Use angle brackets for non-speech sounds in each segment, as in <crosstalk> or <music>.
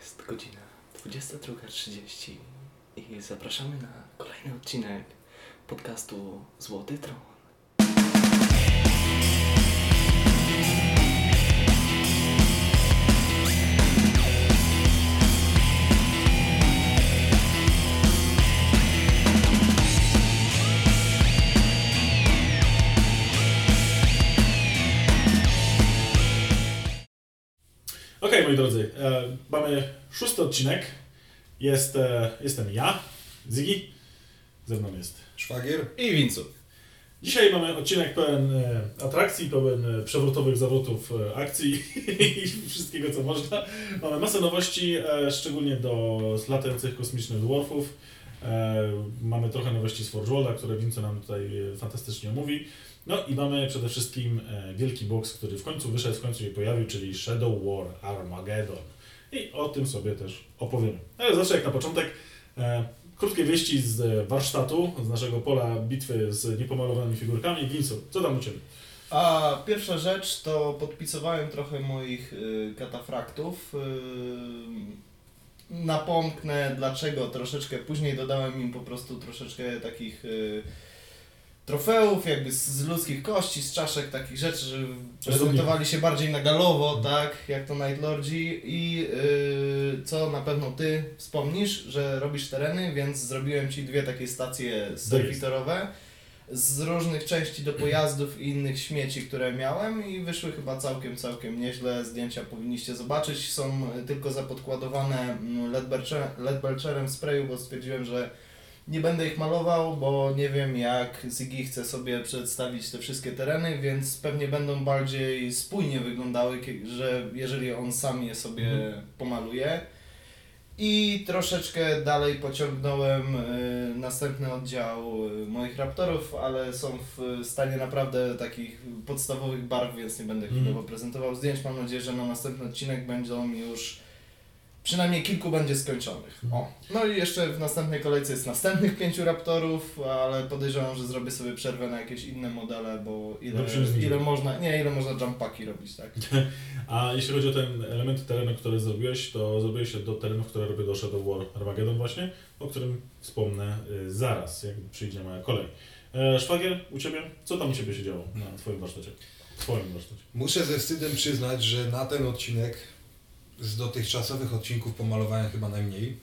Jest godzina 22.30 i zapraszamy na kolejny odcinek podcastu Złoty Tron. Moi drodzy, e, mamy szósty odcinek. Jest, e, jestem ja, Ziggy. Ze mną jest. Szwagier? I Wincu. Dzisiaj mamy odcinek pełen e, atrakcji, pełen e, przewrotowych zawrotów e, akcji <laughs> i wszystkiego, co można. Mamy masę nowości, e, szczególnie do latających kosmicznych dwarfów. E, mamy trochę nowości z Forge Worlda, które Vince nam tutaj e, fantastycznie omówi. No i mamy przede wszystkim e, wielki box, który w końcu wyszedł, w końcu się pojawił, czyli Shadow War Armageddon. I o tym sobie też opowiemy. Ale zawsze jak na początek e, krótkie wieści z e, warsztatu, z naszego pola bitwy z niepomalowanymi figurkami. Vincu, co tam u Ciebie? A pierwsza rzecz to podpisowałem trochę moich y, katafraktów. Y, napomknę dlaczego troszeczkę później dodałem im po prostu troszeczkę takich y, trofeów, jakby z, z ludzkich kości, z czaszek, takich rzeczy, żeby prezentowali się bardziej na galowo, tak, jak to Night Lordzi i y, co na pewno Ty wspomnisz, że robisz tereny, więc zrobiłem Ci dwie takie stacje serwitorowe z różnych części do pojazdów i innych śmieci, które miałem i wyszły chyba całkiem, całkiem nieźle. Zdjęcia powinniście zobaczyć. Są tylko zapodkładowane mm, LED belcher- LED belcherem w sprayu, bo stwierdziłem, że nie będę ich malował, bo nie wiem jak Ziggy chce sobie przedstawić te wszystkie tereny, więc pewnie będą bardziej spójnie wyglądały, że jeżeli on sam je sobie Mhm. pomaluje. I troszeczkę dalej pociągnąłem y, następny oddział y, moich raptorów, ale są w stanie naprawdę takich podstawowych barw, więc nie będę Mhm. chwilowo prezentował zdjęć. Mam nadzieję, że na następny odcinek będą już przynajmniej kilku będzie skończonych. O. No i jeszcze w następnej kolejce jest następnych pięciu raptorów, ale podejrzewam, że zrobię sobie przerwę na jakieś inne modele, bo ile, ile można, nie, ile można jumpaki robić, tak? <laughs> A jeśli chodzi o ten element terenu, który zrobiłeś, to zrobiłeś się do terenów, które robię do Shadow War Armageddon właśnie, o którym wspomnę y, zaraz, jak przyjdzie moja kolej. E, Szwagier, u Ciebie? Co tam u Ciebie się działo na Twoim warsztacie? W Twoim warsztacie. Muszę ze wstydem przyznać, że na ten odcinek z dotychczasowych odcinków pomalowałem chyba najmniej.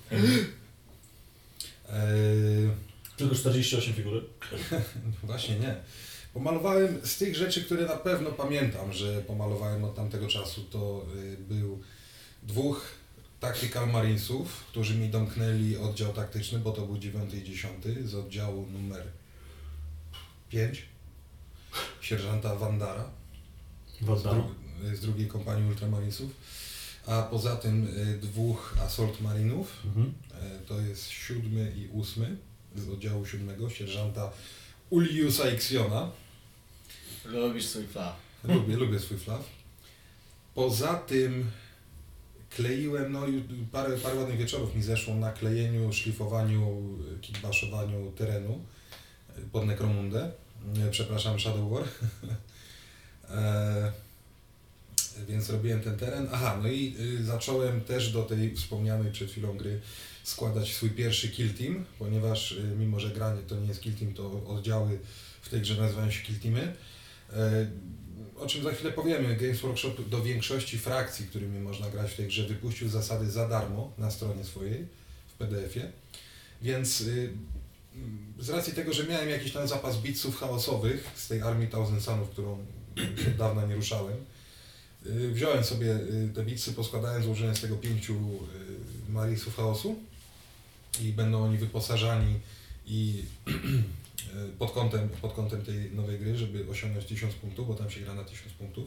Eee, Tylko 48 figury. <laughs> właśnie nie. Pomalowałem z tych rzeczy, które na pewno pamiętam, że pomalowałem od tamtego czasu, to y, był dwóch Tactical Marinesów, którzy mi domknęli oddział taktyczny, bo to był 9 i 10 z oddziału numer 5, sierżanta Wandara. z, dru- z drugiej kompanii Ultramarinesów, a poza tym y, dwóch Assault Marinów, Mhm. e, to jest siódmy i ósmy z oddziału siódmego, sierżanta Uliusa Ixiona. Lubisz swój fla. Lubię, lubię swój flaw. Poza tym kleiłem, no i parę, parę ładnych wieczorów mi zeszło na klejeniu, szlifowaniu, kitbaszowaniu terenu y, pod Necromundę. Nie, Przepraszam, Shadow War. <laughs> więc robiłem ten teren. Aha, no i y, zacząłem też do tej wspomnianej przed chwilą gry składać swój pierwszy kill team, ponieważ y, mimo, że granie to nie jest kill team, to oddziały w tej grze nazywają się kill teamy. E, o czym za chwilę powiemy. Games Workshop do większości frakcji, którymi można grać w tej grze, wypuścił zasady za darmo na stronie swojej w PDF-ie. Więc y, mm, z racji tego, że miałem jakiś tam zapas bitsów chaosowych z tej armii Thousand Sunów, którą od dawna nie ruszałem, wziąłem sobie y, te bitsy, poskładałem, złożyłem z tego pięciu y, Marisów chaosu i będą oni wyposażani i <clears throat> y, pod kątem, pod kątem tej nowej gry, żeby osiągnąć 1000 punktów, bo tam się gra na 1000 punktów.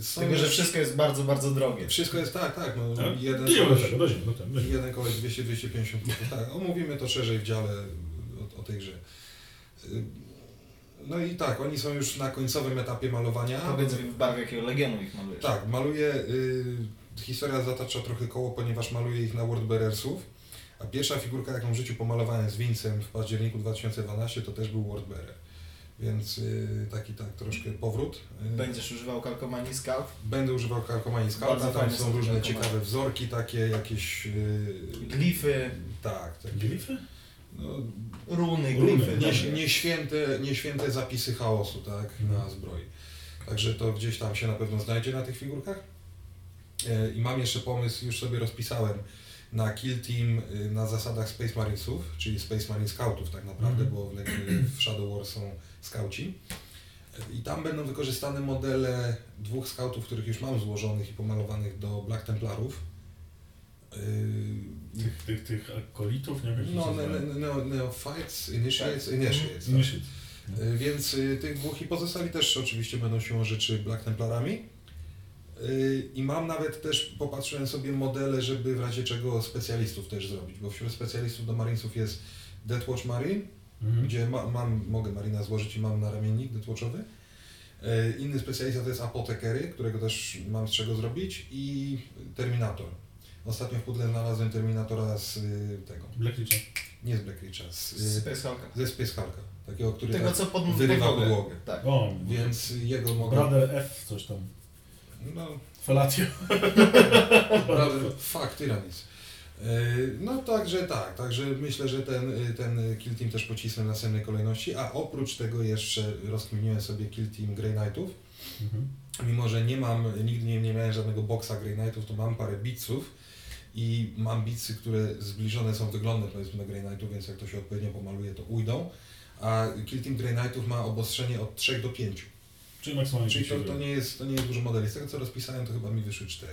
Są Tylko, że wszystko jest bardzo, bardzo drogie. wszystko jest tak, tak. No, Tak? jeden, koleś, tego, jeden koleś 200-250 punktów. Tak, omówimy to szerzej w dziale o, o tej grze. No i tak, oni są już na końcowym etapie malowania. Powiedz w barwie jakiego legionu ich malujesz. Tak, maluję. Y, historia zatacza trochę koło, ponieważ maluję ich na Wordbearersów. A pierwsza figurka, jaką w życiu pomalowałem z Vincem w październiku 2012, to też był Wordbearer. więc y, taki tak troszkę powrót. Y, Będziesz używał kalkomanii Scout? Będę używał kalkomanii Bardzo tam są różne ciekawe wzorki takie, jakieś... y, Glify, Tak, takie, Glify? No, runy, glify. nie- takie. nie, nieświęte, nieświęte zapisy chaosu, tak, na zbroi. Także to gdzieś tam się na pewno znajdzie na tych figurkach. E, I mam jeszcze pomysł, już sobie rozpisałem, na Kill Team y, na zasadach Space Marinesów, czyli Space Marine Scoutów tak naprawdę, Mhm. bo w, w Shadow War są skauci. I tam będą wykorzystane modele dwóch skautów, których już mam złożonych i pomalowanych do Black Templarów. Y, Tych, tych, tych akolitów, nie wiem jak No, ne, nazywa. ne, ne, Neophytes, Initiates, Initiates. tak. Initiate. Y, Więc y, tych dwóch i pozostali też oczywiście będą siłą rzeczy Black Templarami. Y, I mam nawet też, popatrzyłem sobie modele, żeby w razie czego specjalistów też zrobić, bo wśród specjalistów do Marinesów jest Deathwatch Marine, Mhm. gdzie ma, mam, mogę Marina złożyć i mam na ramiennik Deathwatchowy. Y, Inny specjalista to jest Apotekery, którego też mam z czego zrobić i Terminator. Ostatnio w pudle znalazłem Terminatora z y, tego, Black Licha. nie z Black Richa, z, y, Space Hulka. ze Space Hulka, takiego, który Tego tak co pod, wyrywa podłogę. podłogę. Tak. O, Więc jego mogę. Brother F coś tam. No, Felatio. <laughs> brother, fuck, tyranic. Yy, No także tak, także myślę, że ten, y, ten Kill Team też pocisnę w następnej kolejności, a oprócz tego jeszcze rozkminiłem sobie Kill Team Grey Knightów. Mhm. Mimo, że nie mam, nigdy nie, nie miałem żadnego boksa Grey Knightów, to mam parę bitsów i mam bitsy, które zbliżone są wyglądem powiedzmy do Grey Knightów, więc jak to się odpowiednio pomaluje, to ujdą. A Kill Team Grey Knightów ma obostrzenie od 3 do 5. Czyli maksymalnie Czyli to, to, nie jest, to nie jest dużo modeli. Z tego co rozpisałem, to chyba mi wyszły 4.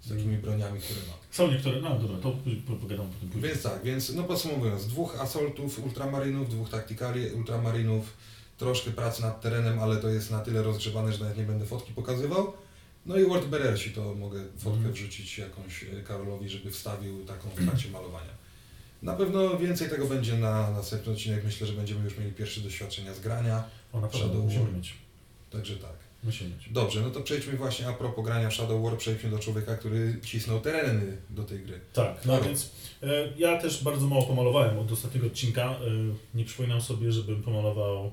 Z takimi broniami, które mam. Są niektóre, no dobra, to pogadam potem później. Więc tak, więc no podsumowując, dwóch assaultów ultramarinów, dwóch taktykali ultramarinów, troszkę pracy nad terenem, ale to jest na tyle rozgrzewane, że nawet nie będę fotki pokazywał. No i World Bearersi, to mogę fotkę Mhm. wrzucić jakąś e, Karolowi, żeby wstawił taką w trakcie malowania. Na pewno więcej tego będzie na następny odcinek. Myślę, że będziemy już mieli pierwsze doświadczenia z grania, O, na pewno musimy mieć. także tak. Musimy mieć. Dobrze, no to przejdźmy właśnie a propos grania w Shadow War, przejdźmy do człowieka, który cisnął tereny do tej gry. Tak, no więc e, ja też bardzo mało pomalowałem od ostatniego odcinka. E, nie przypominam sobie, żebym pomalował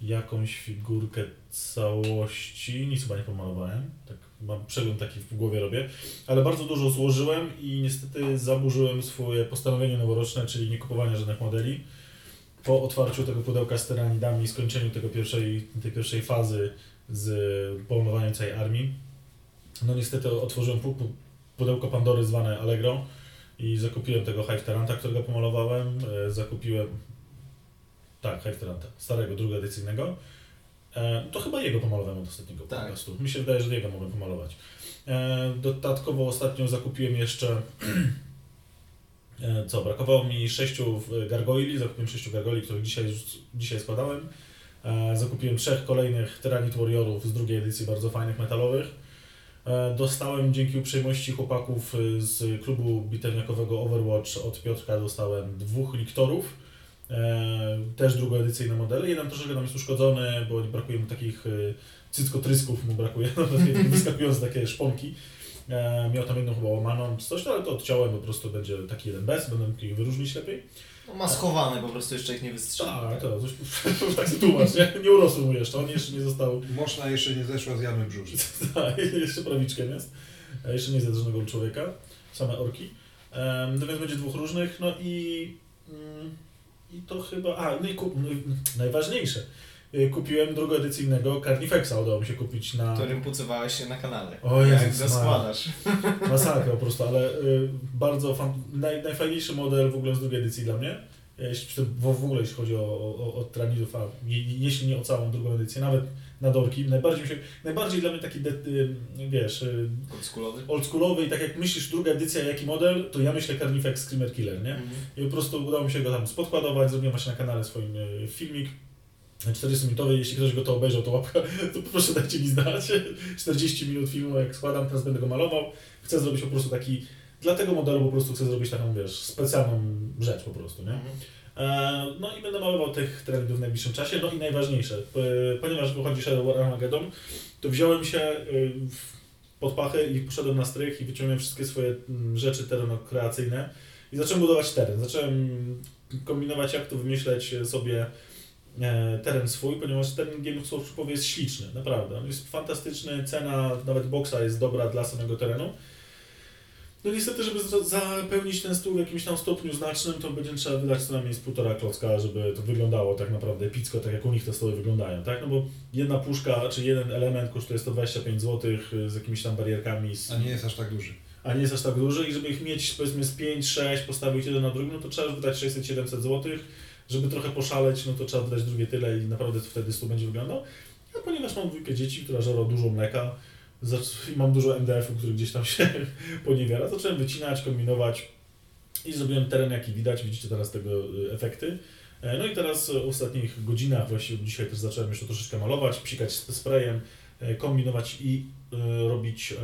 jakąś figurkę całości. Nic chyba nie pomalowałem. Tak mam przegląd taki w głowie robię. Ale bardzo dużo złożyłem i niestety zaburzyłem swoje postanowienie noworoczne, czyli nie kupowania żadnych modeli. Po otwarciu tego pudełka z tyranidami i skończeniu tego pierwszej, tej pierwszej fazy z pomalowaniem całej armii, no niestety otworzyłem pu- pu- pudełko Pandory zwane Allegro i zakupiłem tego Hive Terranta, którego pomalowałem. E, zakupiłem tak, Hive Terranta, starego, drugoedycyjnego. E, to chyba jego pomalowałem od ostatniego Tak. podcastu. Mi się wydaje, że jego mogłem pomalować. E, dodatkowo ostatnio zakupiłem jeszcze <clears throat> e, co, brakowało mi sześciu e, gargoyli, zakupiłem sześciu gargoyli, których dzisiaj, dzisiaj składałem. E, zakupiłem trzech kolejnych Tyranid Warriorów z drugiej edycji, bardzo fajnych, metalowych. E, Dostałem dzięki uprzejmości chłopaków y, z klubu bitewniakowego Overwatch od Piotrka dostałem dwóch liktorów, e, też drugoedycyjne modele. Jeden troszeczkę tam jest uszkodzony, bo brakuje mu takich y, cyckotrysków, mu brakuje, <laughs> takie <laughs> wyskakujące takie szponki. E, miał tam jedną chyba łamaną, czy coś, ale to odciąłem, po prostu będzie taki jeden bez, będę mógł ich wyróżnić lepiej. No, ma schowane, po prostu jeszcze ich nie wystrzelił. Tak, to coś, <laughs> tak sobie tłumacz, nie? Nie urosł mu jeszcze, on jeszcze nie został Można jeszcze nie zeszła z jamy brzuszy. Tak, jeszcze prawiczkiem jest. Jeszcze nie zjadł żadnego człowieka, same orki. No więc będzie dwóch różnych, no i, mm, i to chyba, a no i kup, no, najważniejsze, Y, kupiłem drugoedycyjnego Carnifexa, udało mi się kupić na Którym pucowałeś się na kanale. O Jak Jezus go Maria. składasz. <laughs> masakra po prostu, ale y, bardzo fan, naj, najfajniejszy model w ogóle z drugiej edycji dla mnie. Jeśli, w ogóle jeśli chodzi o, o, o Tranidów, a je, jeśli nie o całą drugą edycję, nawet na dorki, najbardziej się, najbardziej dla mnie taki, de, y, wiesz, y, Oldschoolowy. oldschoolowy i tak jak myślisz druga edycja, jaki model, to ja myślę Carnifex Screamer Killer, nie? Mhm. I po prostu udało mi się go tam spodkładować, zrobiłem właśnie na kanale swoim e, filmik 40-minutowy, jeśli ktoś go to obejrzał, to łapka, <laughs> to proszę dajcie mi znać. <laughs> 40 minut filmu, jak składam, teraz będę go malował. Chcę zrobić po prostu taki, dla tego modelu po prostu chcę zrobić taką, wiesz, specjalną rzecz po prostu, nie? Mhm. E, No i będę malował tych trendów w najbliższym czasie. No i najważniejsze, ponieważ wychodzi Shadow War Armageddon, to wziąłem się y, pod pachę i poszedłem na strych i wyciągnąłem wszystkie swoje mm, rzeczy terenokreacyjne i zacząłem budować teren. Zacząłem kombinować, jak to wymyśleć sobie e, teren swój, ponieważ teren Game Workshopu jest śliczny, naprawdę. On jest fantastyczny, cena nawet boksa jest dobra dla samego terenu. No niestety, żeby za- zapełnić ten stół w jakimś tam stopniu znacznym, to będzie trzeba wydać co najmniej z półtora klocka, żeby to wyglądało tak naprawdę epicko, tak jak u nich te stoły wyglądają, tak? No bo jedna puszka, czy jeden element kosztuje 125 zł z jakimiś tam barierkami, z, A nie jest aż tak duży. a nie jest aż tak duży i żeby ich mieć powiedzmy z 5-6, postawić jeden na drugim, no to trzeba wydać 600-700 zł. Żeby trochę poszaleć, no to trzeba wydać drugie tyle i naprawdę wtedy stół będzie wyglądał. A ponieważ mam dwójkę dzieci, która żera dużo mleka mam dużo MDF-u, który gdzieś tam się <laughs> poniewiera, zacząłem wycinać, kombinować i zrobiłem teren jaki widać, widzicie teraz tego y, efekty. E, No i teraz y, w ostatnich godzinach, właściwie dzisiaj też zacząłem jeszcze troszeczkę malować, psikać sp- sprayem, kombinować i y, robić,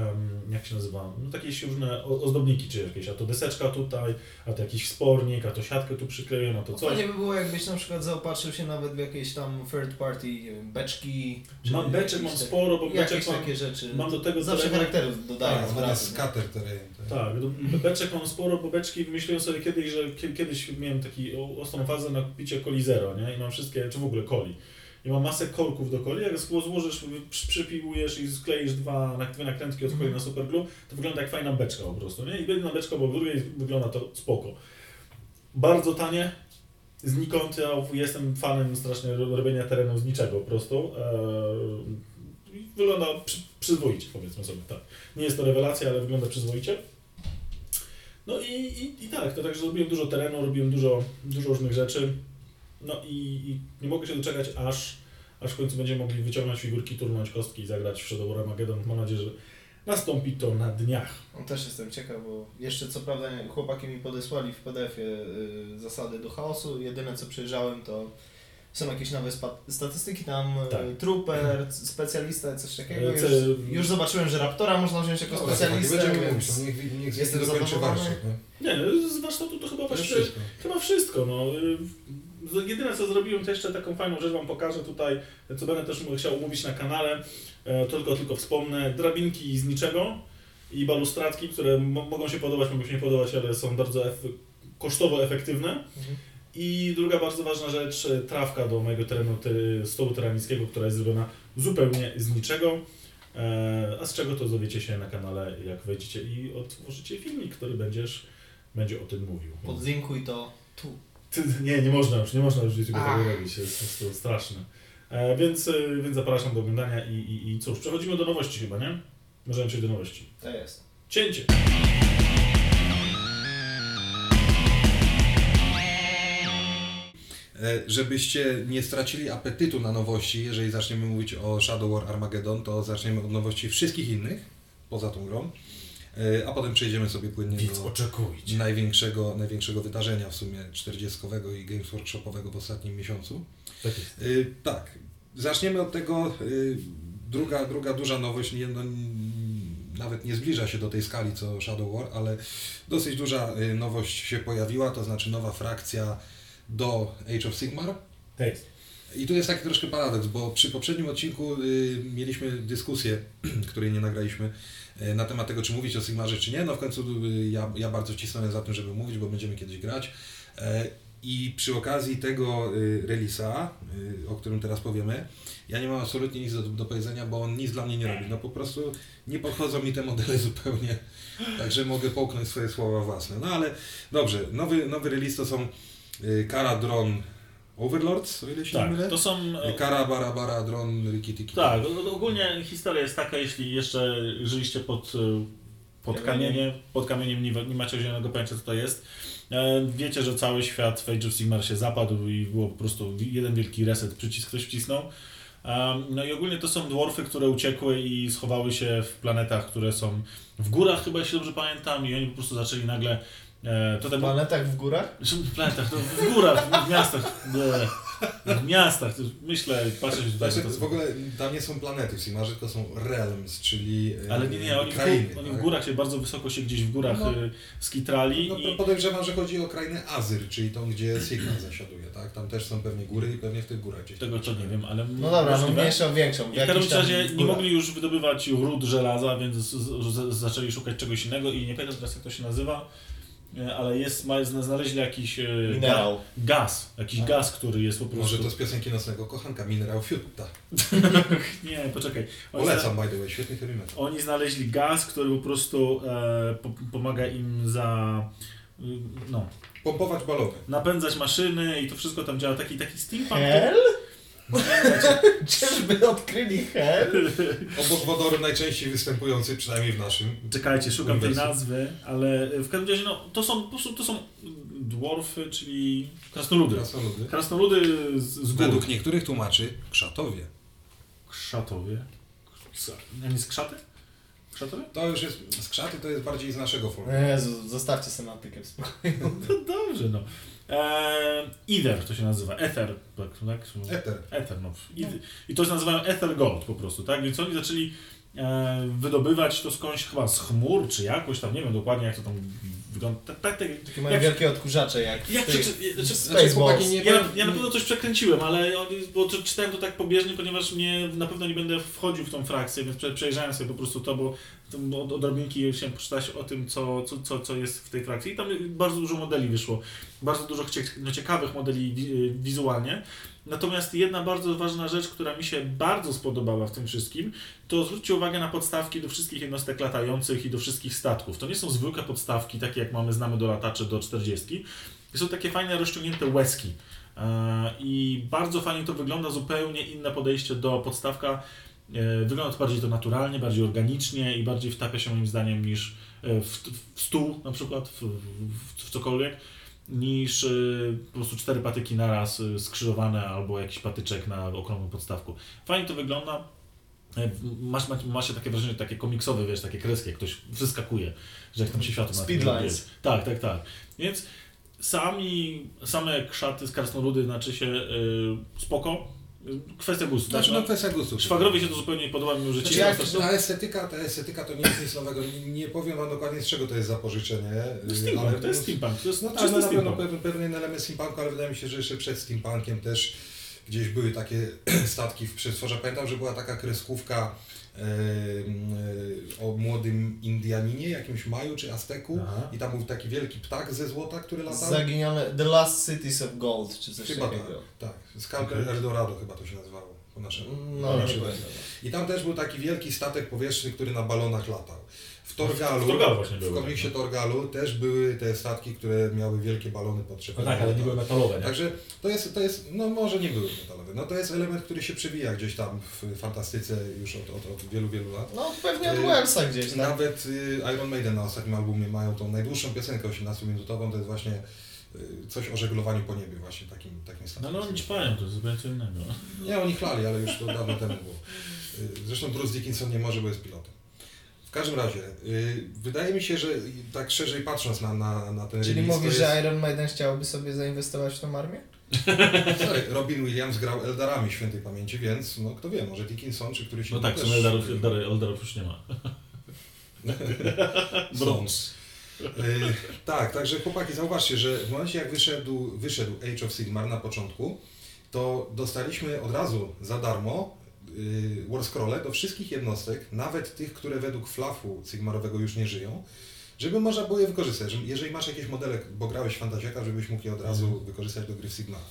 jak się nazywa, no takie się różne ozdobniki czy jakieś, a to deseczka tutaj, a to jakiś wspornik, a to siatkę tu przykleję, a to coś. Fajnie by było, jakbyś na przykład zaopatrzył się nawet w jakieś tam third party nie wiem, beczki. czy Mam beczek, mam sporo, bo beczek mam, takie rzeczy. mam do tego Zawsze terenu- charakterów dodają Tak, nie? skater. Tak. Tak, beczek mam sporo, bo beczki wymyśliłem sobie kiedyś, że kie- kiedyś miałem taki ostrą fazę na picie coli zero, nie? I mam wszystkie, czy w ogóle coli. I mam masę korków do coli, jak złożysz, przy- przypiłujesz i skleisz dwa, dwie nakrętki od coli Mhm. na superglue, to wygląda jak fajna beczka po prostu, nie? I jedna beczka, bo drugiej wygląda to spoko. Bardzo tanie, znikąd, ja jestem fanem strasznie ro- robienia terenu z niczego po prostu. I wygląda przy, przyzwoicie, powiedzmy sobie tak. Nie jest to rewelacja, ale wygląda przyzwoicie. No i, i, i tak, to także zrobiłem dużo terenu, robiłem dużo, dużo różnych rzeczy. No i, i nie mogę się doczekać, aż, aż w końcu będziemy mogli wyciągnąć figurki, turnąć kostki i zagrać w Shadow Armageddon. Mam nadzieję, że nastąpi to na dniach. No, też jestem ciekaw, bo jeszcze co prawda chłopaki mi podesłali w PDF-ie y, zasady do chaosu. Jedyne co przejrzałem to są jakieś nowe statystyki tam, y, Tak. trooper, specjalista, coś takiego. Już, C- już zobaczyłem, że Raptora można wziąć jako Dobra, specjalistę, będziemy więc... mówić, no niech, niech jestem zadowolony. warsztat. No. Nie, no, z warsztatu to chyba To już wszystko. Chyba wszystko. No. Z- Jedyne co zrobiłem, to jeszcze taką fajną rzecz Wam pokażę tutaj, co będę też chciał umówić na kanale, e, tylko tylko wspomnę, drabinki z niczego i balustradki, które mo- mogą się podobać, mogą się nie podobać, ale są bardzo ef- kosztowo efektywne. Mhm. I druga bardzo ważna rzecz, e, trawka do mojego terenu, stołu tyranickiego, która jest zrobiona zupełnie z niczego. E, a z czego to dowiecie się na kanale, jak wejdziecie i otworzycie filmik, który będziesz, będzie o tym mówił. Podlinkuj to tu. Nie, nie można już, nie można już YouTube tego robić, jest po prostu straszne. E, więc, e, więc zapraszam do oglądania i, i, i cóż, przechodzimy do nowości chyba, nie? Możemy przejść do nowości. To jest. Cięcie! E, Żebyście nie stracili apetytu na nowości, jeżeli zaczniemy mówić o Shadow War Armageddon, to zaczniemy od nowości wszystkich innych, poza tą grą, a potem przejdziemy sobie płynnie do oczekujcie. największego, największego wydarzenia w sumie 40 i Games Workshopowego w ostatnim miesiącu. Tak. Y, tak, zaczniemy od tego. y, druga, druga duża nowość, nie, no, nawet nie zbliża się do tej skali co Shadow War, ale dosyć duża nowość się pojawiła, to znaczy nowa frakcja do Age of Sigmar. Tak jest. I tu jest taki troszkę paradoks, bo przy poprzednim odcinku y, mieliśmy dyskusję, <clears throat> której nie nagraliśmy, y, na temat tego, czy mówić o Sigmarze, czy nie. No w końcu y, ja, ja bardzo wcisnąłem za tym, żeby mówić, bo będziemy kiedyś grać. E, I przy okazji tego y, release'a, y, o którym teraz powiemy, ja nie mam absolutnie nic do, do powiedzenia, bo on nic dla mnie nie robi. No po prostu nie podchodzą mi te modele <laughs> zupełnie, także mogę połknąć swoje słowa własne. No ale dobrze, nowy, nowy release to są y, Kara Drone Overlords, o ile się nie Tak, mylę. to są... e, Kara, bara, bara, dron, riki, tiki. Tak, ogólnie historia jest taka, jeśli jeszcze żyliście pod, e, pod Kamieniem. pod kamieniem nie, nie macie zielonego pojęcia co to jest, e, wiecie, że cały świat w Age of Sigmar się zapadł i było po prostu jeden wielki reset, przycisk ktoś wcisnął. No i ogólnie to są dwarfy, które uciekły i schowały się w planetach, które są w górach chyba, jeśli dobrze pamiętam i oni po prostu zaczęli nagle to W planetach w górach? W planetach, no, w górach, w miastach. W miastach, to myślę, patrzę się tutaj. Znaczy, to, w ogóle tam nie są planety w tylko są realms, czyli e, ale nie, nie, oni, w, krainy. gór, oni w tak? górach się bardzo wysoko się gdzieś w górach No. y, skitrali No, i podejrzewam, że chodzi o krainę Azyr, czyli tą, gdzie Sigmar zasiaduje, tak? Tam też są pewnie góry i pewnie w tych górach gdzieś. tego to nie wiem, ale No dobra, no mniejszą, większą. w I w każdym razie nie mogli już wydobywać ród żelaza, więc z, z, z, zaczęli szukać czegoś innego i nie pamiętam teraz jak to się nazywa. E, ale jest, ma, znaleźli jakiś e, Minerał. gaz, jakiś A. gaz, który jest po prostu... Może to z piosenki nocnego kochanka, Minerał Fiutta. <laughs> Nie, poczekaj. Oni, Polecam, by the way, świetny heavy metal. oni znaleźli gaz, który po prostu e, po, pomaga im za... y, No, Pompować balony. napędzać maszyny i to wszystko tam działa. Taki, taki steampunk. Hell? Czyżby odkryli Hell? Obok wodoru najczęściej występujący, przynajmniej w naszym. Czekajcie, szukam tej Uniwersum. nazwy, ale w każdym razie no, to są po prostu to są dwarfy, czyli krasnoludy. Krasnoludy. Krasnoludy z, z gór. Według niektórych tłumaczy Krzatowie. Krzatowie. Ksa- A nie skrzaty? Krzatowie? To już jest, z Krzaty to jest bardziej z naszego forum. Jezu, zostawcie semantykę w spokoju. No dobrze, no. Eee, Ether to się nazywa. Ether. Tak, tak? Eter. Ether, no. I, I to nazywają Ether Gold po prostu, tak? Więc oni zaczęli e, wydobywać to skądś chyba z chmur, czy jakoś tam, nie wiem dokładnie jak to tam wygląda. Tak, tak, tak. Takie mają Jak- wielkie odkurzacze jak, Jak tych- przeczy- znaczy- chłopaki, nie Ja, ja na pewno coś przekręciłem, ale bo czy- czytałem to tak pobieżnie, ponieważ nie, na pewno nie będę wchodził w tą frakcję, więc prze- przejrzałem sobie po prostu to, bo od odrobinki chciałem poczytać o tym, co, co, co, co jest w tej frakcji. I tam bardzo dużo modeli wyszło, bardzo dużo no, ciekawych modeli wi- wizualnie. Natomiast jedna bardzo ważna rzecz, która mi się bardzo spodobała w tym wszystkim, to zwróćcie uwagę na podstawki do wszystkich jednostek latających i do wszystkich statków. To nie są zwykłe podstawki, takie jak mamy znamy do lataczy do 40. To są takie fajne, rozciągnięte łezki. E, I bardzo fajnie to wygląda, zupełnie inne podejście do podstawka. E, Wygląda to bardziej to naturalnie, bardziej organicznie i bardziej wtapia się moim zdaniem niż e, w, w stół na przykład, w, w, w cokolwiek, niż e, po prostu cztery patyki naraz e, skrzyżowane albo jakiś patyczek na okrągłym podstawku. Fajnie to wygląda. Masz, masz, masz takie wrażenie, że takie komiksowe, wiesz, takie kreski, jak ktoś wyskakuje, że jak tam się światło Speedlines. Tak, tak, tak. Więc sami, same krzaty z krasnoludy znaczy się spoko. Kwestia gustu. Znaczy, tak? no kwestia gustu. Szwagrowi się to zupełnie nie podoba, mimo że Znaczy, jak, to... ta estetyka, ta estetyka to nie jest nic nowego. Nie, nie powiem wam dokładnie z czego to jest zapożyczenie. Steampunk, to jest steampunk, to jest No tak, no na pewno pewien, pewien element steampunku, ale wydaje mi się, że jeszcze przed steampunkiem też gdzieś były takie <clears throat> statki w przestworze. Pamiętam, że była taka kreskówka o młodym Indianinie, jakimś Maju czy Azteku Aha. i tam był taki wielki ptak ze złota, który latał. Zaginione The Last Cities of Gold, czy coś Chyba tak, takiego. tak. Skalper Okej. Eldorado chyba to się nazywało po naszemu. No. I tam też był taki wielki statek powietrzny, który na balonach latał. W Torgalu, W Torgalu właśnie w były, komiksie tak, no. Torgalu też były te statki, które miały wielkie balony No podczepione. tak, ale nie były metalowe, nie? Także to jest, to jest, no może nie były metalowe, no to jest element, który się przewija gdzieś tam w fantastyce już od, od, od wielu, wielu lat. No pewnie od Y, Wellsa gdzieś, tak? Nawet y, Iron Maiden na ostatnim albumie mają tą najdłuższą piosenkę 18-minutową, to jest właśnie y, coś o żeglowaniu po niebie, właśnie takim, takim No statkiem. ale oni ćpają, to jest zupełnie co innego. Nie, oni chlali, ale już to dawno temu było. Zresztą Bruce Dickinson nie może, bo jest pilotem. W każdym razie, y, wydaje mi się, że tak szerzej patrząc na, na, na ten Czyli release, mówisz, jest... że Iron Maiden chciałoby sobie zainwestować w tą armię? Sorry, Robin Williams grał Eldarami świętej pamięci, więc no kto wie, może Dickinson czy któryś No inny tak, też- są Eldarów, Eldarów, Eldarów już nie ma. <laughs> Brąz. Y, tak, także chłopaki, zauważcie, że w momencie jak wyszedł, wyszedł Age of Sigmar na początku, to dostaliśmy od razu za darmo y, Warscrolle do wszystkich jednostek, nawet tych, które według flafu Sigmarowego już nie żyją, żeby można było je wykorzystać. Że jeżeli masz jakieś modele, bo grałeś w Fantasiaka, żebyś mógł je od razu wykorzystać do gry w Sigmara.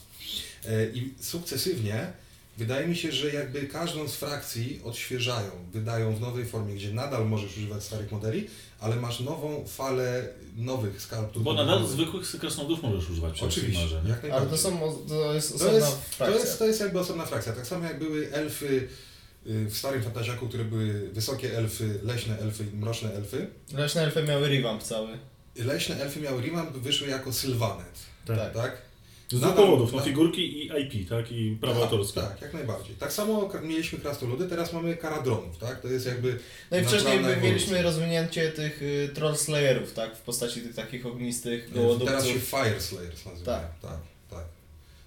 E, I sukcesywnie wydaje mi się, że jakby każdą z frakcji odświeżają, wydają w nowej formie, gdzie nadal możesz używać starych modeli, ale masz nową falę nowych skalptów. Bo nowych nadal zwykłych krasnodów możesz używać przy Oczywiście, jak Ale najbardziej. to, są, to jest To osobna jest, to, frakcja. jest, to jest jakby osobna frakcja. Tak samo jak były elfy y, w starym fantasiaku, które były wysokie elfy, leśne elfy i mroczne elfy. Leśne elfy miały revamp cały. Leśne elfy miały remap, wyszły jako Sylvanet, Tak. tak? Z dwóch powodów, no na- figurki i IP, tak? I prawa tak, autorskie. Tak, jak najbardziej. Tak samo mieliśmy krasnoludy, teraz mamy karadronów, tak? To jest jakby No i wcześniej mieliśmy rozwinięcie tych y, troll slayerów, tak? W postaci tych takich ognistych gołodupców. Teraz się Fire Slayers nazywa. Tak. tak, tak.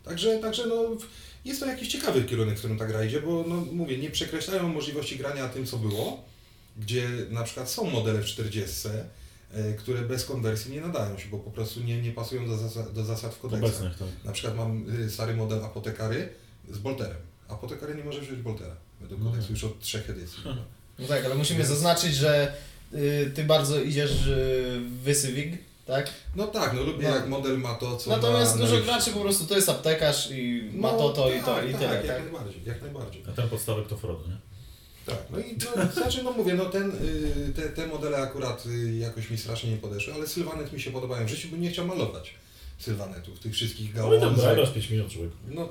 Także, także no, jest to jakiś ciekawy kierunek, w którym ta gra idzie, bo no, mówię, nie przekreślają możliwości grania tym, co było, gdzie na przykład są modele w 40, e, które bez konwersji nie nadają się, bo po prostu nie, nie pasują do zasad, do zasad w kodeksach. Obecnych, tak. Na przykład mam y, stary model apotekary z bolterem. Apotekary nie może wziąć boltera według No. kodeksu już od trzech edycji. Hmm. No tak, ale musimy Więc- zaznaczyć, że y, ty bardzo idziesz y, w Wysywig, tak? No tak, no lubię No. jak model ma to, co Natomiast ma dużo najlepsze. graczy po prostu to jest aptekarz i ma to, to i to tak, i tak, tyle, jak tak? najbardziej, jak najbardziej. A ten podstawek to Frodo, nie? Tak, no i to, znaczy, no mówię, no ten, y, te, te modele akurat y, jakoś mi strasznie nie podeszły, ale Sylwanet mi się podobają. W życiu bym nie chciał malować Sylwanetów, tych wszystkich No gałązek. raz 5 minut człowiek. No,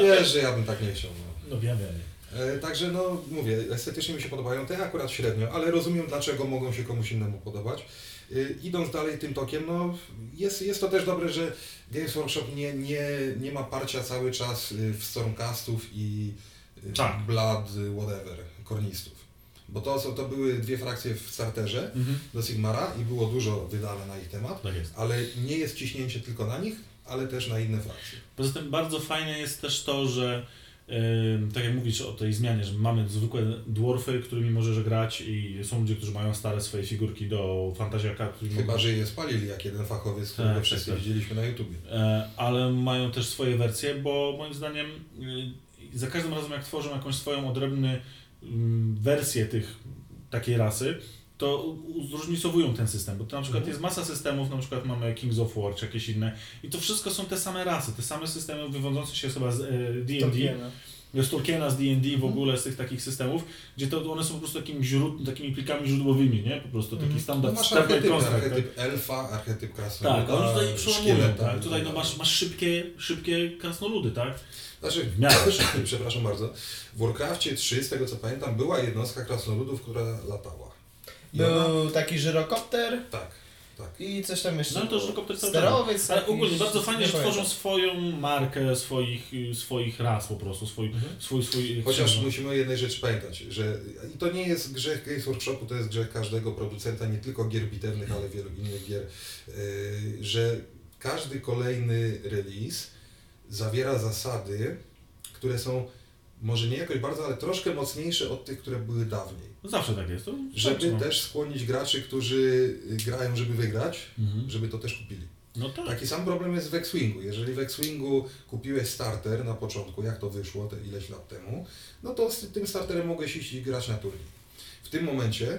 wiesz, że ja bym tak nie chciał, no. No wiem, wiem. E, Także no mówię, estetycznie mi się podobają, te akurat średnio, ale rozumiem dlaczego mogą się komuś innemu podobać. Y, Idąc dalej tym tokiem, no jest, jest to też dobre, że Games Workshop nie, nie, nie ma parcia cały czas y, w Stormcastów i Tak. Blood, y, whatever, kornistów. Bo to, są, to były dwie frakcje w starterze do Sigmara i było dużo wydane na ich temat, Tak ale nie jest ciśnięcie tylko na nich, ale też na inne frakcje. Poza tym bardzo fajne jest też to, że Ym, tak jak mówisz o tej zmianie, że mamy zwykłe dwarfy, którymi możesz grać i są ludzie, którzy mają stare swoje figurki do Fantazjaka, Chyba, mogą- że je spalili jak jeden fachowiec, którego Tak, wszyscy tak, tak. widzieliśmy na YouTubie. E, ale mają też swoje wersje, bo moim zdaniem za każdym razem jak tworzą jakąś swoją odrębny ym, wersję tych takiej rasy, to zróżnicowują ten system, bo to na przykład Mhm. jest masa systemów, na przykład mamy Kings of War czy jakieś inne i to wszystko są te same rasy, te same systemy wywodzące się chyba z e, D&D, Tolkiena. z Tolkiena, z D&D w Mhm. ogóle, z tych takich systemów, gdzie to one są po prostu takimi, źród, takimi plikami źródłowymi, nie? Po prostu taki Mhm. No standard, masz standard tak? archetyp elfa, archetyp krasnoluda, Tak, oni tutaj przełamują, tak? Tutaj no masz, masz szybkie, szybkie krasnoludy, tak? Znaczy, w miarę przepraszam bardzo, w Warcraftie 3, z tego co pamiętam, była jednostka krasnoludów, która latała. I ona, Był taki żyrokopter tak, tak. i coś tam jeszcze No to żyrokopter cały Sterowiec Ale ogólnie bardzo fajnie, nie że tworzą swoją markę swoich, swoich ras po prostu, swój, Mhm. swój, swój Chociaż musimy o jednej rzeczy pamiętać, że i to nie jest grzech Games Workshopu, to jest grzech każdego producenta, nie tylko gier bitewnych, ale wielu innych gier, yy, że każdy kolejny release zawiera zasady, które są może nie jakoś bardzo, ale troszkę mocniejsze od tych, które były dawniej. No Zawsze tak jest. To Żeby no. też skłonić graczy, którzy y, grają, żeby wygrać, Mhm. żeby to też kupili. No tak. Taki sam problem jest w X-Wingu. Jeżeli w X-Wingu kupiłeś starter na początku, jak to wyszło te ileś lat temu, no to z tym starterem mogłeś iść i grać na turniej. W tym momencie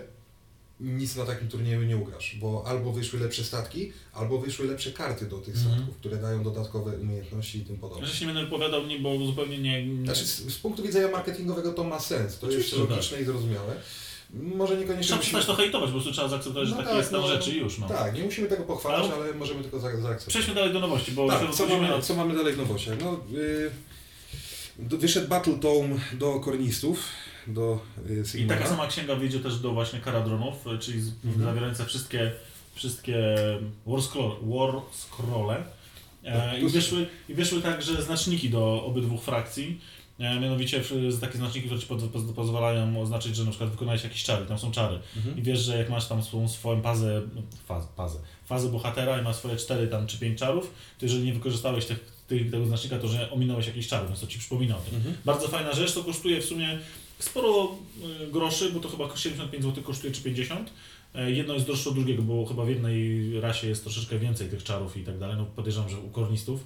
nic na takim turnieju nie ugrasz, bo albo wyszły lepsze statki, albo wyszły lepsze karty do tych Mhm. statków, które dają dodatkowe umiejętności i tym podobne. Ja się nie będę wypowiadał, nie, bo zupełnie nie... Znaczy, z, z punktu widzenia marketingowego to ma sens, to Oczywiście, jest że logiczne i zrozumiałe. Może niekoniecznie Trzeba musimy... przestać to hejtować, po prostu trzeba zaakceptować, że No taki tak, jest stan no, rzeczy i już. No. Tak, nie musimy tego pochwalać, Ale- ale możemy tylko za- zaakceptować. Przejdźmy dalej do nowości, bo Tak, co mamy, na... co mamy dalej w nowościach? No, y, do- wyszedł Battle Tome do kornistów, do y, I Sigmara. taka sama księga wyjdzie też do właśnie Karadronów, czyli z- Mhm. zawierająca wszystkie, wszystkie War, Scroll, war Scrolle. E, Tak, i, wyszły, I wyszły także znaczniki do obydwu frakcji. E, mianowicie takie znaczniki, które ci poz, poz, pozwalają oznaczyć, że na przykład wykonałeś jakieś czary, tam są czary. Mhm. I wiesz, że jak masz tam swoją, swoją fazę, faz, fazę, fazę bohatera i masz swoje cztery tam czy pięć czarów, to jeżeli nie wykorzystałeś tych, tych, tego znacznika, to że ominąłeś jakiś czar, więc to ci przypomina o tym. Mhm. Bardzo fajna rzecz, to kosztuje w sumie sporo y, groszy, bo to chyba 75 zł kosztuje czy 50. E, Jedno jest droższe od drugiego, bo chyba w jednej rasie jest troszeczkę więcej tych czarów i tak dalej, no podejrzewam, że u kornistów.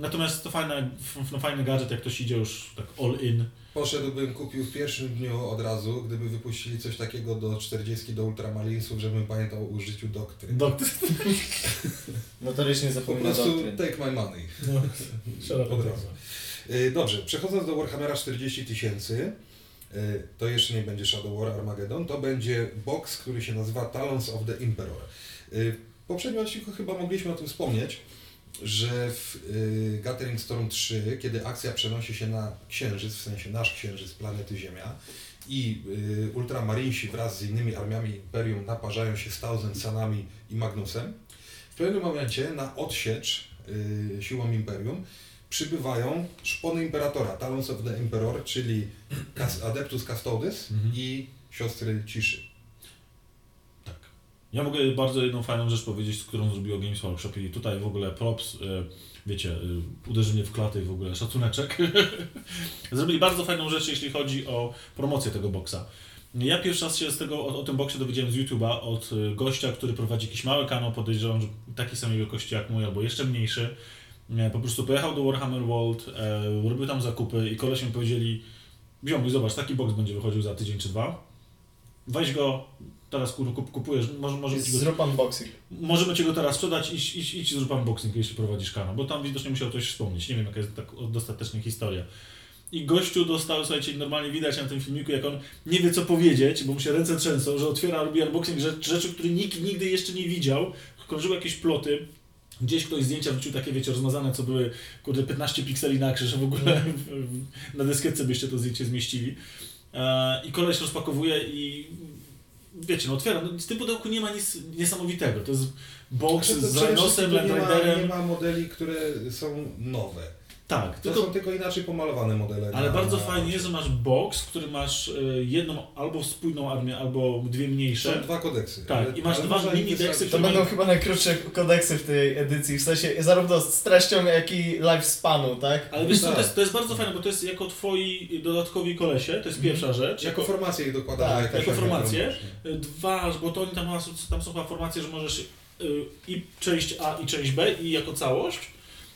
Natomiast to fajne, no, fajny gadżet, jak ktoś idzie już tak all in. Poszedłbym, kupił w pierwszym dniu od razu, gdyby wypuścili coś takiego do 40 do Ultramarinesów, żebym pamiętał o użyciu doktryn. Doktor. Notorycznie Po zapomina prostu doktryn. take my money. No, <laughs> Od razu. Y, Dobrze, przechodząc do Warhammera 40 tysięcy, y, to jeszcze nie będzie Shadow War Armageddon, to będzie box, który się nazywa Talons of the Emperor. Y, W poprzednim odcinku chyba mogliśmy o tym wspomnieć, że w Gathering Storm 3, kiedy akcja przenosi się na Księżyc, w sensie nasz Księżyc, planety Ziemia, i Ultramarinsi wraz z innymi armiami Imperium naparzają się z Thousand Sunami i Magnusem, w pewnym momencie na odsiecz siłom Imperium przybywają szpony Imperatora, Talons of the Emperor, czyli Adeptus Custodes Mhm. i siostry Ciszy. Tak. Ja mogę bardzo jedną fajną rzecz powiedzieć, z którą zrobiło Games Workshop i tutaj w ogóle props, y, wiecie, y, uderzenie w klatę i w ogóle szacuneczek. <laughs> Zrobili bardzo fajną rzecz, jeśli chodzi o promocję tego boksa. Ja pierwszy raz się z tego, o, o tym boksie dowiedziałem z YouTube'a od y, gościa, który prowadzi jakiś mały kanał, podejrzewam, że takiej samej wielkości jak mój, albo jeszcze mniejszy. E, Po prostu pojechał do Warhammer World, e, robił tam zakupy i koleś mi powiedzieli, Ziomuj, zobacz, taki boks będzie wychodził za tydzień czy dwa. weź go, teraz kup, kupujesz, może, możemy, ci go, Zrób unboxing. możemy Ci go teraz sprzedać, idź, idź, idź zrób unboxing, jeśli prowadzisz kanał, bo tam widocznie musiał coś wspomnieć, nie wiem jaka jest tak dostatecznie historia. I gościu dostał, słuchajcie, normalnie widać na tym filmiku, jak on nie wie co powiedzieć, bo mu się ręce trzęsą, że otwiera, robi unboxing rzeczy, rzeczy które nikt nigdy jeszcze nie widział. Krążyły jakieś ploty. Gdzieś ktoś zdjęcia wrzucił takie, wiecie, rozmazane, co były, kurde, 15 pikseli na krzyż, że w ogóle w- na dyskietce byście to zdjęcie zmieścili. E, I koleś rozpakowuje i wiecie, no otwiera. No, w tym pudełku nie ma nic niesamowitego. To jest box Znaczy, z Rhinosem, Land nie, ma modeli, które są nowe. Tak, To tylko są tylko inaczej pomalowane modele. Ale na- bardzo na- fajnie że masz box, w którym masz y, jedną albo spójną armię, albo dwie mniejsze. Są dwa kodeksy. Tak, Ale- i masz dwa mini deksy, To będą chyba najkrótsze kodeksy w tej edycji, w sensie zarówno z treścią, jak i lifespanu, tak? Ale wiesz co, Tak. to jest, to jest bardzo fajne, bo to jest jako twoi dodatkowi kolesie, to jest pierwsza rzecz. Jako formację ich dokładasz. Tak, jakaś jako formację. Y, Dwa, bo to oni tam, tam są chyba formacje, że możesz y, i część A i część B i jako całość.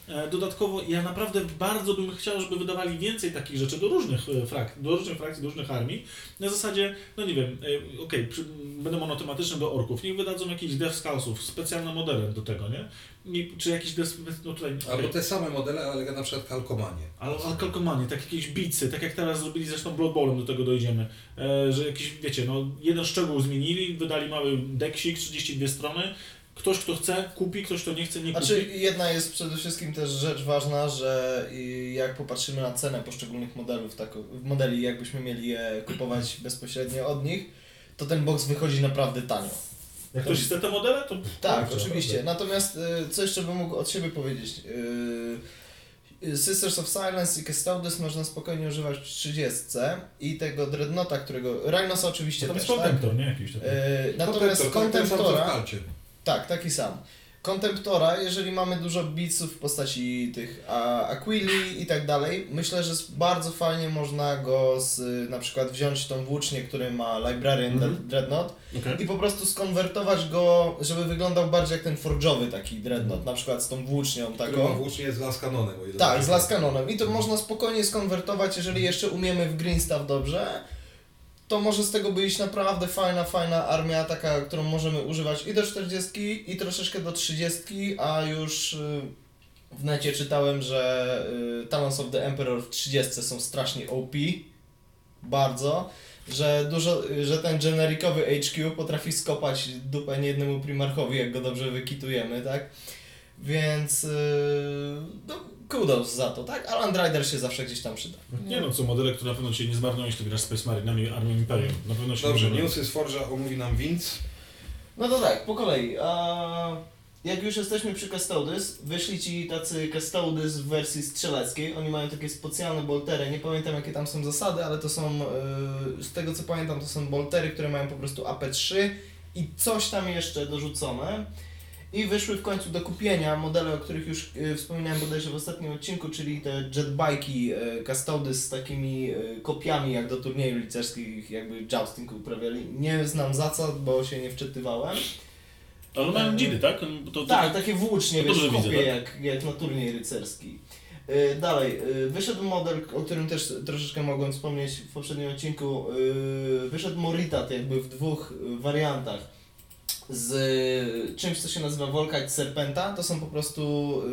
E, Dodatkowo ja naprawdę bardzo bym chciał, żeby wydawali więcej takich rzeczy do różnych e, frak, do różnych frakcji, do różnych armii. Na zasadzie, no nie wiem, e, okej, przy- będę monotematyczny do orków, niech wydadzą jakichś Death Scoutsów, specjalne modele do tego, nie? I, czy jakiś, des, no tutaj, Albo okej. te same modele, ale na przykład kalkomanie. Ale, ale kalkomanie, tak jakieś bicy, tak jak teraz zrobili zresztą Blood Bowlem, do tego dojdziemy, e, że jakiś, wiecie, no jeden szczegół zmienili, wydali mały deksik, 32 strony, ktoś kto chce kupi, ktoś kto nie chce nie kupi. Znaczy, jedna jest przede wszystkim też rzecz ważna, że jak popatrzymy na cenę poszczególnych modelów, tak, modeli, jakbyśmy mieli je kupować bezpośrednio od nich, to ten box wychodzi naprawdę tanio. Jak ktoś chce te modele, to Tak, Dobrze, oczywiście. dobrze. Natomiast y, co jeszcze bym mógł od siebie powiedzieć? Y, y, Sisters of Silence i Custodes można spokojnie używać w 30 i tego Dreadnota, którego... Rhinosa oczywiście tam też, jest tak? Contemptor, nie? Jakiś taki. Natomiast Contemptor, Contemptora... kalcie. Tak, taki sam. Contemptora, jeżeli mamy dużo bitsów w postaci tych a, Aquili i tak dalej, myślę, że bardzo fajnie można go z, na przykład wziąć tą włócznię, który ma Librarian Mhm. Dreadnought Okej. i po prostu skonwertować go, żeby wyglądał bardziej jak ten forge'owy taki Dreadnought, na przykład z tą włócznią Który ma taką. włócznie z las kanonem. Tak, z las kanonem. I to można spokojnie skonwertować, jeżeli jeszcze umiemy w Green Stuff dobrze. To może z tego być naprawdę fajna, fajna armia, taka, którą możemy używać i do 40, i troszeczkę do 30, a już y, w necie czytałem, że y, Talons of the Emperor w 30 są strasznie OP. Bardzo. Że, dużo, że ten generikowy HQ potrafi skopać dupę niejednemu primarchowi, jak go dobrze wykitujemy, tak? Więc yy, no, kudos za to, tak? A Land Rider się zawsze gdzieś tam przyda. Nie no, są modele, które na pewno Cię nie zmarnują, jeśli grasz Space Marinami, Armią Imperium. Na pewno się Dobrze, nie newsy z Forge'a omówi nam Vince. No to tak, po kolei. A jak już jesteśmy przy Custodes, wyszli ci tacy Custodes w wersji strzeleckiej. Oni mają takie specjalne boltery. Nie pamiętam jakie tam są zasady, ale to są, yy, z tego co pamiętam, to są boltery, które mają po prostu AP3 i coś tam jeszcze dorzucone. I wyszły w końcu do kupienia modele, o których już y, wspominałem bodajże w ostatnim odcinku, czyli te jetbike'i y, Custodes z takimi y, kopiami jak do turnieju licerskich, jakby jousting uprawiali. Nie znam za co, bo się nie wczytywałem. Ale mają dzidy, tak? To, to, Tak, takie włócznie, to wiesz, kopie widzę, tak? jak, jak na turniej rycerski. Dalej, wyszedł model, o którym też troszeczkę mogłem wspomnieć w poprzednim odcinku. Wyszedł Moritat jakby w dwóch wariantach. Z y, czymś, co się nazywa Volkite Serpenta. To są po prostu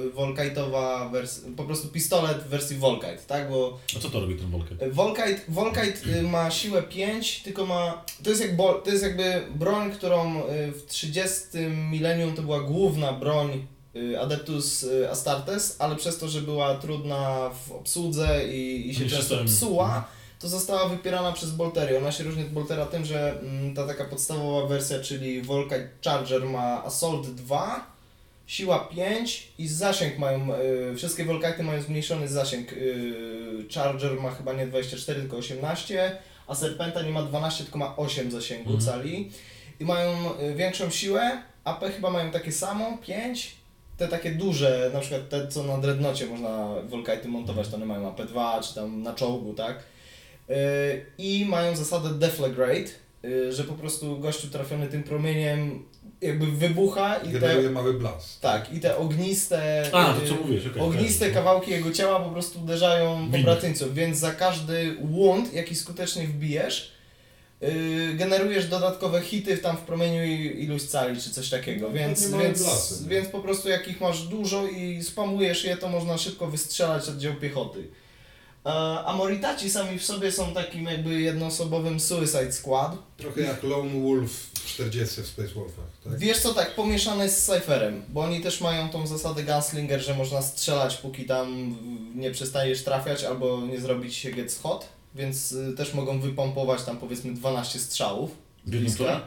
y, Volkite'owa wersja, po prostu pistolet w wersji Volkite, tak? Bo A co to robi ten Volker? Volkite, Volkite y, ma siłę 5, tylko ma. To jest, jak bol, to jest jakby broń, którą y, w 30 milenium to była główna broń y, Adeptus y, Astartes, ale przez to, że była trudna w obsłudze i, i się często psuła, to została wypierana przez Boltery. Ona się różni od Boltera tym, że mm, ta taka podstawowa wersja, czyli Volkite Charger ma Assault 2, siła 5 i zasięg mają, y, wszystkie Volkite'y mają zmniejszony zasięg. Y, Charger ma chyba nie 24, tylko 18, a Serpenta nie ma 12, tylko ma 8 zasięgu Mhm. cali. I mają y, większą siłę, AP chyba mają takie samo, 5. Te takie duże, na przykład te co na Dreadnocie można Volkite'y montować, to one mają AP2 czy tam na czołgu, tak? Y, I mają zasadę Deflagrate, y, że po prostu gościu trafiony tym promieniem jakby wybucha i te, Generuje mały blask. tak, i te ogniste, A, to y, co mówisz, okej. ogniste tak. kawałki jego ciała po prostu uderzają pobratyńców, więc za każdy wound, jaki skutecznie wbijesz, Yy, generujesz dodatkowe hity tam w promieniu iluś cali czy coś takiego, więc, nie małe więc, blasy, więc po prostu jak ich masz dużo i spamujesz je, to można szybko wystrzelać oddział piechoty. E, A Moritaci sami w sobie są takim jakby jednoosobowym Suicide Squad. Trochę jak Lone Wolf w 40 w Space Wolfach, tak? Wiesz co, tak pomieszane z Cypherem, bo oni też mają tą zasadę Gunslinger, że można strzelać póki tam nie przestajesz trafiać albo nie zrobić się gets hot, więc y, też mogą wypompować tam powiedzmy 12 strzałów. bliska.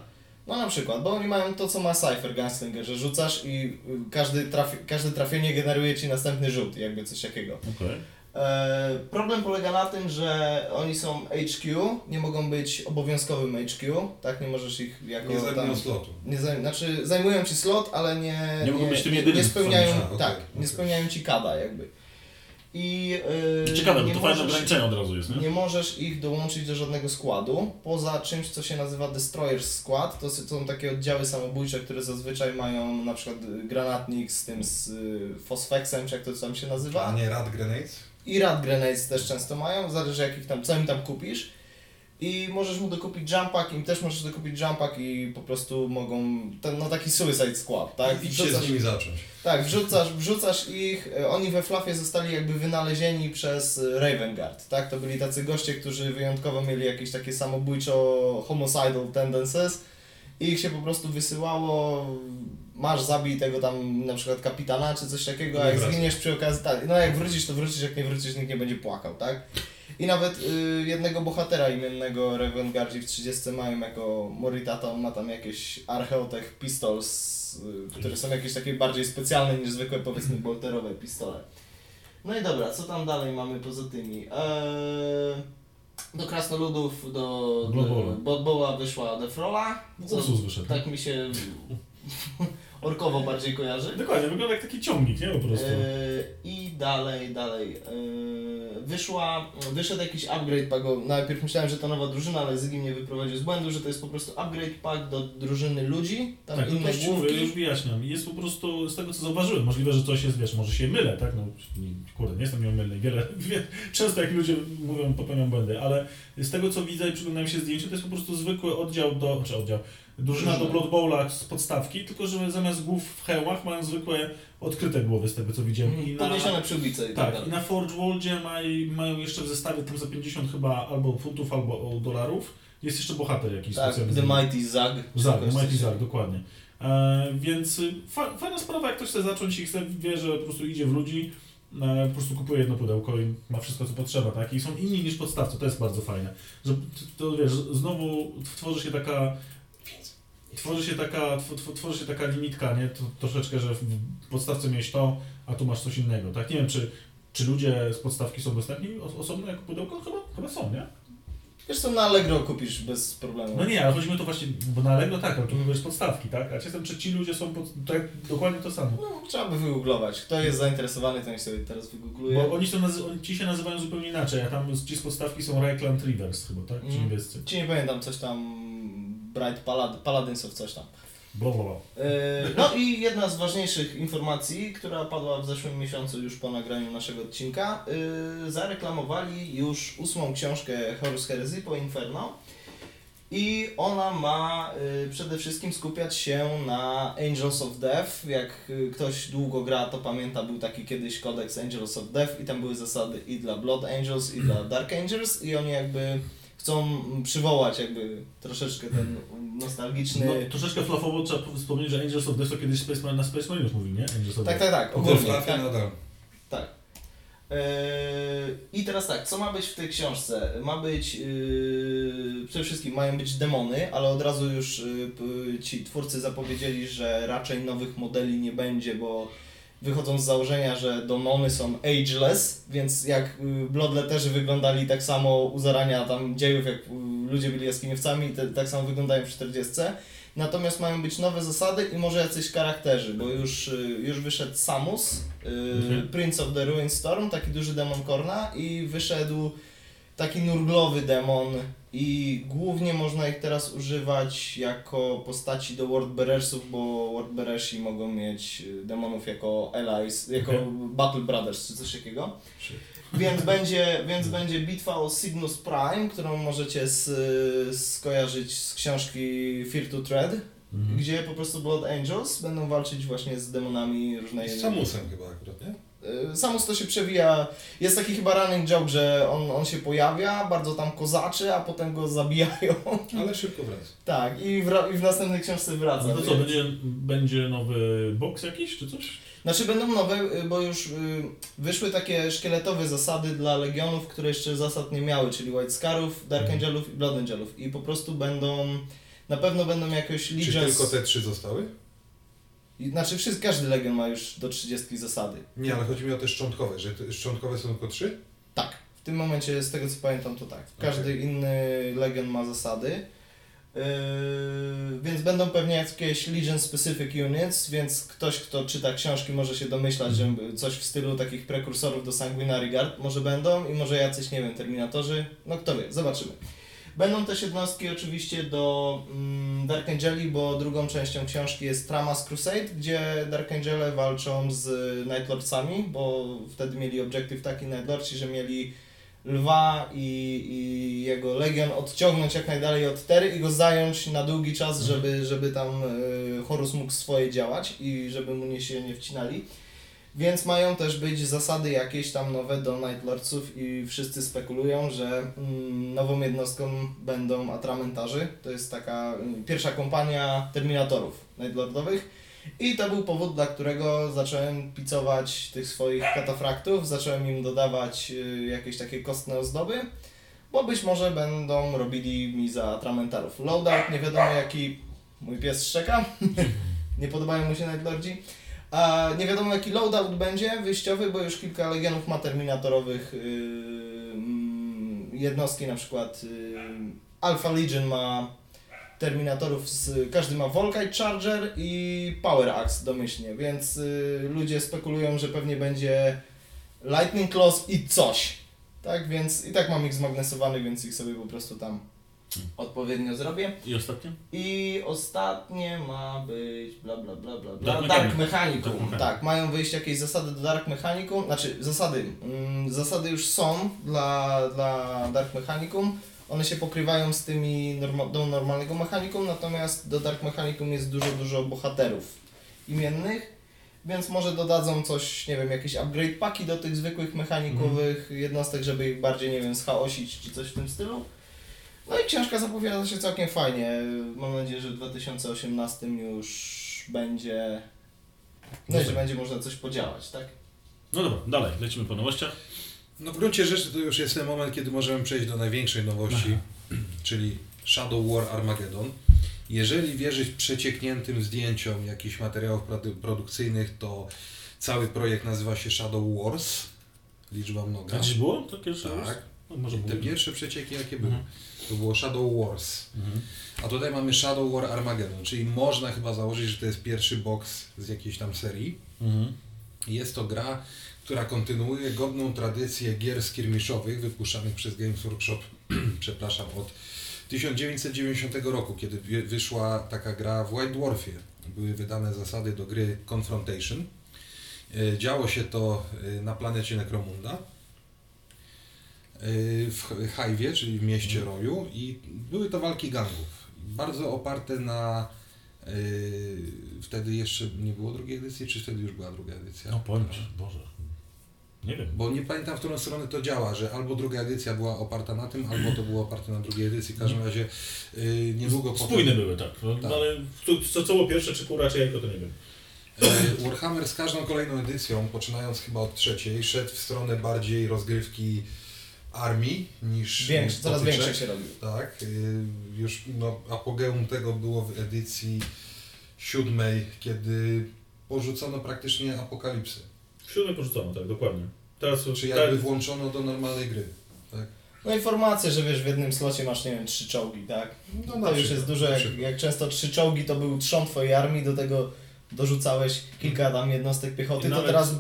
No na przykład, bo oni mają to co ma Cypher Gunslinger, że rzucasz i y, każdy, trafi, każde trafienie generuje ci następny rzut, jakby coś takiego. Okej. E, problem polega na tym, że oni są HQ, nie mogą być obowiązkowym HQ, tak? Nie możesz ich jako Nie zajmują tam... slotu. Nie zajm... Znaczy zajmują ci slot, ale nie. Nie mogą być tym jedynym Nie spełniają, tak, okej. nie spełniają ci kada jakby. I. Yy, Ciekawe, bo nie to fajne możesz- ograniczenie od razu jest, nie? Nie możesz ich dołączyć do żadnego składu, poza czymś, co się nazywa Destroyers Squad. To są takie oddziały samobójcze, które zazwyczaj mają na przykład granatnik z tym z y, fosfeksem, czy jak to tam się nazywa. A nie Rad Grenades? I rad grenades też często mają, zależy jakich tam, co im tam kupisz. I możesz mu dokupić jump pack, im też możesz dokupić jump pack i po prostu mogą, ten, no taki suicide squad, tak? I się z Wrzucasz, nimi zacząć. tak, wrzucasz, wrzucasz ich, e, oni we Fluffie zostali jakby wynalezieni przez e, Raven Guard, tak? To byli tacy goście, którzy wyjątkowo mieli jakieś takie samobójczo homicidal tendencies i ich się po prostu wysyłało, masz zabij tego tam na przykład kapitana czy coś takiego, a jak zginiesz przy okazji, tak, no jak wrócisz to wrócisz, jak nie wrócisz nikt nie będzie płakał, tak? I nawet y, jednego bohatera imiennego Raven Guardzi w 30 mają jako Moritata, on ma tam jakieś Archeotech Pistols, y, które są jakieś takie bardziej specjalne niż zwykłe powiedzmy bolterowe pistole. No i dobra, co tam dalej mamy poza tymi? Eee, do Krasnoludów, do Blood Bowla. Blood Bowla wyszła Defrola, co Ursus wyszedł. tak mi się orkowo bardziej kojarzy. Dokładnie, wygląda jak taki ciągnik, nie? Po prostu. Eee, I dalej, dalej. Eee, wyszła, wyszedł jakiś upgrade pack. Najpierw myślałem, że to nowa drużyna, ale Zygi mnie wyprowadził z błędu, że to jest po prostu upgrade pack do drużyny ludzi. Tam Tak, no inne to już, główki. wyjaśniam. Jest po prostu, z tego co zauważyłem, możliwe, że coś jest, wiesz, może się mylę, tak? No, nie, kurde, nie jestem nieomylny. Wiele, wie, często jak ludzie mówią, popełniam błędy, ale z tego co widzę i przyglądam się zdjęciu, to jest po prostu zwykły oddział do, czy oddział, drużyna do. Blood Bowla z podstawki, tylko że zamiast głów w hełmach mają zwykłe odkryte głowy z tego co widziałem. I na, Podniesione przyłbice i tak tak, dalej. i na Forge Worldzie maj, mają jeszcze w zestawie tam za 50 chyba albo funtów, albo dolarów. Jest jeszcze bohater jakiś Tak, specjalny. The Mighty Zag. Zag, Jakoś Mighty Zag, dokładnie. E, więc fa, fajna sprawa, jak ktoś chce zacząć i chce, wie, że po prostu idzie w ludzi, e, po prostu kupuje jedno pudełko i ma wszystko, co potrzeba, tak? I są inni niż podstawcy, to jest bardzo fajne. Że to wiesz, znowu tworzy się taka tworzy się taka, tw, tw, tworzy się taka limitka, nie? To, troszeczkę, że w podstawce miałeś to, a tu masz coś innego, tak? Nie wiem, czy, czy ludzie z podstawki są dostępni os- osobno jako pudełko? Chyba, chyba są, nie? Wiesz co, na Allegro kupisz bez problemu. No nie, ale chodzi mi o to właśnie, bo na Allegro tak, ale tu mówisz podstawki, tak? A ciekaw czy ci ludzie są pod, tak, dokładnie to samo. No, trzeba by wygooglować. Kto jest zainteresowany, to niech sobie teraz wygoogluje. Bo oni są, oni, ci się nazywają zupełnie inaczej, a tam ci z podstawki są Reichland Rivers chyba, tak? Ci Mm. niebiescy. Ci nie pamiętam, coś tam... Bright Palad Paladins of coś tam. E, No i jedna z ważniejszych informacji, która padła w zeszłym miesiącu już po nagraniu naszego odcinka. e, Zareklamowali już ósmą książkę Horus Heresy po Inferno. I ona ma y, przede wszystkim skupiać się na Angels of Death. Jak ktoś długo gra, to pamięta, był taki kiedyś kodeks Angels of Death i tam były zasady i dla Blood Angels, i dla Dark Angels i oni jakby chcą przywołać jakby troszeczkę ten nostalgiczny... No, troszeczkę flafowo trzeba wspomnieć, że Angels of Death to kiedyś Space Marine, na Space Mariners mówił, nie? Angels of Tak, tak, tak, ogólnie. Flafie Tak, nadal. tak. Eee, I teraz tak, co ma być w tej książce? Ma być, yy, przede wszystkim mają być demony, ale od razu już yy, ci twórcy zapowiedzieli, że raczej nowych modeli nie będzie, bo wychodzą z założenia, że demony są ageless, więc jak yy, Bloodletterzy wyglądali tak samo u zarania tam dziejów, jak yy, ludzie byli jaskiniowcami, te, tak samo wyglądają w 40. Natomiast mają być nowe zasady i może jacyś charakterzy, bo już, y, już wyszedł Samus, y, Mhm. Prince of the Ruined Storm, taki duży demon Korna i wyszedł taki nurglowy demon i głównie można ich teraz używać jako postaci do Wordbearersów, bo Wordbearersi mogą mieć y, demonów jako allies, jako Okej. Battle Brothers czy coś takiego. Więc będzie, więc będzie bitwa o Cygnus Prime, którą możecie z, skojarzyć z książki Fear to Tread, Mhm. gdzie po prostu Blood Angels będą walczyć właśnie z demonami różnej... Z Samusem chyba akurat, nie? Y, Samus to się przewija. Jest taki chyba running joke, że on, on się pojawia, bardzo tam kozaczy, a potem go zabijają. <laughs> Ale szybko wraca. Tak, i w, i w następnej książce wraca. No to co, więc- będzie, będzie nowy box jakiś, czy coś? Znaczy będą nowe, y, bo już y, wyszły takie szkieletowe zasady dla Legionów, które jeszcze zasad nie miały, czyli White Scarów, Dark Mhm. Angelów i Blood Angelów. I po prostu będą, na pewno będą jakoś Czy Legions... tylko te trzy zostały? I- Znaczy wszyscy, każdy Legion ma już do 30 zasady. Nie, ale chodzi mi o te szczątkowe, że te szczątkowe są tylko trzy? Tak, w tym momencie, z tego co pamiętam, to tak. Każdy inny Legion ma zasady. Yy, więc będą pewnie jakieś Legion Specific Units, więc ktoś, kto czyta książki, może się domyślać, że coś w stylu takich prekursorów do Sanguinary Guard może będą i może jacyś, nie wiem, Terminatorzy. No kto wie, zobaczymy. Będą też jednostki oczywiście do mm, Dark Angeli, bo drugą częścią książki jest Tramas Crusade, gdzie Dark Angele walczą z Night Lordsami, bo wtedy mieli obiektyw taki Night Lordsi, że mieli lwa i, i jego legion odciągnąć jak najdalej od Tery i go zająć na długi czas, Mhm. żeby, żeby tam y, Horus mógł swoje działać i żeby mu nie się nie wcinali. Więc mają też być zasady jakieś tam nowe do Night Lordsów i wszyscy spekulują, że mm, nową jednostką będą Atramentarzy. To jest taka mm, pierwsza kompania Terminatorów Night Lordowych. I to był powód, dla którego zacząłem picować tych swoich katafraktów, zacząłem im dodawać y, jakieś takie kostne ozdoby, bo być może będą robili mi za Atramentarów. Loadout, nie wiadomo jaki, mój pies szczeka, <laughs> nie podobają mu się Night Lordzi. A nie wiadomo jaki loadout będzie wyjściowy, bo już kilka legionów ma terminatorowych yy, jednostki, na przykład yy, Alpha Legion ma terminatorów, z, każdy ma Volkite Charger i Power Axe domyślnie, więc yy, ludzie spekulują, że pewnie będzie Lightning Claws i coś. Tak, więc i tak mam ich zmagnesowanych, więc ich sobie po prostu tam odpowiednio zrobię. I ostatnie? I ostatnie ma być bla bla bla bla bla. Dark Dark, Mechanicum. Dark. Tak, mają wyjść jakieś zasady do Dark Mechanicum. Znaczy zasady. Mm, zasady już są dla, dla Dark Mechanicum. One się pokrywają z tymi norma, do normalnego Mechanicum, natomiast do Dark Mechanicum jest dużo, dużo bohaterów imiennych. Więc może dodadzą coś, nie wiem, jakieś upgrade paki do tych zwykłych mechanikowych jednostek, żeby ich bardziej, nie wiem, schaosić czy coś w tym stylu. No i książka zapowiada się całkiem fajnie. Mam nadzieję, że w 2018 już będzie. No że będzie można coś podziałać, tak? No dobra, dalej, lecimy po nowościach. No w gruncie rzeczy to już jest ten moment, kiedy możemy przejść do największej nowości, <clears throat> czyli Shadow War Armageddon. Jeżeli wierzyć przeciekniętym zdjęciom jakichś materiałów produ- produkcyjnych, to cały projekt nazywa się Shadow Wars. Liczba mnoga. A dziś było takie? Tak. No, może Te pierwsze przecieki jakie były, Mhm. to było Shadow Wars. Mhm. A tutaj mamy Shadow War Armageddon, czyli można chyba założyć, że to jest pierwszy box z jakiejś tam serii. Mhm. Jest to gra, która kontynuuje godną tradycję gier skirmiszowych wypuszczanych przez Games Workshop, <clears throat> przepraszam, od 1990 roku, kiedy wyszła taka gra w White Dwarfie. Były wydane zasady do gry Confrontation. E, Działo się to e, na planecie Necromunda. E, W Hive'ie, czyli w mieście Roju i były to walki gangów. Bardzo oparte na e, wtedy jeszcze nie było drugiej edycji, czy wtedy już była druga edycja? No powiem Ci, Boże. Nie wiem. Bo nie pamiętam, w którą stronę to działa, że albo druga edycja była oparta na tym, albo to było oparte na drugiej edycji. W każdym razie yy, niedługo potem... Spójne były, tak. No, Tak. Ale Co, co, było pierwsze, czy kura, czy jajko, to nie wiem. Yy, Warhammer z każdą kolejną edycją, poczynając chyba od trzeciej, szedł w stronę bardziej rozgrywki armii niż Większy, coraz potyczek. większy się robił. Tak, yy, już no, apogeum tego było w edycji siódmej, kiedy porzucono praktycznie apokalipsy. W siódmej porzucono, tak, dokładnie. Teraz Czy tak, jakby włączono do normalnej gry. Tak? No informacje, że wiesz, w jednym slocie masz, nie wiem, trzy czołgi, tak? No, To już przykład, jest dużo, jak, jak często trzy czołgi to był trzon twojej armii, do tego dorzucałeś kilka tam jednostek piechoty, I to nawet- teraz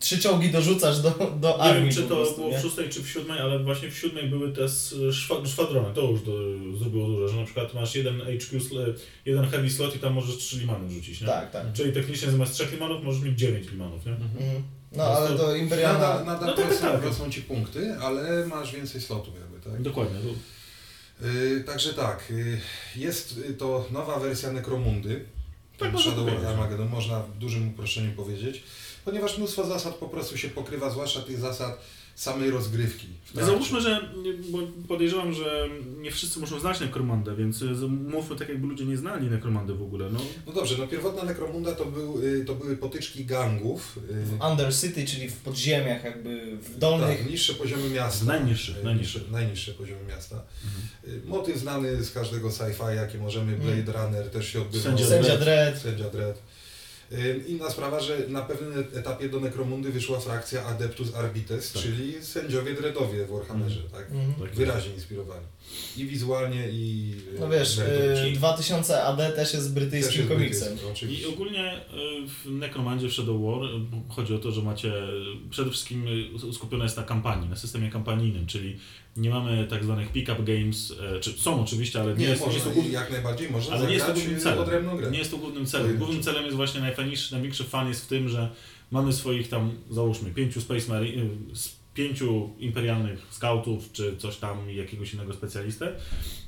trzy czołgi dorzucasz do, do Nie armii wiem, czy to prostu, było nie? w szóstej czy w siódmej, ale właśnie w siódmej były te szwa- szwadrony. To już do, zrobiło dużo, że na przykład masz jeden HQ, jeden heavy slot i tam możesz trzy limany wrzucić, nie? Tak, tak. Czyli technicznie zamiast trzech limanów możesz mieć dziewięć limanów, nie? Mhm. No No ale to- to Imperialna... Nadal, nadal No tak, tak. rosną ci punkty, ale masz więcej slotów jakby, tak? Dokładnie. Yy, także tak, yy, jest to nowa wersja Necromundy, Tak tak, można Shadow powiedzieć. Armageddon, można w dużym uproszczeniu powiedzieć, ponieważ mnóstwo zasad po prostu się pokrywa, zwłaszcza tych zasad samej rozgrywki. w trakcie. Załóżmy, że bo podejrzewam, że nie wszyscy muszą znać Necromandę, więc z- mówmy tak jakby ludzie nie znali Necromandy w ogóle. No, No dobrze, no pierwotna Necromunda to, był, y, to były potyczki gangów, y, W Undercity, czyli w podziemiach jakby, w dolnych... Tak, niższe poziomy miasta. Z najniższych, Y, najniższych. niższe- najniższe poziomy miasta. Y, Motyw znany z każdego sci-fi, jaki możemy. Blade Runner też się odbywał. Sędzia. Dredd. Sędzia Dredd. Inna sprawa, że na pewnym etapie do Necromundy wyszła frakcja Adeptus Arbites, Tak. czyli sędziowie Dreddowie w Warhammerze, tak? Mhm. tak Wyraźnie inspirowani. I wizualnie, i... y, No wiesz, merytorycznie. y, 2000 AD też jest Też brytyjskim jest komiksem. I ogólnie y, w Necromandzie w Shadow War chodzi o to, że macie przede wszystkim skupione jest na kampanii, na systemie kampanijnym, czyli nie mamy tak zwanych pick-up games, e, czy są oczywiście, ale nie, Nie, jest, nie można, jest to główny, jak najbardziej można ale nie jest to głównym y, celem. Nie jest to głównym celem. Głównym celem jest właśnie najfajniejszy, największy fan jest w tym, że mamy swoich tam, załóżmy, pięciu Space Marine, z pięciu imperialnych scoutów, czy coś tam, jakiegoś innego specjalistę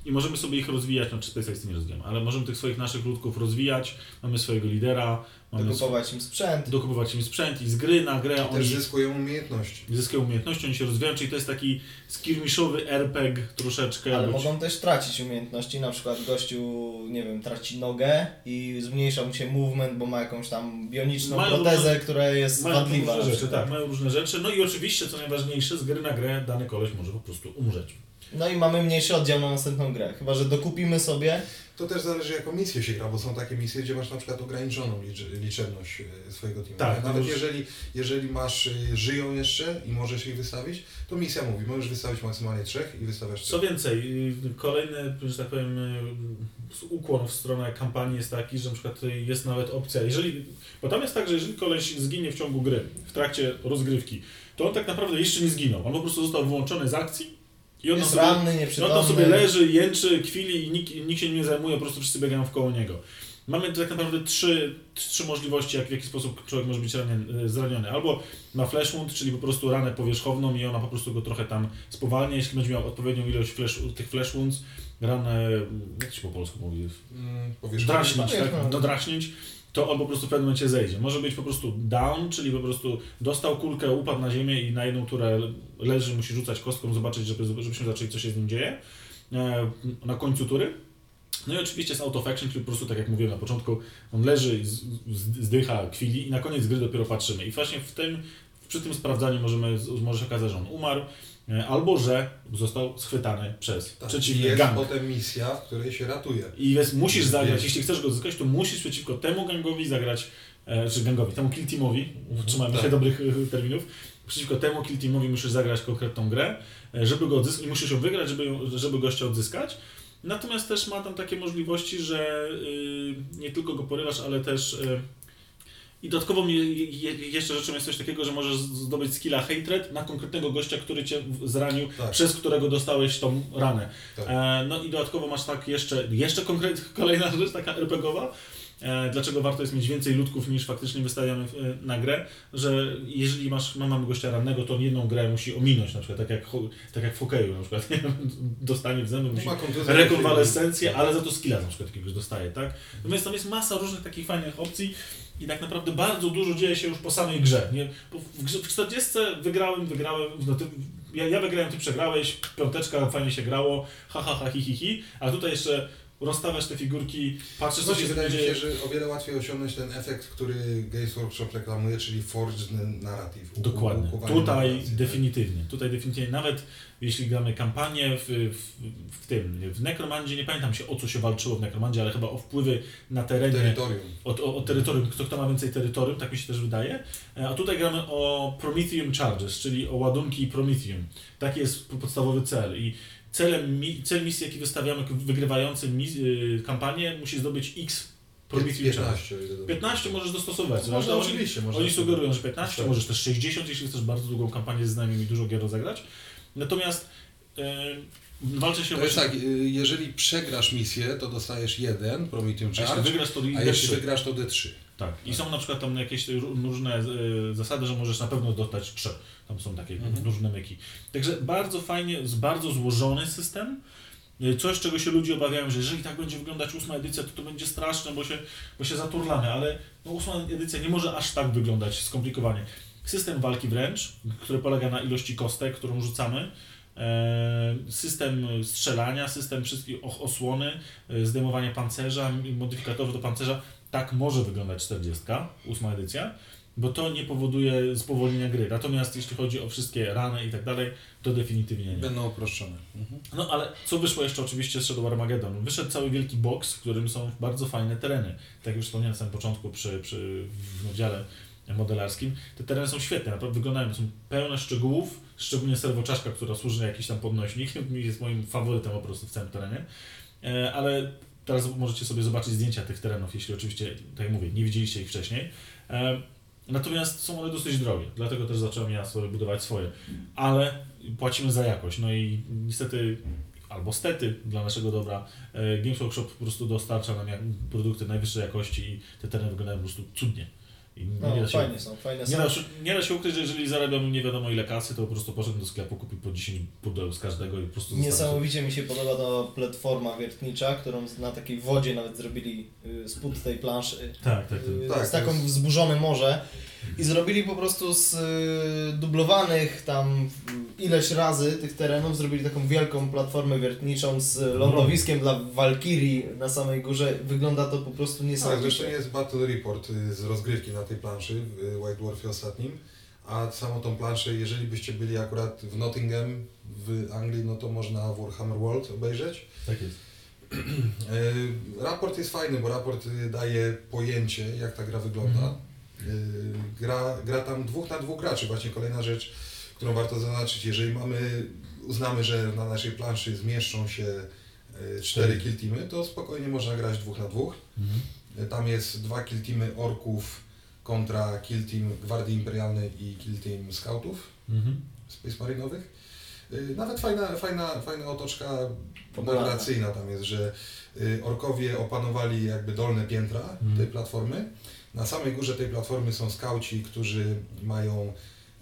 i możemy sobie ich rozwijać, no czy specjalisty nie rozwijamy, ale możemy tych swoich naszych ludków rozwijać, mamy swojego lidera, Dokupować im sprzęt. dokupować im sprzęt i z gry na grę Też oni zyskują umiejętności. zyskają umiejętności, oni się rozwijają, czyli to jest taki skirmiszowy RPG troszeczkę. Ale bądź- mogą też tracić umiejętności, na przykład gościu, nie wiem, traci nogę i zmniejsza mu się movement, bo ma jakąś tam bioniczną Mają protezę, różne- która jest Mają wadliwa. różne rzeczy, tak, mają różne rzeczy. No i oczywiście, co najważniejsze, z gry na grę dany koleś może po prostu umrzeć. No i mamy mniejszy oddział na następną grę, chyba że dokupimy sobie. To też zależy jaką misję się gra, bo są takie misje, gdzie masz na przykład ograniczoną licz- liczebność e, swojego teamu. Tak, Nawet to już- jeżeli, jeżeli masz, e, żyją jeszcze i możesz ich wystawić, to misja mówi, możesz wystawić maksymalnie trzech i wystawiasz Co trzech. więcej, y, kolejny, że tak powiem, y, ukłon w stronę kampanii jest taki, że na przykład jest nawet opcja, jeżeli, bo tam jest tak, że jeżeli koleś zginie w ciągu gry, w trakcie rozgrywki, to on tak naprawdę jeszcze nie zginął, on po prostu został wyłączony z akcji i on Jest sobie, ranny, i on nieprzytomny. tam sobie leży, jęczy, kwili i nikt, nikt się nim nie zajmuje, po prostu wszyscy biegają wkoło niego. Mamy tak naprawdę trzy, trzy możliwości, jak, w jaki sposób człowiek może być raniony, zraniony. Albo ma flash wound, czyli po prostu ranę powierzchowną i ona po prostu go trochę tam spowalnia. Jeśli będzie miał odpowiednią ilość flash, tych flash wounds, ranę, jak się po polsku mówi, Mm, powiesz, draśnięć, Powierzchowną. tak? no. To on po prostu w pewnym momencie zejdzie. Może być po prostu down, czyli po prostu dostał kulkę, upadł na ziemię i na jedną turę leży, musi rzucać kostką, zobaczyć, żeby, żebyśmy zobaczyli, co się z nim dzieje e, na końcu tury. No i oczywiście jest autofaction, czyli po prostu, tak jak mówiłem na początku, on leży, zdycha, kwili i na koniec gry dopiero patrzymy. I właśnie w tym, przy tym sprawdzaniu możemy, może się okazać, że on umarł, albo że został schwytany przez tak, przeciwny jest gang. potem misja, w której się ratuje. I jest, musisz zagrać, Jest. jeśli chcesz go zyskać, to musisz przeciwko temu gangowi zagrać, e, czy gangowi, temu kill teamowi, trzymajmy się tak. dobrych e, terminów, przeciwko temu kill teamowi musisz zagrać konkretną grę, e, żeby go odzyskać, i musisz ją wygrać, żeby, żeby gościa odzyskać. Natomiast też ma tam takie możliwości, że y, nie tylko go porywasz, ale też y, i dodatkowo jeszcze rzeczą jest coś takiego, że możesz zdobyć skilla hatred na konkretnego gościa, który cię zranił, Tak. przez którego dostałeś tą ranę. Tak. E, no i dodatkowo masz tak jeszcze, jeszcze konkret, <laughs> kolejna rzecz taka RPGowa, e, dlaczego warto jest mieć więcej ludków niż faktycznie wystawiamy e, na grę, że jeżeli masz, ma- mamy gościa rannego, to on jedną grę musi ominąć, na przykład tak jak, tak jak w hokeju, na przykład <laughs> dostanie w zęby, musi rekonwalescencję, ale za to skilla na przykład jakiegoś dostaje, tak? Natomiast tam jest masa różnych takich fajnych opcji i tak naprawdę bardzo dużo dzieje się już po samej grze. Nie? W 40 wygrałem, wygrałem, no ty, ja, ja wygrałem, ty przegrałeś, piąteczka, fajnie się grało, ha ha ha hi hi hi, a tutaj jeszcze rozstawiasz te figurki, patrzysz co Właśnie się wydaje mi się, że o wiele łatwiej osiągnąć ten efekt, który Games Workshop reklamuje, czyli forged narrative. Dokładnie. Tutaj narracji, tak? definitywnie. Tutaj definitywnie nawet jeśli gramy kampanię w, w, w tym, w Necromandzie, nie pamiętam się o co się walczyło w Necromandzie, ale chyba o wpływy na terenie, Terytorium. o, o, o terytorium, kto, kto ma więcej terytorium, tak mi się też wydaje. E, A tutaj gramy o Prometheum Charges, czyli o ładunki Prometheum. Taki jest podstawowy cel i celem, cel misji, jaki wystawiamy k- wygrywający mis, y, kampanię, musi zdobyć X Challenge. 15, o ile dobrze 15 możesz dostosować. Można, Zresztą oczywiście, Oni, można. oni sugerują, że 15, Tak. możesz też 60, jeśli chcesz bardzo długą kampanię z znajomymi, dużo gier rozegrać. Natomiast e, walczy się To jest właśnie... tak, y, jeżeli przegrasz misję, to dostajesz jeden Prometheum A jeśli Charge, wygrasz, to a jeśli D3. wygrasz, to D3. Tak. I są na przykład tam jakieś ró- różne e, zasady, że możesz na pewno dostać 3. Tam są takie Mhm. różne myki. Także bardzo fajnie, bardzo złożony system. E, Coś, czego się ludzie obawiają, że jeżeli tak będzie wyglądać ósma edycja, to to będzie straszne, bo się, bo się zaturlamy, ale no, ósma edycja nie może aż tak wyglądać skomplikowanie. System walki wręcz, który polega na ilości kostek, którą rzucamy, e, system strzelania, system wszystkich osłony, e, zdejmowanie pancerza, m- modyfikatorów do pancerza, tak może wyglądać 40, ósma edycja, bo to nie powoduje spowolnienia gry. Natomiast jeśli chodzi o wszystkie rany i tak dalej, to definitywnie nie. Będą uproszczone. Mhm. No ale co wyszło jeszcze oczywiście z Shadow Armageddon? Wyszedł cały wielki box, w którym są bardzo fajne tereny. Tak jak już wspomniałem na samym początku przy, przy w oddziale modelarskim. Te tereny są świetne, naprawdę wyglądają, są pełne szczegółów, szczególnie serwoczaszka, która służy na jakiś tam podnośnik, <laughs> jest moim faworytem po prostu w całym terenie. E, Ale teraz możecie sobie zobaczyć zdjęcia tych terenów, jeśli oczywiście, tak jak mówię, nie widzieliście ich wcześniej. Natomiast są one dosyć drogie, dlatego też zacząłem ja sobie budować swoje. Ale płacimy za jakość. No i niestety, albo stety dla naszego dobra, e, Games Workshop po prostu dostarcza nam produkty najwyższej jakości i te tereny wyglądają po prostu cudnie. I nie, No, da się, fajnie są, fajne nie, są. da się, nie da się ukryć, że jeżeli zarabiam nie wiadomo ile kasy, to po prostu poszedłem do sklepu, kupił po 10 pudeł z każdego i po prostu sobie. Niesamowicie mi się podoba ta platforma wiertnicza, którą na takiej wodzie nawet zrobili y, spód tej planszy. Tak, tak, tak. y, Tak, z to taką jest- wzburzone morze i zrobili po prostu z y, dublowanych tam ileś razy tych terenów, zrobili taką wielką platformę wiertniczą z lądowiskiem dla Walkirii na samej górze. Wygląda to po prostu Tak, zresztą niesamowicie. jest Battle Report y, z rozgrywki na tej planszy w y, White Dwarfie ostatnim. A samą tą planszę, jeżeli byście byli akurat w Nottingham w Anglii, no to można Warhammer World obejrzeć. tak jest. <clears throat> Raport jest fajny, bo raport daje pojęcie, jak ta gra wygląda. Y, Gra, gra tam dwóch na dwóch graczy. Właśnie kolejna rzecz, którą warto zaznaczyć. Jeżeli mamy, uznamy, że na naszej planszy zmieszczą się y, cztery kill teamy, to spokojnie można grać dwóch na dwóch. Mhm. Y, Tam jest dwa kill teamy orków kontra kill team Gwardii Imperialnej i kill team scoutów Mhm. Space Marinowych. Y, Nawet fajna, fajna, fajna otoczka narracyjna tam jest, że y, orkowie opanowali jakby dolne piętra Mhm. tej platformy. Na samej górze tej platformy są skauci, którzy mają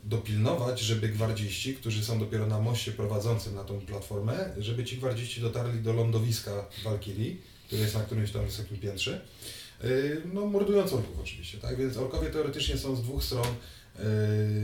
dopilnować, żeby gwardziści, którzy są dopiero na moście prowadzącym na tą platformę, żeby ci gwardziści dotarli do lądowiska Walkirii, które jest na którymś tam wysokim piętrze. Y, No, mordując orków oczywiście, tak? Więc orkowie teoretycznie są z dwóch stron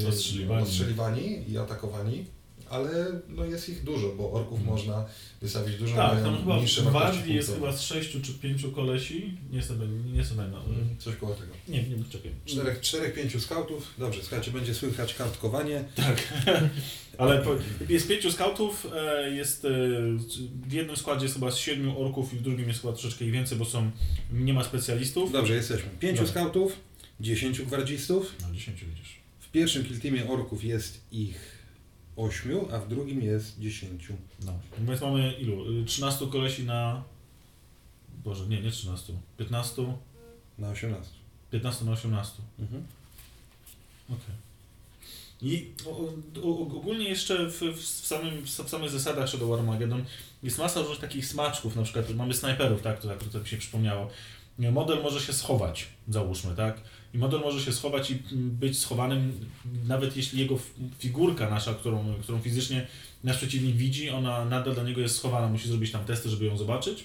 y, Ostrzeliwani. ostrzeliwani i atakowani, ale no jest ich dużo, bo orków można wystawić dużo, Tak, mają tam chyba w Gwardii jest chyba z 6 czy 5 kolesi, nie jestem, nie jestem. Mm, Coś koło tego. Nie, nie, czekaj. Czterech, czterech, pięciu skautów. Dobrze, słuchajcie, będzie słychać kartkowanie. Tak, <laughs> ale po, jest pięciu skautów, e, jest e, w jednym składzie jest chyba z siedmiu orków i w drugim jest chyba troszeczkę ich więcej, bo są, nie ma specjalistów. Dobrze, jesteśmy. Pięciu Dobra. skautów, dziesięciu gwardzistów. No, 10 widzisz. W pierwszym kiltimie orków jest ich ośmiu, a w drugim jest dziesięciu. No. Więc mamy ilu? Y, 13 kolesi na... Boże, nie, nie 13. 15, Na 18. 15 na 18. Mhm. Okej. I o, o, ogólnie jeszcze w, w, samym, w samych zasadach Shadow Armageddon jest masa różnych takich smaczków, na przykład mamy snajperów, tak, to, to mi się przypomniało. Model może się schować, załóżmy, tak? I model może się schować i być schowanym, nawet jeśli jego figurka nasza, którą, którą fizycznie nasz przeciwnik widzi, ona nadal dla niego jest schowana, musi zrobić tam testy, żeby ją zobaczyć.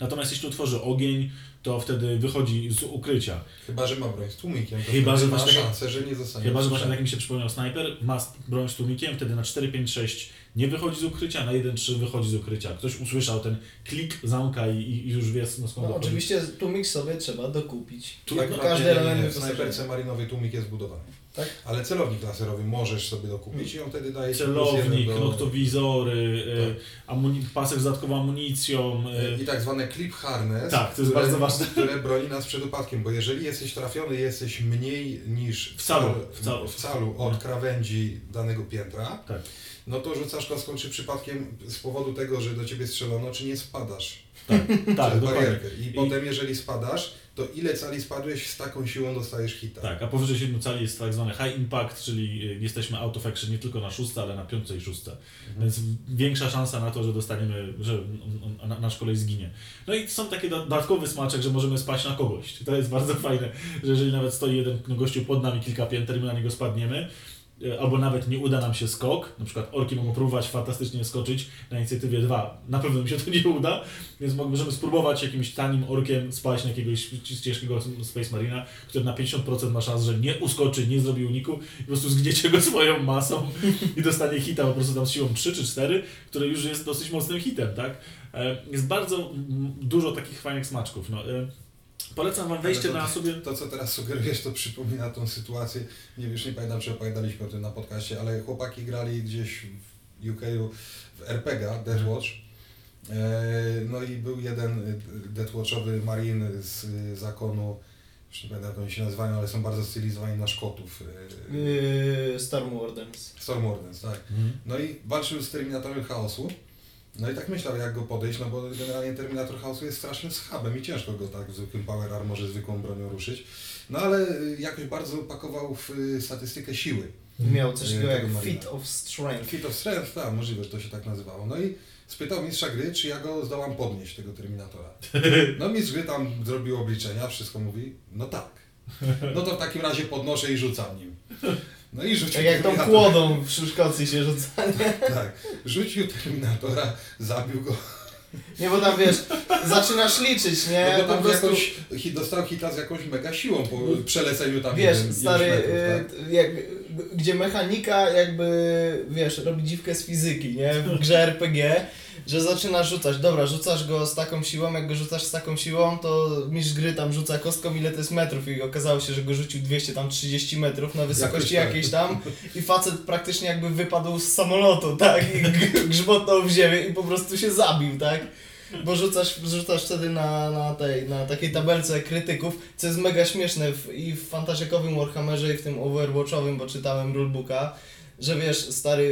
Natomiast jeśli utworzy ogień, to wtedy wychodzi z ukrycia. Chyba, że ma broń z tłumikiem, to Chyba, że ma właśnie tak- szansę, że nie zostanie Chyba, że właśnie tak mi się przypomniał snajper, ma broń z tłumikiem, wtedy na 4, 5, 6 nie wychodzi z ukrycia, na 1, 3 wychodzi z ukrycia. Ktoś usłyszał ten klik zamka i, i już wie no skąd No, oczywiście tłumik sobie trzeba dokupić. Tu Jak akurat każdy element W snajperce marinowej tłumik jest zbudowany. Tak? Ale celownik laserowy możesz sobie dokupić i on wtedy daje Celownik, do... noktowizory, Tak. y, amuni- pasek z dodatkową amunicją. y, I tak zwane clip harness, Tak, to jest które, bardzo ważne. które broni nas przed upadkiem, bo jeżeli jesteś trafiony, jesteś mniej niż W calu, cal- w calu. w calu od No. krawędzi danego piętra, Tak. no to rzucasz kostką, czy przypadkiem z powodu tego, że do ciebie strzelono, czy nie spadasz Tak, <laughs> tak, barierkę. I, potem jeżeli spadasz, to ile cali spadłeś, z taką siłą dostajesz hita. Tak, a powyżej 7 cali jest tak zwany high impact, czyli y, jesteśmy out of action nie tylko na szóstce, ale na piątce i szóstce. Mhm. Więc większa szansa na to, że dostaniemy, że nasz kolej zginie. No i są takie do- dodatkowy smaczek, że możemy spaść na kogoś. To jest bardzo fajne, że jeżeli nawet stoi jeden gościu pod nami kilka pięter, my na niego spadniemy, albo nawet nie uda nam się skok, na przykład orki mogą próbować fantastycznie skoczyć na inicjatywie 2. Na pewno mi się to nie uda, więc możemy spróbować jakimś tanim orkiem spaść na jakiegoś ciężkiego Space Marina, który na 50% ma szans, że nie uskoczy, nie zrobi uniku i po prostu zgniecie go <laughs> swoją masą i dostanie hita po prostu tam z siłą 3 czy 4, które już jest dosyć mocnym hitem, tak? E, Jest bardzo dużo takich fajnych smaczków. No, e, polecam Wam wejście to- na sobie... To, co teraz sugerujesz, to przypomina tą sytuację. Nie wiesz, nie pamiętam, czy opowiadaliśmy o tym na podcaście, ale chłopaki grali gdzieś w UK w RPG, Deathwatch. E, No i był jeden Deathwatchowy marin z zakonu, już nie pamiętam jak oni się nazywają, ale są bardzo stylizowani na Szkotów. e, Yy, Storm Wardens. Stormwardens, tak. No i walczył z Terminatorem Chaosu. No i tak myślał, jak go podejść, no bo generalnie Terminator Chaosu jest strasznym schabem i ciężko go tak w zwykłym Power Armorze, zwykłą bronią ruszyć. No ale y, jakoś bardzo pakował w y, statystykę siły. Miał coś Yy, takiego jak. Feat of Strength. Feat of Strength, tak, możliwe, że to się tak nazywało. No i spytał mistrza gry, czy ja go zdołam podnieść, tego Terminatora. <laughs> No mistrz gry tam zrobił obliczenia, wszystko mówi, no tak. No to w takim razie podnoszę i rzucam nim. No i rzucił Tak jak tą Terminatora. kłodą w Szkocji się rzuca. Tak, rzucił Terminatora, zabił go. Nie, bo tam wiesz, zaczynasz liczyć, nie? No bo tam jakoś, hit, dostał hita z jakąś mega siłą po przeleceniu tam wiesz, jeden, stary, iluś metrów, tak? y, jak, gdzie mechanika jakby, wiesz, robi dziwkę z fizyki, nie? W grze RPG, że zaczynasz rzucać, dobra, rzucasz go z taką siłą, jak go rzucasz z taką siłą, to mistrz gry tam rzuca kostką ile to jest metrów i okazało się, że go rzucił 200 tam 30 metrów na wysokości Jakoś tak. jakiejś tam i facet praktycznie jakby wypadł z samolotu, tak? I grzmotnął w ziemię i po prostu się zabił, tak? Bo rzucasz, rzucasz wtedy na, na, tej, na takiej tabelce krytyków, co jest mega śmieszne w, i w fantasiakowym Warhammerze i w tym Overwatchowym, bo czytałem rulebooka, że wiesz, stary,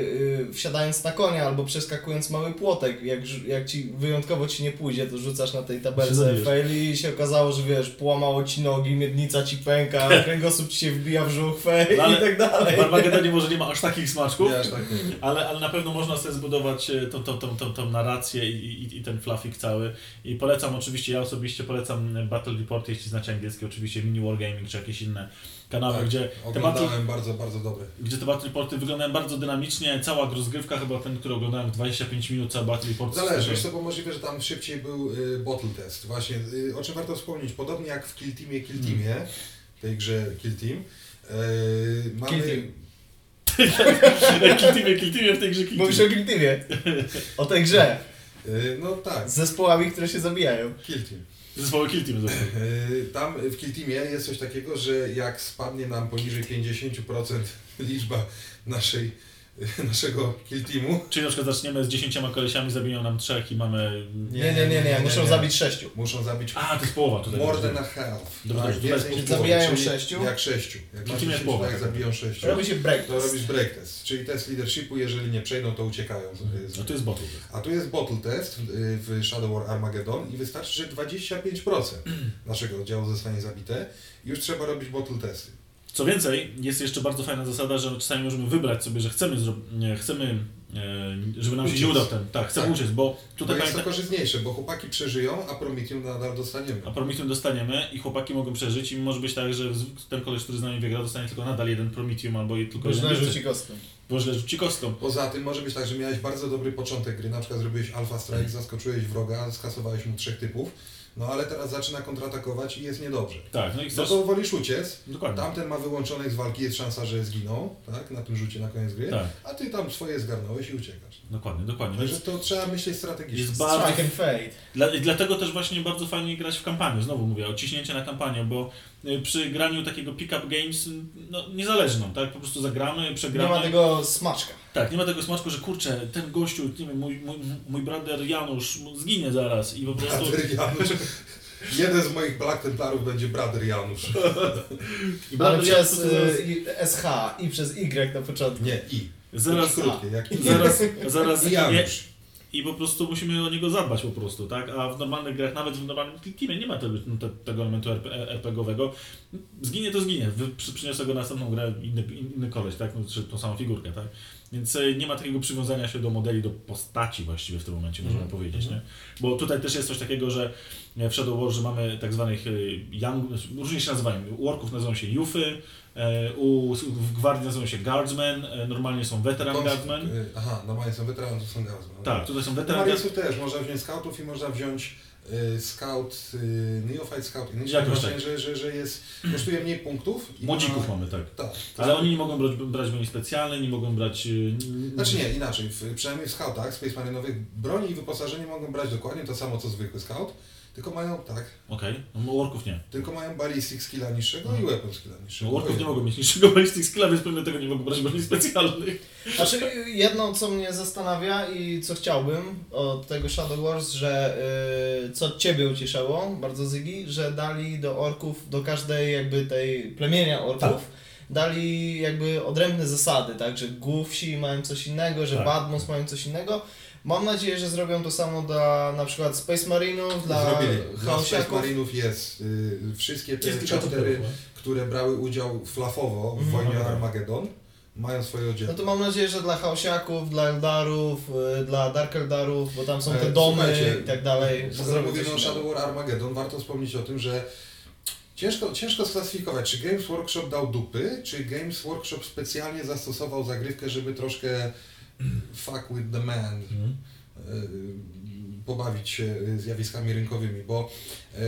y, wsiadając na konia albo przeskakując mały płotek, jak, jak ci wyjątkowo ci nie pójdzie, to rzucasz na tej tabelce fail i się okazało, że wiesz, połamało ci nogi, miednica ci pęka, <laughs> kręgosłup ci się wbija w żuch fail No ale i tak dalej. W Armagedonie może nie ma aż takich smaczków, Nie, aż tak nie. ale, ale na pewno można sobie zbudować e, tą, tą, tą, tą, tą narrację i, i, i ten flafik cały. I polecam oczywiście, ja osobiście polecam Battle Report, jeśli znacie angielski, oczywiście Mini Wargaming czy jakieś inne kanały, Tak, gdzie te, battle, bardzo, bardzo dobre. gdzie te Battle Reporty wyglądają bardzo dynamicznie. Cała rozgrywka, chyba ten, który oglądałem w 25 minut, cały Battle Report. Zależy, wiesz co, bo możliwe, że tam szybciej był y, bottle test. Właśnie, y, o czym warto wspomnieć, podobnie jak w Kill Teamie Kill Teamie, w tej grze Kill Team, y, mamy... Kill Team. <laughs> Kill Teamie, Kill Teamie w tej grze Kill Mówisz Team. o Giltywie. O tej grze. y, no tak, Z zespołami, które się zabijają. Kill Team. Zespoły Kill Team. Y, Tam w Kill Teamie jest coś takiego, że jak spadnie nam poniżej 50% liczba naszej, <laughs> naszego Kill Teamu, Czyli na przykład zaczniemy z 10 kolesiami, zabiją nam trzech i mamy... Nie, nie, nie, nie, muszą zabić sześciu. muszą zabić A, to jest połowa tutaj. more than a half. Dobra, tak, teraz niż zabijają sześciu? Jak sześciu. Jak masz Team jest 10, połowa, to jak tak. zabiją sześciu. Robi się break. To robisz break test, czyli test leadershipu, jeżeli nie przejdą, to uciekają. To jest- No to jest bottle. A tu jest bottle test y, w Shadow War Armageddon i wystarczy, że 25% naszego oddziału zostanie zabite i już trzeba robić bottle testy. Co więcej, jest jeszcze bardzo fajna zasada, że czasami możemy wybrać sobie, że chcemy, nie, chcemy e, żeby nam się nie Uciec. udał ten. Tak, chcemy Tak. uciec, bo Tutaj tutaj jest to korzystniejsze, bo chłopaki przeżyją, a Prometheum nadal dostaniemy. a Prometheum dostaniemy i chłopaki mogą przeżyć i może być tak, że ten koleś, który z nami wygra, dostanie tylko nadal jeden Prometheum albo i tylko Bo jeden rzuci kostką. Bo źle rzuci kostką. Poza tym może być tak, że miałeś bardzo dobry początek gry, na przykład zrobiłeś alpha strike, zaskoczyłeś wroga, skasowałeś mu trzech typów, no ale teraz zaczyna kontratakować i jest niedobrze. Tak, no i No chcesz... to wolisz uciec, Dokładnie. tamten ma wyłączonych z walki, jest szansa, że zginą, tak, na tym rzucie na koniec gry, Tak, a ty tam swoje zgarnąłeś i uciekasz. dokładnie, dokładnie. Także to trzeba myśleć strategicznie. jest bardzo Strike and fade. Dla, i dlatego też właśnie bardzo fajnie grać w kampanię. Znowu mówię o ciśnięcie na kampanię, bo przy graniu takiego pick-up games, y, no niezależną, tak? Po prostu zagramy, Nie przegramy. ma tego smaczka. Tak, nie ma tego smaczku, że kurczę, ten gościu, nie wiem, mój, mój, mój brother Janusz zginie zaraz i po prostu... Brother Janusz. Jeden z moich Black Templarów będzie Brother Janusz. I przez zaraz, y, i- SH i przez Y na początku. Nie, i. zaraz, Krótkie, jak i. zaraz, zaraz I Janusz. I po prostu musimy o niego zadbać po prostu, tak? A w normalnych grach, nawet w normalnym teamie nie ma tego, te, tego elementu RP, RPGowego. Zginie to zginie, przy, przyniosę go na następną grę inny, inny koleś, tak? No, czy tą samą figurkę, tak? Więc e, nie ma takiego przywiązania się do modeli, do postaci właściwie w tym momencie, Mhm. możemy powiedzieć, nie? Bo tutaj też jest coś takiego, że w Shadow War, że mamy tak zwanych e, young, różnie się nazywają, u orków nazywają się Yufy, e, u, w Gwardii nazywają się Guardsmen, e, normalnie są Veteran Guardsmen. y, Aha, normalnie są weteran, to są gazmy. Tak, tutaj są Veteran Guardsmen. Też, można wziąć scoutów i można wziąć y, scout, y, Neophyte Scout. Inny Jakoś właśnie, tak. że, że, że jest, kosztuje mniej punktów. Młodzików ma- mamy, tak. Tak. Ale oni nie mogą brać, brać broni specjalnej, nie mogą brać... e, Znaczy nie, inaczej. W, przynajmniej w scoutach Space Marinowych broni i wyposażenie mogą brać dokładnie to samo co zwykły scout, tylko mają tak, Okej, no u orków nie. tylko mają ballistic skilla niższego i weapon skilla No, niższego. u orków nie mogą mieć niższego ballistic skilla, więc pewnie tego nie mogą brać broni specjalnych. Znaczy, jedno co mnie zastanawia i co chciałbym od tego Shadow Wars, że y, co Ciebie ucieszało, bardzo Zygi, że dali do orków, do każdej jakby tej plemienia orków, Tak. dali jakby odrębne zasady, tak, że główsi mają coś innego, że Tak. Badmos mają coś innego. Mam nadzieję, że zrobią to samo dla na przykład Space Marinów, dla Zrobili. Dla Space. Marinów jest. Y, wszystkie te Jest chaptery, które brały udział flafowo w Mhm. wojnie Armageddon, mają swoje No oddziały. to mam nadzieję, że dla chaosiaków, dla Eldarów, y, dla Dark Eldarów, bo tam są te E, domy i tak dalej. że Skoro mówimy o. Shadow War Armageddon, warto wspomnieć o tym, że ciężko, ciężko sklasyfikować, czy Games Workshop dał dupy, czy Games Workshop specjalnie zastosował zagrywkę, żeby troszkę fuck with the man, y, pobawić się zjawiskami rynkowymi, bo y,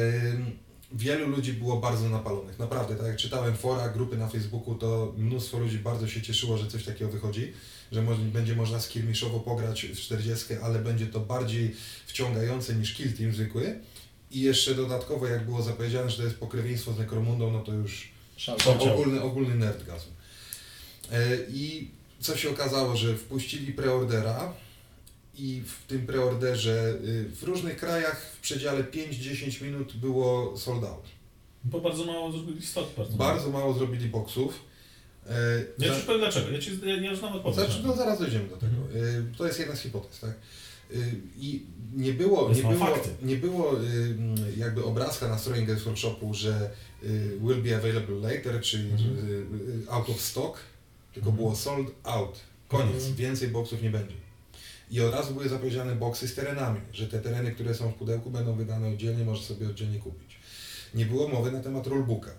wielu ludzi było bardzo napalonych. Naprawdę, tak jak czytałem fora, grupy na Facebooku, to mnóstwo ludzi bardzo się cieszyło, że coś takiego wychodzi, że będzie można skirmiszowo pograć w 40, ale będzie to bardziej wciągające niż Kill Team zwykły. I jeszcze dodatkowo, jak było zapowiedziane, że to jest pokrewieństwo z Necromundą, no to już ogólny, ogólny nerdgazm. E, I co się okazało, że wpuścili preordera i w tym preorderze y, w różnych krajach w przedziale 5-10 minut było sold out. Bo bardzo mało zrobili stot. Bardzo, Bardzo mało zrobili boksów. E, Ja za- ci powiem dlaczego. Ja, ci, ja, już nawet powiem. znaczy, no zaraz dojdziemy do tego. Y, To jest jedna z hipotez, tak? Y, I nie było, nie było, fakty. nie było mm, jakby obrazka na stronie Games Workshopu, że will be available later, czyli Mhm. out of stock, tylko było sold out. Koniec, Mhm. więcej boksów nie będzie. I od razu były zapowiedziane boksy z terenami, że te tereny, które są w pudełku będą wydane oddzielnie, możesz sobie oddzielnie kupić. Nie było mowy na temat rulebooka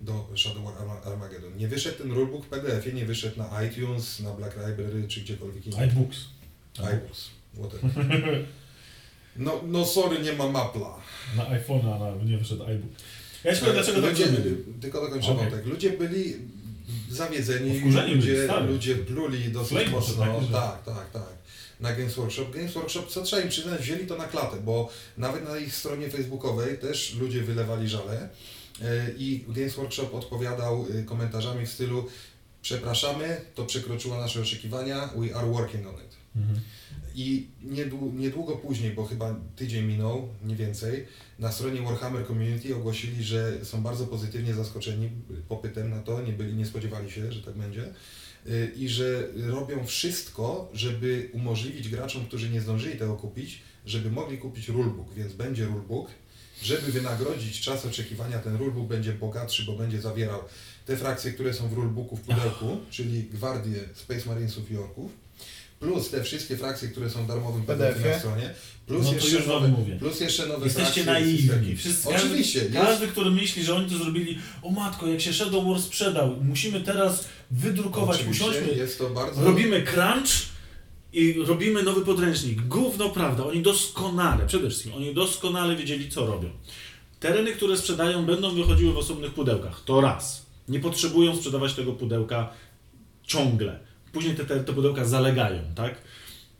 do Shadow Armageddon. Nie wyszedł ten rulebook w PDF-ie, nie wyszedł na iTunes, na Black Library czy gdziekolwiek indziej. iBooks. iBooks, whatever. <laughs> No, no sorry, nie ma Mapla. Na iPhone'a nie wyszedł iBook. Ja ci powiem dlaczego tak ludzie, zrobili. Tylko dokończę Okej. wątek. Ludzie byli zawiedzeni, Wkurzeni byli, ludzie, ludzie pluli dosyć mocno. tak, że- Tak, tak, tak. Na Games Workshop. Games Workshop, co trzeba im przyznać, wzięli to na klatę, bo nawet na ich stronie facebookowej też ludzie wylewali żale e, i Games Workshop odpowiadał e, komentarzami w stylu przepraszamy, to przekroczyło nasze oczekiwania, we are working on it. Mhm. I niedłu- niedługo później, bo chyba tydzień minął, nie więcej, na stronie Warhammer Community ogłosili, że są bardzo pozytywnie zaskoczeni popytem na to, nie, byli, nie spodziewali się, że tak będzie y, i że robią wszystko, żeby umożliwić graczom, którzy nie zdążyli tego kupić, żeby mogli kupić rulebook, więc będzie rulebook. Żeby wynagrodzić czas oczekiwania, ten rulebook będzie bogatszy, bo będzie zawierał te frakcje, które są w rulebooku w pudełku, czyli Gwardię, Space Marinesów i Orków, plus te wszystkie frakcje, które są w darmowym PDF PDF-ie. na stronie, plus, No to jeszcze nowe, mówię. plus jeszcze nowe Jesteście frakcje. naiwni. Wszyscy, Oczywiście, Każdy, każdy, który myśli, że oni to zrobili, o matko, jak się Shadow War sprzedał, musimy teraz wydrukować, Oczywiście, usiądźmy, jest to bardzo... robimy crunch i robimy nowy podręcznik. Gówno prawda, oni doskonale, przede wszystkim, oni doskonale wiedzieli, co robią. Tereny, które sprzedają, będą wychodziły w osobnych pudełkach. To raz. Nie potrzebują sprzedawać tego pudełka ciągle. Później te, te, te pudełka zalegają, tak?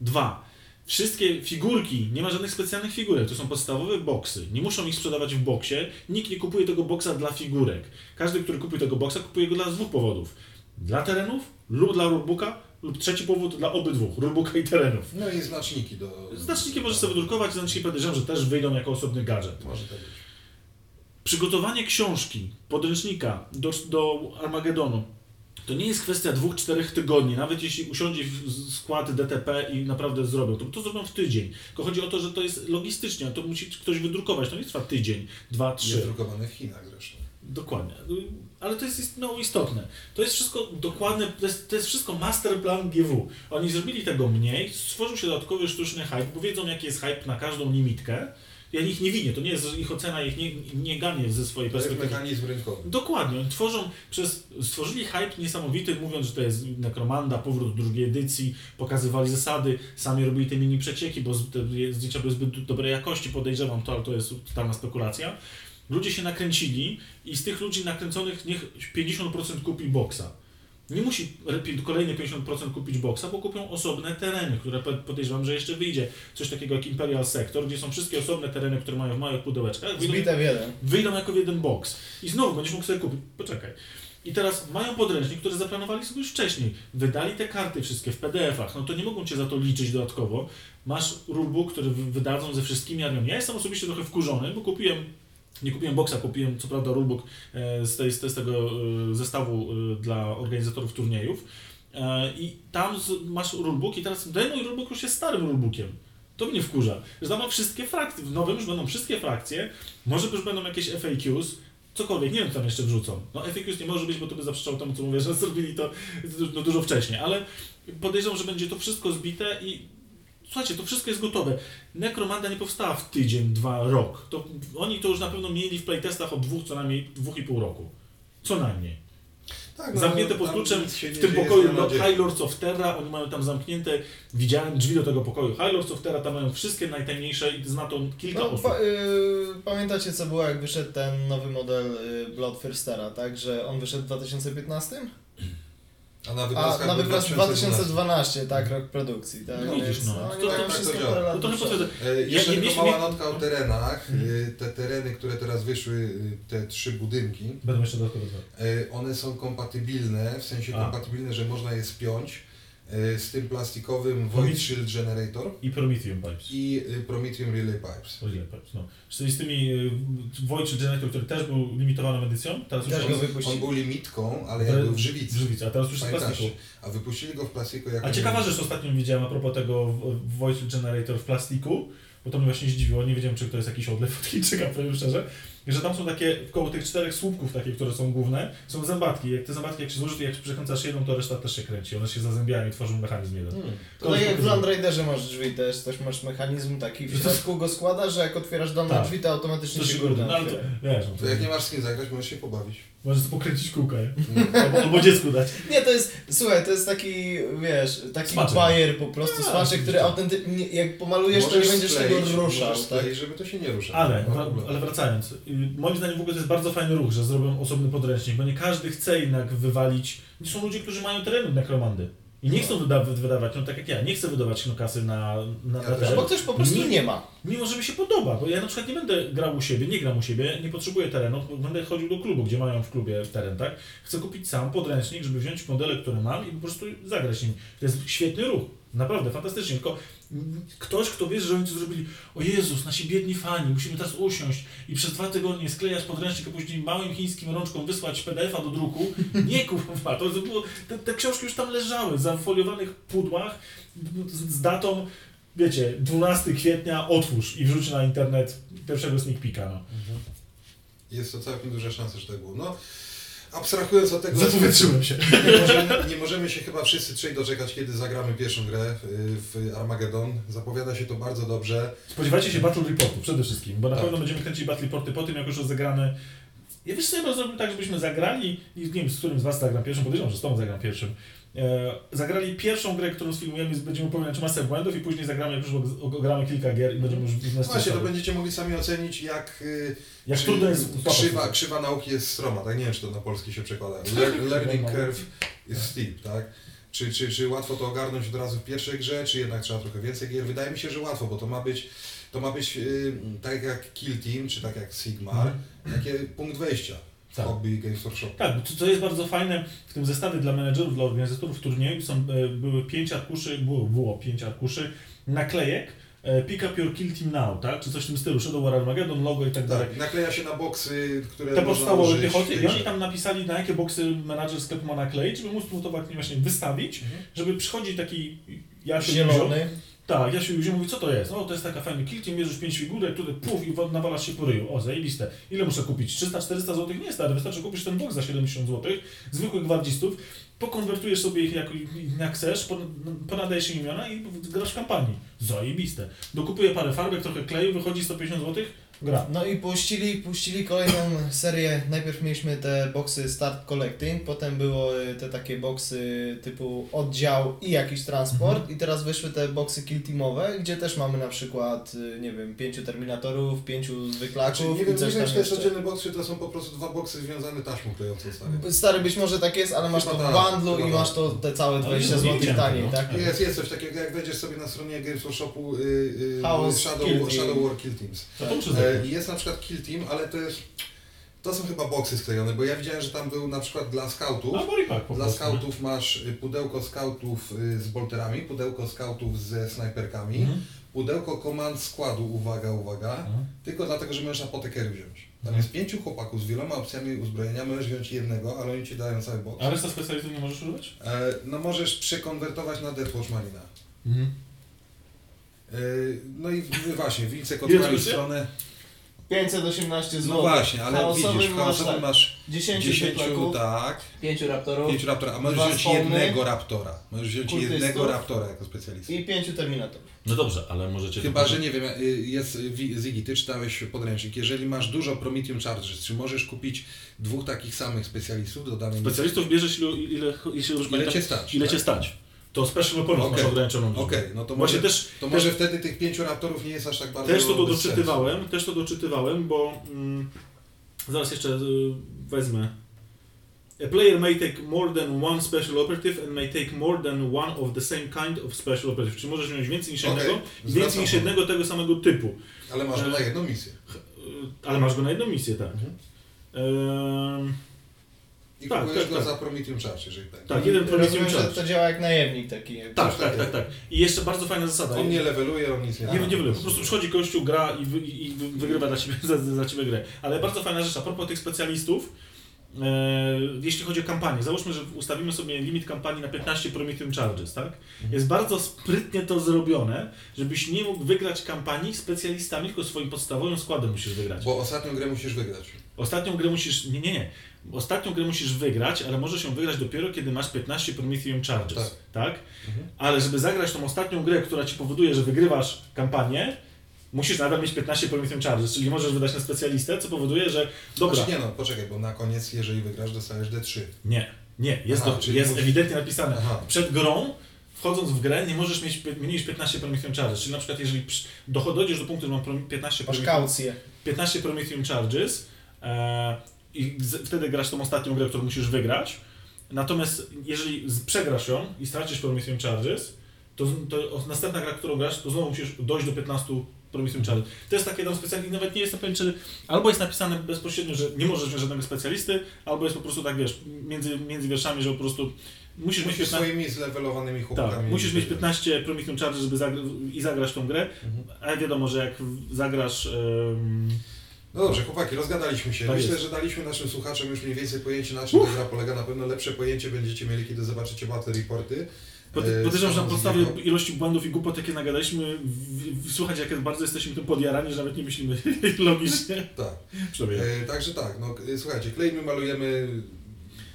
Dwa. Wszystkie figurki, nie ma żadnych specjalnych figurek, to są podstawowe boksy. Nie muszą ich sprzedawać w boksie. Nikt nie kupuje tego boksa dla figurek. Każdy, który kupuje tego boksa, kupuje go dla dwóch powodów. Dla terenów lub dla rulebooka, lub trzeci powód dla obydwu, rulebooka i terenów. No i znaczniki do... Znaczniki możesz sobie wydrukować, znaczniki podejrzewam, że też wyjdą jako osobny gadżet. Może tak być. Przygotowanie książki, podręcznika do, do Armagedonu To nie jest kwestia dwóch, czterech tygodni. Nawet jeśli usiądzie w skład DTP i naprawdę zrobią, to to zrobią w tydzień. Tylko chodzi o to, że to jest logistycznie, to musi ktoś wydrukować. To nie trwa tydzień, dwa, trzy. Jest drukowane w Chinach zresztą. Dokładnie. Ale to jest mało istotne. To jest wszystko dokładne, to jest, to jest wszystko masterplan GW. Oni zrobili tego mniej, stworzył się dodatkowy sztuczny hype, bo wiedzą jaki jest hype na każdą limitkę. Ja ich nie winię, to nie jest ich ocena, ich nie, nie ganię ze swojej To jest perspektywy. mechanizm rynkowy. Dokładnie, oni tworzą przez, stworzyli hype niesamowity, mówiąc, że to jest Necromanda, powrót do drugiej edycji, pokazywali zasady, sami robili te mini przecieki, bo te zdjęcia były zbyt dobrej jakości, podejrzewam to, ale to jest totalna spekulacja. Ludzie się nakręcili i z tych ludzi nakręconych niech 50% kupi boksa. Nie musi kolejne 50% kupić boksa, bo kupią osobne tereny, które po- podejrzewam, że jeszcze wyjdzie. Coś takiego jak Imperial Sector, gdzie są wszystkie osobne tereny, które mają w małych pudełeczkach. Wyjdą- Zbite wyjdą jako w jeden box. I znowu będziesz mógł sobie kupić. Poczekaj. I teraz mają podręcznik, który zaplanowali sobie już wcześniej. Wydali te karty wszystkie w PDF-ach. No to nie mogą cię za to liczyć dodatkowo. Masz rulebook, który wy- wydadzą ze wszystkimi armiami. Ja jestem osobiście trochę wkurzony, bo kupiłem. Nie kupiłem boxa, kupiłem co prawda rulebook e, z, tej, z, tego e, zestawu e, dla organizatorów turniejów. I tam masz rulebook i teraz ten mój rulebook już jest starym rulebookiem. To mnie wkurza, że tam ma wszystkie frakcje, w nowym już będą wszystkie frakcje, może już będą jakieś FAQs, cokolwiek, nie wiem co tam jeszcze wrzucą. No FAQs nie może być, bo to by zaprzeczał temu, co mówię, że <laughs> zrobili to no, dużo wcześniej, ale podejrzewam, że będzie to wszystko zbite i słuchajcie, to wszystko jest gotowe. Necromanda nie powstała w tydzień, dwa, rok. To, oni to już na pewno mieli w playtestach od dwóch, co najmniej dwóch i pół roku. Co najmniej. Tak, Zamknięte pod kluczem w tym pokoju dzień. High Lords of Terra, oni mają tam zamknięte, widziałem drzwi do tego pokoju High Lords of Terra, tam mają wszystkie najtajniejsze i zna to kilka No, osób. pa, y, pamiętacie co było jak wyszedł ten nowy model y, Bloodthirstera, tak? Że on wyszedł w 2015? A na A wypraskach na wyprask 2012. 2012, tak, rok produkcji, tak? No widzisz, no. oni To- mają tak to wszystko No to przodu. potwierdzę. E, Jeszcze Ja- tylko mała mnie- notka o terenach. E, Te tereny, które teraz wyszły, e, te trzy budynki, Będą jeszcze dodatkowe one są kompatybilne, w sensie A. kompatybilne, że można je spiąć z tym plastikowym Void Shield Generator I Prometheum Pipes. i e, Prometheum Relay Pipes. Ile Pipes, no. Czyli z tymi y, Void czy Generator, który też był limitowaną edycją, teraz już go On wypuścili. był limitką, ale jak był w żywicy. w żywicy, a teraz już jest plastiku. A wypuścili go w plastiku jako... A ciekawa rzecz ostatnio widziałem a propos tego Void Generator w plastiku, bo to mnie właśnie zdziwiło, nie wiedziałem czy to jest jakiś odlew od Chińczyka, powiem szczerze, że tam są takie, koło tych czterech słupków takie, które są główne, są zębatki. Jak te zębatki jak się złożysz, jak przekręcasz jedną, to reszta też się kręci. One się zazębiają i tworzą mechanizm jeden. Hmm. To tak jak w Land Raiderze masz drzwi też, też masz mechanizm taki w środku go składa, że jak otwierasz dolne Tak. drzwi, to automatycznie To się górne no, ale to, wiesz, no, To jak nie masz z kim zagrać, możesz się pobawić. Możesz pokręcić kółka, nie? Mm. Albo, albo dziecku dać. Nie, to jest, słuchaj, to jest taki, wiesz, taki Smaczek. bajer po prostu, A, smaczek, który autentycznie, jak pomalujesz, to nie Możesz będziesz skleić, tego ruszał, Możesz tak? skleić, żeby to się nie ruszało. Ale, No, dobra. ale wracając, moim zdaniem w ogóle to jest bardzo fajny ruch, że zrobią osobny podręcznik, bo nie każdy chce jednak wywalić. Są ludzie, którzy mają tereny nekromandy i nie chcą wyda- wydawać, no tak jak ja, nie chcę wydawać no kasy na, na, Ja na też. teren. Bo ktoś po prostu Nie- nie ma. Mimo, że mi się podoba, bo ja na przykład nie będę grał u siebie, nie gram u siebie, nie potrzebuję terenu, będę chodził do klubu, gdzie mają w klubie teren, tak? Chcę kupić sam podręcznik, żeby wziąć modele, które mam i po prostu zagrać nim. To jest świetny ruch, naprawdę, fantastycznie, tylko ktoś, kto wie, że oni to zrobili, o Jezus, nasi biedni fani, musimy teraz usiąść i przez dwa tygodnie sklejać podręcznik, a później małym chińskim rączką wysłać PDF-a do druku. <laughs> Nie kurwa, to było, te, te książki już tam leżały w zafoliowanych pudłach z, z datą wiecie, 12 kwietnia otwórz i wrzuć na internet pierwszego sneak peeka, no. Jest to całkiem duża szansa, że tak było. No, abstrahując od tego... Zapowietrzyłem się. Nie możemy, nie możemy się chyba wszyscy trzej doczekać, kiedy zagramy pierwszą grę w Armageddon. Zapowiada się to bardzo dobrze. Spodziewajcie się Battle Reportu przede wszystkim, bo na Tak. pewno będziemy kręcić Battle Reporty po tym, jak już rozegrane. Ja wiesz co, ja bym tak, żebyśmy zagrali, i nie wiem z którym z Was zagram pierwszym, podejrzewam, że z Tobą zagram pierwszym. E, zagrali pierwszą grę, którą sfilmujemy, będziemy upominać masę błędów i później zagramy, ogramy kilka gier i będziemy już w Właśnie, to będziecie mogli sami ocenić, jak, y, Jak czy trudno jest krzywa, krzywa nauki jest stroma. Tak nie wiem, czy to na polski się przekłada. <laughs> Lear, learning curve jest steep, tak? Czy, czy, czy łatwo to ogarnąć od razu w pierwszej grze, czy jednak trzeba trochę więcej gier? Wydaje mi się, że łatwo, bo to ma być, to ma być y, tak jak Kill Team, czy tak jak Sigmar, takie punkt wejścia Tak. hobby Games Workshop. Tak, co- co jest bardzo fajne, w tym zestawie dla menedżerów, dla organizatorów turnieju są, e, były pięć arkuszy, było, było pięć arkuszy naklejek e, pick up your kill team now, tak? Czy coś w tym stylu, Shadow War Armageddon, logo i tak dalej. Tak, nakleja się na boksy, które Te podstawowe piechoty i oni tam napisali, na jakie boksy menadżer sklepu ma nakleić, żeby móc to właśnie właśnie wystawić, Mhm. żeby przychodzi taki Jasiu Zielony. Tak, Jasiu Józio mówi, co to jest? No to jest taka fajny kill team, bierzesz 5 figurek, tutaj puf i wa- nawalasz się po ryju. O, zajebiste. Ile muszę kupić? 300-400 zł? Nie stary, wystarczy kupić ten box za 70 zł, zwykłych gwardzistów, pokonwertujesz sobie ich jak, jak chcesz, pon- ponadajesz im imiona i grasz w kampanii. Zajebiste. Dokupuję parę farbek, trochę kleju, wychodzi 150 zł, gra. No i puścili, puścili kolejną serię. Najpierw mieliśmy te boxy Start Collecting, potem były te takie boxy typu oddział i jakiś transport Mhm. i teraz wyszły te boxy kill teamowe, gdzie też mamy na przykład, y, nie wiem, pięciu terminatorów, pięciu zwyklaków Znaczy, nie i wiem, coś nie wiem, czy to jest oddzielny boks, czy to są po prostu dwa boksy związane taśmą klejącą stary. Stary, być może tak jest, ale masz to w tak, bundlu i tak. masz to te całe Ale 20 nie zł taniej, tego. tak? Jest, jest coś takiego, jak wejdziesz sobie na stronie Games Workshopu y, y, Shadow. Shadow War Kill Teams. To to jest na przykład Kill Team, ale to jest... To są chyba boksy sklejone, bo ja widziałem, że tam był na przykład dla scoutów. A Boripak po Dla prostu. scoutów masz y, pudełko scoutów y, z bolterami, pudełko scoutów ze snajperkami, Mhm. pudełko komand składu, uwaga, uwaga, Mhm. tylko dlatego, że możesz apotekery wziąć. Tam Mhm. jest pięciu chłopaków z wieloma opcjami uzbrojenia, możesz wziąć jednego, ale oni ci dają cały boks. A reszta specjalistów nie możesz używać? E, no możesz przekonwertować na Deathwatch Marina. Mhm. E, no i w- właśnie, Wilce odpalił kosztuje? stronę. 518 zł. No właśnie, ale Chaosowym widzisz, w masz chaosowym tak, masz 10 10, zwyklaków, tak, Pięciu raptorów. 5 raptora, a możesz wziąć spawny. jednego raptora. Możesz wziąć jednego raptora jako specjalistę. i 5 terminatorów. No dobrze, ale możecie... Chyba, że nie wiem, y, jest Ziggy, ty czytałeś podręcznik. Jeżeli masz dużo Prometheum Chargers, czy możesz kupić dwóch takich samych specjalistów do danej Specjalistów bierzesz ile, ile, jeśli dobrze Ile pamiętam, cię stać, Ile tak? cię stać. To special opponent Okej. masz ograniczoną liczbę. Okej, no to Właśnie może, też, to też, może wtedy tych pięciu raptorów nie jest aż tak bardzo też to sensu. doczytywałem, też to doczytywałem, bo mm, zaraz jeszcze y, wezmę. A player may take more than one special operative and may take more than one of the same kind of special operative. Czyli możesz mieć więcej niż jednego zwracam więcej niż jednego tego samego typu. Ale masz go na jedną misję. Y, Ale masz go na jedną misję, tak. Mhm. I Tak, kupujesz tak, go tak. za Prometheum Charge, jeżeli tak. tak, jeden że Charge. to działa jak najemnik taki. jak- Tak, tak, tak, tak. I jeszcze bardzo fajna zasada. On nie leveluje, on nic nie Nie, nie. Po prostu przychodzi gościu, gra i, wy, i wy- wygrywa dla ciebie, <laughs> za, za ciebie grę. Ale bardzo fajna rzecz, a propos tych specjalistów, e, jeśli chodzi o kampanię, załóżmy, że ustawimy sobie limit kampanii na 15 Prometheum Charges, tak? Jest bardzo sprytnie to zrobione, żebyś nie mógł wygrać kampanii specjalistami, tylko swoim podstawowym składem musisz wygrać. Bo ostatnią grę musisz wygrać. Ostatnią grę musisz, nie, nie, nie. Ostatnią grę musisz wygrać, ale możesz ją wygrać dopiero, kiedy masz 15 Prometheum Charges, Tak. tak? Mhm. Ale żeby zagrać tą ostatnią grę, która ci powoduje, że wygrywasz kampanię, musisz nadal mieć 15 Prometheum Charges, czyli możesz wydać na specjalistę, co powoduje, że dobra, Znaczy nie no, poczekaj, bo na koniec, jeżeli wygrasz, dostajesz D3. nie, nie, jest, Aha, czyli jest musisz- ewidentnie napisane. Aha. Przed grą, wchodząc w grę, nie możesz mieć mniej niż 15 Prometheum Charges, czyli na przykład jeżeli przy- docho- dojdziesz do punktu, że mam prom- 15 Masz Prometheum, kaucję. 15 Prometheum Charges e, i z, wtedy grasz tą ostatnią grę, którą musisz wygrać. Natomiast jeżeli przegrasz ją i stracisz Prometheum Charges, to, to następna gra, którą grasz, to znowu musisz dojść do 15 Prometheum Charges. To jest takie tam specjalnie, nawet nie jestem pewien, czy albo jest napisane bezpośrednio, że nie możesz mieć żadnego specjalisty, albo jest po prostu tak, wiesz, między, między wierszami, że po prostu musisz mieć Musisz 15... swoimi zlewelowanymi chłopakami. Tak, musisz mieć 15 Prometheum Charges, żeby zagra- i zagrać tą grę, Mhm. a wiadomo, że jak zagrasz... No dobrze, chłopaki, rozgadaliśmy się. Tak Myślę, jest. że daliśmy naszym słuchaczom już mniej więcej pojęcie, na czym ta gra polega. Na pewno lepsze pojęcie będziecie mieli, kiedy zobaczycie battle reporty. E, Podejrzewam, że na podstawie ilości błędów i głupot, jakie nagadaliśmy, słuchać jak bardzo jesteśmy tym podjarani, że nawet nie myślimy <laughs> logicznie. Tak. E, także tak, no e, słuchajcie, kleimy, malujemy.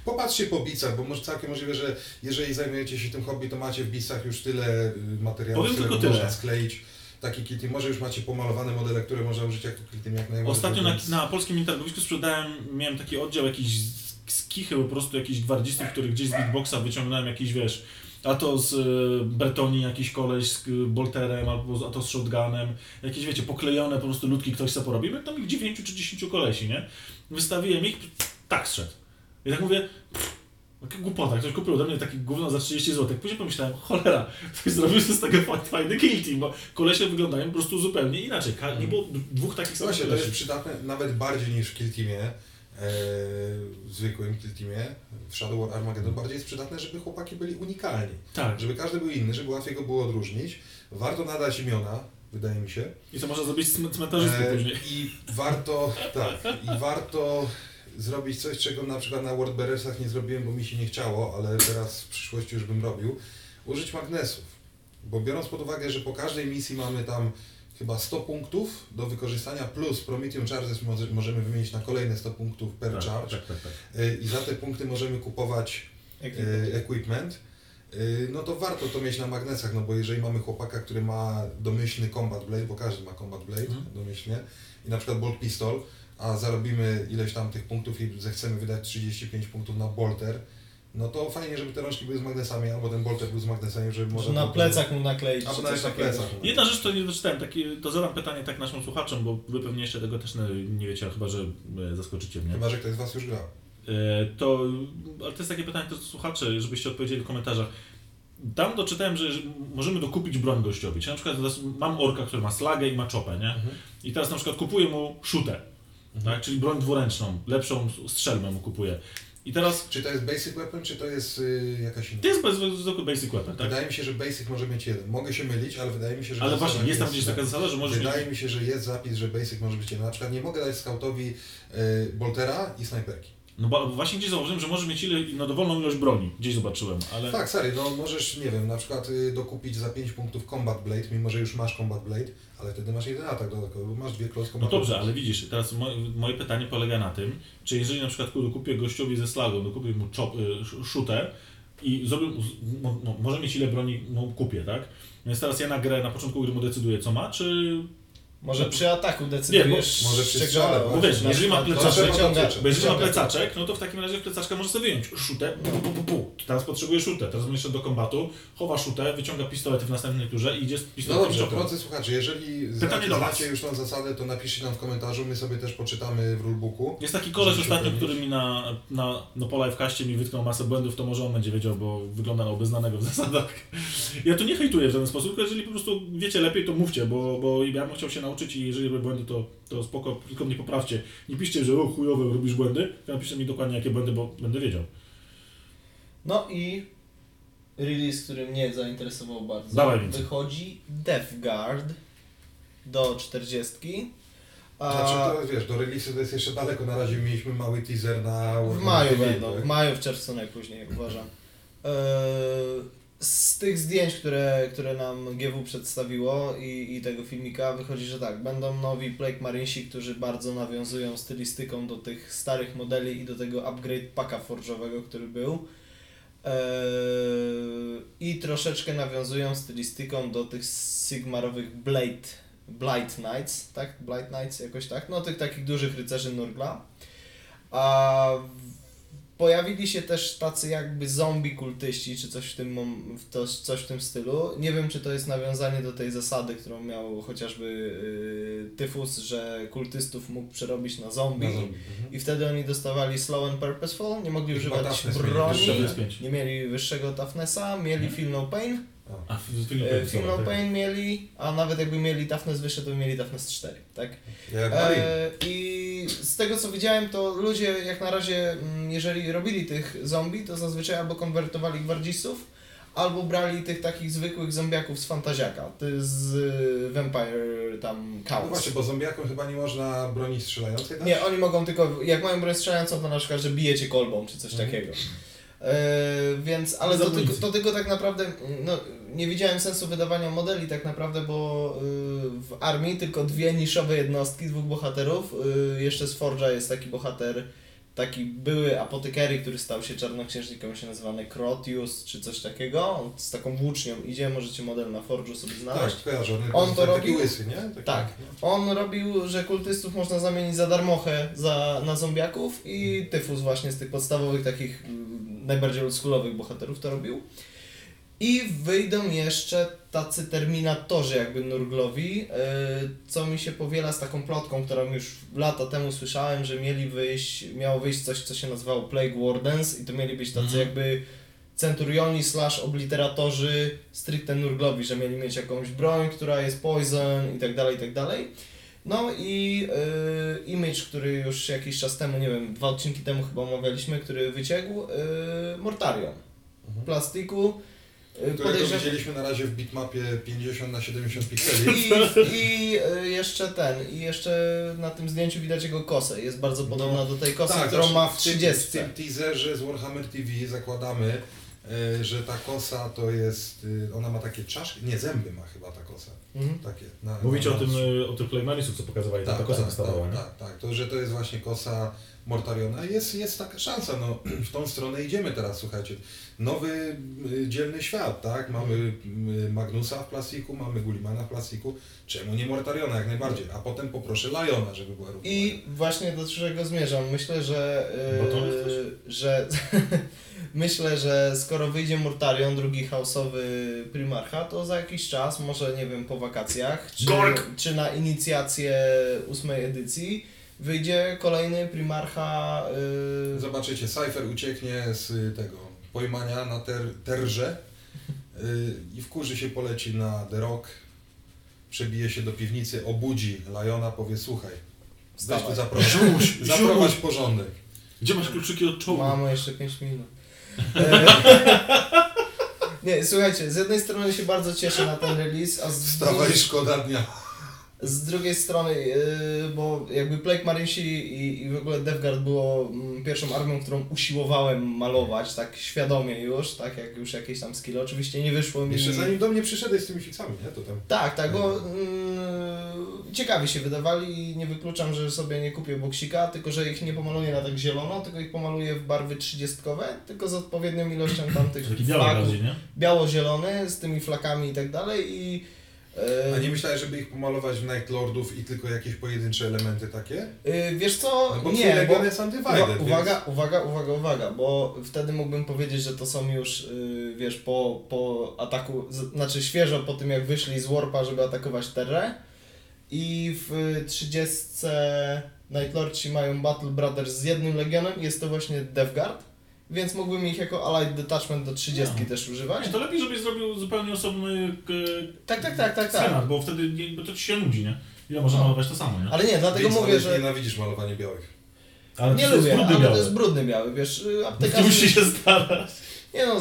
Popatrzcie po bicach, bo może całkiem możliwe, że jeżeli zajmujecie się tym hobby, to macie w bicach już tyle y, materiałów, Powiem które tylko tyle. można skleić. Taki kit, może już macie pomalowane modele, które można użyć jako kitem jak najbardziej. Ostatnio na, na polskim intergowisku sprzedałem, miałem taki oddział jakiś z, kichy, po prostu jakichś gwardzistów, który gdzieś z beatboxa wyciągnąłem jakiś, wiesz, a to z y, Bretonii jakiś koleś z y, bolterem, albo a to z shotgunem, jakieś, wiecie, poklejone po prostu ludki ktoś sobie porobił, tam ich 9 czy 10 kolesi, nie? Wystawiłem ich, tak zszedł. I tak mówię, pff, głupota, ktoś kupił ode mnie taki gówno za 30 zł. Później pomyślałem, cholera, ktoś zrobił z tego fa- fajny kill team, bo kolesie wyglądają po prostu zupełnie inaczej. Ka- Nie było dwóch takich samych Właśnie, to jest przydatne nawet bardziej niż w Kill Teamie, e, w zwykłym Kill Teamie, w Shadow War Armageddon, bardziej jest przydatne, żeby chłopaki byli unikalni. Tak, Żeby każdy był inny, żeby łatwiej go było odróżnić. Warto nadać imiona, wydaje mi się. I co można zrobić z cmentarzystą E, później. I warto, tak, i warto zrobić coś, czego na przykład na WordPressach nie zrobiłem, bo mi się nie chciało, ale teraz w przyszłości już bym robił. Użyć magnesów. Bo biorąc pod uwagę, że po każdej misji mamy tam chyba 100 punktów do wykorzystania, plus Prometheum Charges może, możemy wymienić na kolejne 100 punktów per tak, charge. tak, tak, tak. E, I za te punkty możemy kupować e, equipment, y, no to warto to mieć na magnesach, no bo jeżeli mamy chłopaka, który ma domyślny Combat Blade, bo każdy ma Combat Blade Mhm. domyślnie, i na przykład Bolt Pistol, a zarobimy ileś tam tych punktów i zechcemy wydać 35 punktów na Bolter, no to fajnie, żeby te rączki były z magnesami, albo ten Bolter był z magnesami, żeby Może można na plecach mu nakleić, Albo czy nawet coś na plecach. Jedna rzecz, to nie doczytałem, taki, to zadam pytanie tak naszym słuchaczom, bo wy pewnie jeszcze tego też nie- wiecie, chyba że e, zaskoczycie mnie. Chyba, że ktoś z Was już grał. E, To, ale to jest takie pytanie do słuchaczy, żebyście odpowiedzieli w komentarzach. Tam doczytałem, że że możemy dokupić broń gościowi. Czyli na przykład mam orka, który ma slagę i ma czopę, nie? I teraz na przykład kupuję mu szutę, tak? czyli broń dwuręczną, lepszą strzelbę mu kupuję. I teraz Czy to jest Basic Weapon, czy to jest y, jakaś inna? to jest zwykły basic weapon, tak? Wydaje mi się, że Basic może mieć jeden. Mogę się mylić, ale wydaje mi się, że... Ale właśnie, jest tam gdzieś taka zasada, że możesz Wydaje mieć... mi się, że jest zapis, że basic może być jeden. Na przykład nie mogę dać skautowi y, boltera i snajperki. No bo właśnie gdzieś zauważyłem, że możesz mieć ile, no dowolną ilość broni. Gdzieś zobaczyłem, ale... Tak, sorry, no możesz, nie wiem, na przykład y, dokupić za 5 punktów Combat Blade, mimo że już masz Combat Blade, ale wtedy masz jeden atak dodatkowy, bo masz dwie close No dobrze, ale widzisz, teraz moje, pytanie polega na tym, czy jeżeli na przykład kurde, kupię gościowi ze slagą, no kupię mu chop, y, szutę i zrobię, mo, może mieć ile broni no, kupię, tak? Więc teraz ja na grę, na początku gry mu decyduję co ma, czy... Może przy ataku decydujesz, może z przy czego- strzale, Bo wiesz, na jeżeli ma plecaczek, Bo jeżeli ma plecaczek, no to w takim razie plecaczka możesz sobie wyjąć szutę, pu, pu, pu, pu. teraz potrzebuje szutę, teraz jeszcze do kombatu, chowa szutę, wyciąga pistolet w następnej turze i idzie z No pistoletem dobrze, czopem. drodzy słuchacze, jeżeli Pytanie znacie, do was. znacie już tą zasadę, to napiszcie nam w komentarzu, my sobie też poczytamy w rulebooku. Jest taki koleś się ostatnio, który mi na, na, no po livecaście mi wytknął masę błędów, to może on będzie wiedział, bo wygląda na obeznanego w zasadach. Ja tu nie hejtuję w żaden sposób, tylko jeżeli po prostu wiecie lepiej, to mówcie, bo, bo ja bym chciał się nauczyć i jeżeli robię błędy, to, to spoko, tylko mnie poprawcie. Nie piszcie, że o chujowe, robisz błędy, tylko napiszcie mi dokładnie jakie błędy, bo będę wiedział. No i release, który mnie zainteresował bardzo. Dawaj. Wychodzi Death Guard do 40. A Znaczy to wiesz, do release'u to jest jeszcze daleko, na razie mieliśmy mały teaser na... w maju będą, tak? w maju, w czerwcu najpóźniej, jak uważam. Eee, z tych zdjęć, które, które nam GW przedstawiło i, i tego filmika wychodzi, że tak, będą nowi Plague Marinesi, którzy bardzo nawiązują stylistyką do tych starych modeli i do tego upgrade paka forge'owego, który był. Eee, I troszeczkę nawiązują stylistyką do tych Sigmarowych Blade, Blight Knights, tak? Blight Knights jakoś tak? No tych takich dużych rycerzy Nurgla. A pojawili się też tacy jakby zombie kultyści, czy coś w tym, w to, coś w tym stylu. Nie wiem, czy to jest nawiązanie do tej zasady, którą miał chociażby yy, Tyfus, że kultystów mógł przerobić na zombie. Na zombie, mhm. I wtedy oni dostawali slow and purposeful, nie mogli używać broni, nie mieli wyższego toughnessa, mieli feel no pain, A e, tak, feel no pain mieli, a nawet jakby mieli toughness wyższy, to by mieli toughness 4, tak? Jak. E, I z tego co widziałem, to ludzie jak na razie, mm, jeżeli robili tych zombie, to zazwyczaj albo konwertowali gwardzistów, albo brali tych takich zwykłych zombiaków z fantaziaka, ty z y, Vampire tam No Chaos. właśnie, bo zombiakom chyba nie można broni strzelającej dać? Nie, oni mogą tylko, jak mają broń strzelającą, to na przykład, że bijecie kolbą, czy coś Mhm. takiego. E, więc, ale to tylko, to tylko tak naprawdę, no, nie widziałem sensu wydawania modeli tak naprawdę, bo y, w armii tylko dwie niszowe jednostki, dwóch bohaterów. Y, jeszcze z Forge'a jest taki bohater, taki były apotekery, który stał się czarnoksiężnikiem, się nazywa Necrotius, czy coś takiego. On z taką włócznią idzie, możecie model na Forge'u sobie znaleźć. Tak, kojarzę. On, to robił? łysy, nie? Taki, Tak. On robił, że kultystów można zamienić za darmochę za, na zombiaków i Tyfus właśnie z tych podstawowych takich mm, najbardziej oldschoolowych bohaterów to robił. I wyjdą jeszcze tacy terminatorzy jakby Nurglowi, yy, co mi się powiela z taką plotką, którą już lata temu słyszałem, że mieli wyjść, miało wyjść coś, co się nazywało Plague Wardens i to mieli być tacy Mhm. jakby centurioni slash obliteratorzy stricte Nurglowi, że mieli mieć jakąś broń, która jest poison i tak dalej, i tak dalej. No i yy, image, który już jakiś czas temu, nie wiem, dwa odcinki temu chyba omawialiśmy, który wyciekł, yy, Mortarion. Mhm. Plastiku. Którego Podejrzewam. widzieliśmy na razie w bitmapie 50 na 70 pikseli. I, I y, jeszcze ten, i jeszcze na tym zdjęciu widać jego kosę. Jest bardzo podobna do tej kosy, którą znaczy ma w tym- 30. W tym teaserze z Warhammer TV zakładamy, że ta kosa to jest, e, ona ma takie czaszki, nie zęby ma chyba ta kosa, Mhm. takie. Na, Mówicie na o tym, e, o tych Playmarisów, co pokazywali, ta, Tak, ta kosa tak, wystawała, tak, nie? tak, tak, to że to jest właśnie kosa Mortariona. Jest, jest taka szansa, no <clears throat> w tą stronę idziemy teraz, słuchajcie. Nowy y, dzielny świat, tak? Mamy y, Magnusa w plastiku, mamy Gullimana w plastiku. Czemu nie Mortariona jak najbardziej? A potem poproszę Liona, żeby była równowaga. I właśnie do czego zmierzam. Myślę, że. Yy, że <laughs> myślę, że skoro wyjdzie Mortarion, drugi house'owy Primarcha, to za jakiś czas, może nie wiem, po wakacjach, czy, Gork! czy na inicjację ósmej edycji, wyjdzie kolejny Primarcha. Yy, Zobaczycie, Cypher ucieknie z y, tego pojmania na ter, terrze y, i wkurzy się, poleci na The Rock, przebije się do piwnicy, obudzi Liona, powie słuchaj, weź tu zaprowadź, zaprowadź porządek. Gdzie masz kluczyki od czołgu? Mamy jeszcze 5 minut. E, <laughs> Nie, słuchajcie, z jednej strony się bardzo cieszę na ten release, a z Wstawaj, drugiej, szkoda dnia. Z drugiej strony, yy, bo jakby Plague Marinesi i, i w ogóle DevGuard było mm, pierwszą armią, którą usiłowałem malować, tak świadomie już, tak jak już jakieś tam skille. Oczywiście nie wyszło mi... Jeszcze zanim do mnie przyszedłeś z tymi fixami, nie? To tam. Tak, tak, bo mm, ciekawi się wydawali i nie wykluczam, że sobie nie kupię boksika, tylko że ich nie pomaluję na tak zielono, tylko ich pomaluję w barwy trzydziestkowe, tylko z odpowiednią ilością tamtych Taki flagów, biało-zielony z tymi flakami i tak dalej i A nie myślałeś, żeby ich pomalować w Night Lordów i tylko jakieś pojedyncze elementy takie? e, wiesz co, No bo nie, bo, jest uwaga, więc... uwaga, uwaga, uwaga, bo wtedy mógłbym powiedzieć, że to są już, y, wiesz, po, po ataku, znaczy świeżo po tym jak wyszli z Warpa, żeby atakować Terrę. I w 30 Night Lordsi mają Battle Brothers z jednym Legionem jest to właśnie Death Guard, więc mógłbym ich jako Allied Detachment do 30 No. też używać. Nie, to lepiej, żebyś zrobił zupełnie osobny Tak, tak, tak, tak, tak. scenat, bo wtedy nie, bo to ci się nudzi, nie? Ile można No. malować to samo, nie? Ale nie, dlatego Więc mówię, że nienawidzisz malowania białych. Ale nie to jest lubię, brudny ale biały. to jest brudny biały, wiesz, y, Ty aptekarze... musisz się starać. Nie no,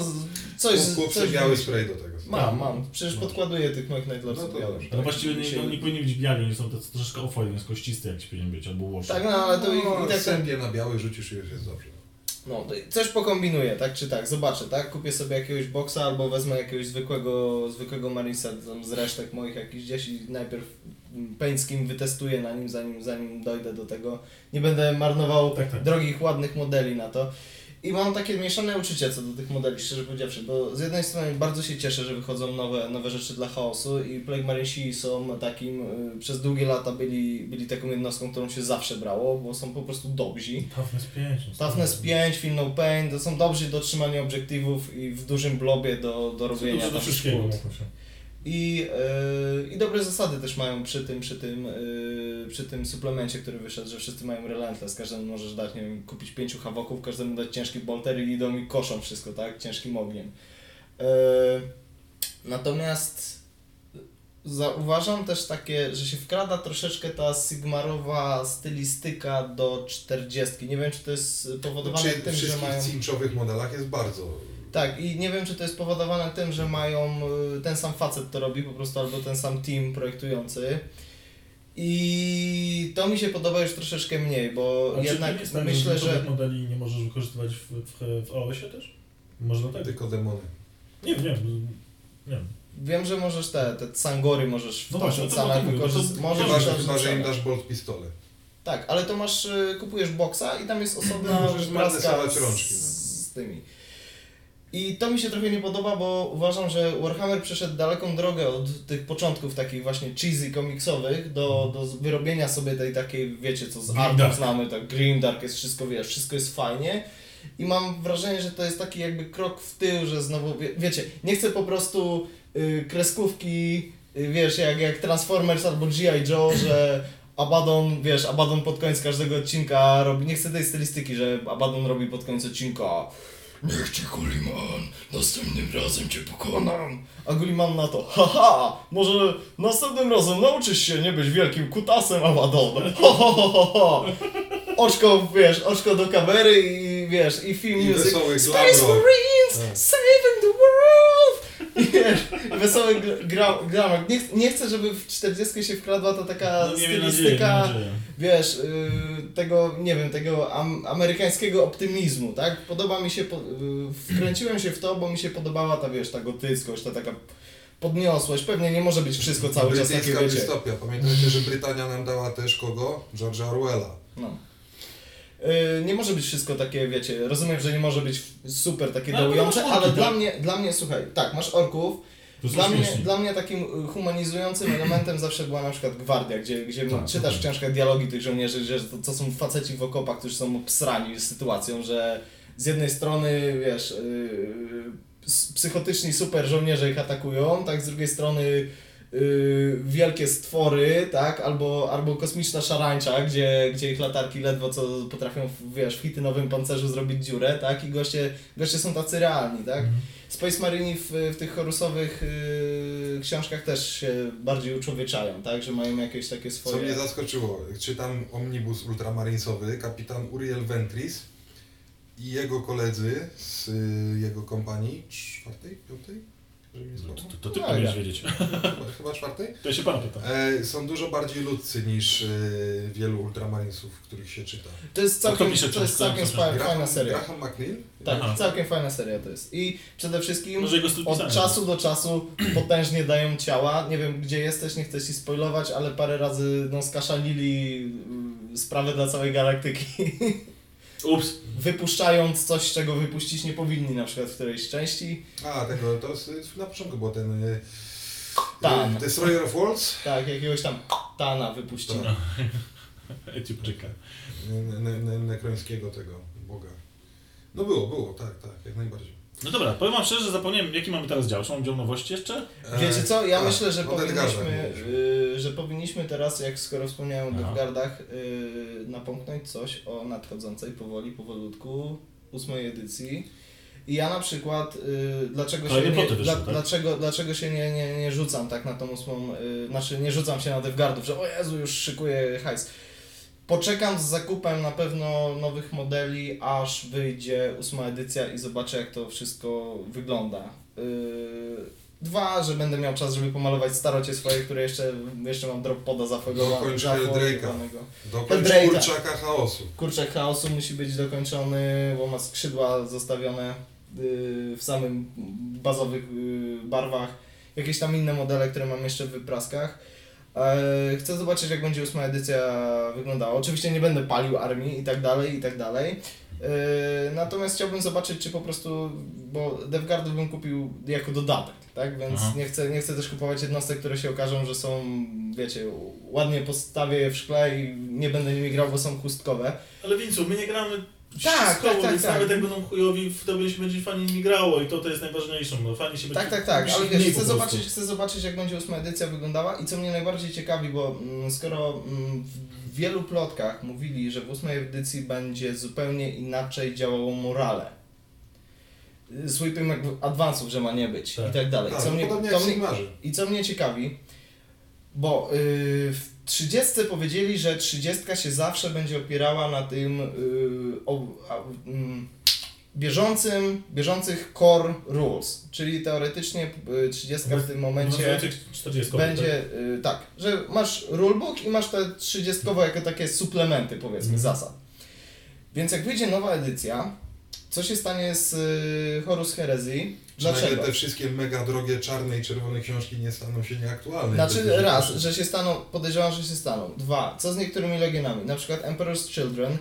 coś... Kup- coś biały spray do tego. Mam, mam. Przecież No. podkładuję tych moich Night No białych. Ale właściwie Tak, nie, się- no, nie powinni być biali, oni są tacy troszeczkę off więc kościste jak ci powinien być, albo wash. Tak, no ale to i, i tak na biały rzucisz i już jest dobrze. No, coś pokombinuję, tak czy tak, zobaczę, tak, kupię sobie jakiegoś boksa albo wezmę jakiegoś zwykłego, zwykłego Marinesa tam z resztek moich jakichś gdzieś i najpierw scheme wytestuję na nim, zanim, zanim dojdę do tego. Nie będę marnował Tak, tak. drogich, ładnych modeli na to. I mam takie mieszane uczucia co do tych modeli, szczerze powiedziawszy, bo z jednej strony bardzo się cieszę, że wychodzą nowe, nowe rzeczy dla chaosu i Plague Marinesi są takim, y, przez długie lata byli, byli taką jednostką, którą się zawsze brało, bo są po prostu dobrzy. Toughness 5. no, Toughness 5, Feel No Pain, to są dobrzy do trzymania obiektywów i w dużym blobie do, do robienia tam wszystkiego. szkód. I, yy, I dobre zasady też mają przy tym, przy tym, yy, przy tym suplemencie, który wyszedł, że wszyscy mają relentless, każdemu możesz dać, nie wiem, kupić pięciu hawoków, każdemu dać ciężki bolter i idą i koszą wszystko, tak, ciężkim ogniem. Yy, natomiast zauważam też takie, że się wkrada troszeczkę ta sigmarowa stylistyka do 40. Nie wiem, czy to jest powodowane Znaczy, tym, w że wszystkich mają... cinchowych modelach jest bardzo... Tak, i nie wiem, czy to jest spowodowane tym, że mają y, ten sam facet to robi po prostu, albo ten sam team projektujący. I to mi się podoba już troszeczkę mniej, bo A czy to jednak tak, myślę, że że. modeli nie możesz wykorzystywać w, w, w AOS-ie też? Można tak? Tylko demony. Nie wiem, nie wiem. Nie wiem. Że możesz te, te sangory możesz w No właśnie, to- wykorzystać. Chyba, że, im dasz bolt pistole. Tak, ale to masz, y, kupujesz boksa i tam jest osobna No, możesz z, rączki, no. z tymi. I to mi się trochę nie podoba, bo uważam, że Warhammer przeszedł daleką drogę od tych początków takich właśnie cheesy komiksowych do, do wyrobienia sobie tej takiej, wiecie co, z artów znamy, tak Grimdark jest wszystko, wiesz, wszystko jest fajnie. I mam wrażenie, że to jest taki jakby krok w tył, że znowu, wie, wiecie, nie chcę po prostu y, kreskówki, y, wiesz, jak, jak Transformers albo G.I. Joe, że Abaddon, wiesz, Abaddon pod koniec każdego odcinka robi, nie chcę tej stylistyki, że Abaddon robi pod koniec odcinka Niech cię Gulliman, następnym razem cię pokonam. A Gulliman na to, haha, może następnym razem nauczysz się nie być wielkim kutasem Abaddonem. <laughs> Ho, ho, ho, ho, ho. Oczko, wiesz, oczko do kamery i wiesz, i film I music. Space. Marines, Tak. saving the world! Wiesz, wesoły gr- gra, gramak. Nie, nie chcę, żeby w 40 się wkradła to taka No, nadzieję, stylistyka, mam nadzieję. wiesz, yy, tego, nie wiem, tego am, amerykańskiego optymizmu, tak? Podoba mi się, po, yy, wkręciłem się w to, bo mi się podobała ta, wiesz, ta gotyckość, ta taka podniosłość. Pewnie nie może być wszystko cały czas takie, Brytyjska wiecie. dystopia. Pamiętajcie, że Brytania nam dała też kogo? George'a Orwella. No. Yy, nie może być wszystko takie, wiecie, rozumiem, że nie może być super takie No, ale dołujące, ale orki, dla tak? mnie, dla mnie, słuchaj, tak, masz orków, Dla mnie, dla mnie takim y, humanizującym elementem zawsze była na przykład gwardia, gdzie, gdzie Tak, czytasz w książkach dialogi tych żołnierzy, że to, to są faceci w okopach, którzy są obsrani sytuacją, że z jednej strony, wiesz, yy, psychotyczni super żołnierze ich atakują, tak, z drugiej strony yy, wielkie stwory, tak, albo, albo kosmiczna szarańcza, gdzie, gdzie ich latarki ledwo co potrafią, w- wiesz, w hitynowym pancerzu zrobić dziurę, tak, i goście, goście są tacy realni, tak. Mhm. Space Marini w, w tych horusowych yy, książkach też się bardziej uczłowieczają, tak? Że mają jakieś takie Co mnie swoje... zaskoczyło, czytam Omnibus Ultramarinesowy, kapitan Uriel Ventris i jego koledzy z y, jego kompanii, czwartej, piątej? No, złapał? to, to ty No, powinieneś ja. wiedzieć. <laughs> Chyba, chyba czwartej? To ja się pana pytam. E, są dużo bardziej ludcy niż e, wielu Ultramarinesów, których się czyta. To jest całkiem, pisze to jest całkiem Graham- fajna seria. Graham McNeil? Tak, Aha. całkiem fajna seria to jest. I przede wszystkim Może jego styl od czasu do czasu <clears throat> potężnie dają ciała. Nie wiem gdzie jesteś, nie chcę ci spoilować, ale parę razy no, skaszalili yy, sprawę dla całej galaktyki. <laughs> Ups. Wypuszczając coś, czego wypuścić nie powinni na przykład w którejś części. A, tego, to jest, na początku było ten... E, Tam. e, Destroyer of Worlds? Tak, jakiegoś tam Tana wypuścili. Tak. <laughs> Etiopczyka. Ne, ne, ne, nekrońskiego tego boga. No było, było, tak, tak, jak najbardziej. No dobra, powiem wam szczerze, że zapomniałem jaki mamy teraz dział. Czy mam dział nowości jeszcze? E, Wiecie co, ja a, myślę, że o powinniśmy, y, że powinniśmy teraz, jak skoro wspomniałem o Aha. Devgardach, y, napomknąć coś o nadchodzącej powoli, powolutku ósmej edycji. I ja na przykład, y, dlaczego się, Kolejne nie, ploty wyszły, dla, tak? dlaczego, dlaczego się nie, nie, nie rzucam tak na tą ósmą, y, znaczy nie rzucam się na Devgardów, że o Jezu, już szykuję hajs. Poczekam z zakupem na pewno nowych modeli, aż wyjdzie ósma edycja i zobaczę jak to wszystko wygląda. Yy, Dwa, że będę miał czas, żeby pomalować starocie swoje, które jeszcze, jeszcze mam drop poda zafoliowane- Dokończ zafoliowanego. Dokończ kurczaka chaosu. Kurczak chaosu musi być dokończony, bo ma skrzydła zostawione yy, w samym bazowych yy, barwach. Jakieś tam inne modele, które mam jeszcze w wypraskach. E, Chcę zobaczyć, jak będzie ósma edycja wyglądała. Oczywiście nie będę palił armii i tak dalej, i tak dalej. E, Natomiast chciałbym zobaczyć, czy po prostu, bo DevGuardów bym kupił jako dodatek, tak? Więc Aha. nie chcę, nie chcę też kupować jednostek, które się okażą, że są, wiecie, ładnie postawię je w szkle i nie będę nimi grał, bo są chustkowe. Ale Wincu, my nie gramy Tak, tak, tak, więc tak. nawet jak będą chujowi, to będzie, będzie fajnie nimi grało i to, to jest najważniejsze. No, fajnie się Tak, będzie... tak, tak, ale mniej wiesz, chcę zobaczyć, chcę zobaczyć, jak będzie ósma edycja wyglądała i co mnie najbardziej ciekawi, bo mm, skoro mm, w wielu plotkach mówili, że w ósmej edycji będzie zupełnie inaczej działało morale, sweeping advance'ów, że ma nie być Tak. i tak dalej. Tak, Co no mnie, to w mnie. I co mnie ciekawi, bo yy, w 30 powiedzieli, że 30 się zawsze będzie opierała na tym yy, o, a, mm, bieżącym, bieżących core rules, czyli teoretycznie yy, 30 w tym momencie Obowiązujących 40 będzie yy, tak, że masz rulebook i masz te 30 jako takie suplementy powiedzmy Mhm. zasad. Więc jak wyjdzie nowa edycja, co się stanie z yy, Horus Herezji? Nagle Dlaczego? te wszystkie mega drogie czarne i czerwone książki nie staną się nieaktualne? Znaczy raz, że się staną, podejrzewam, że się staną. Dwa, co z niektórymi legionami? Na przykład Emperor's Children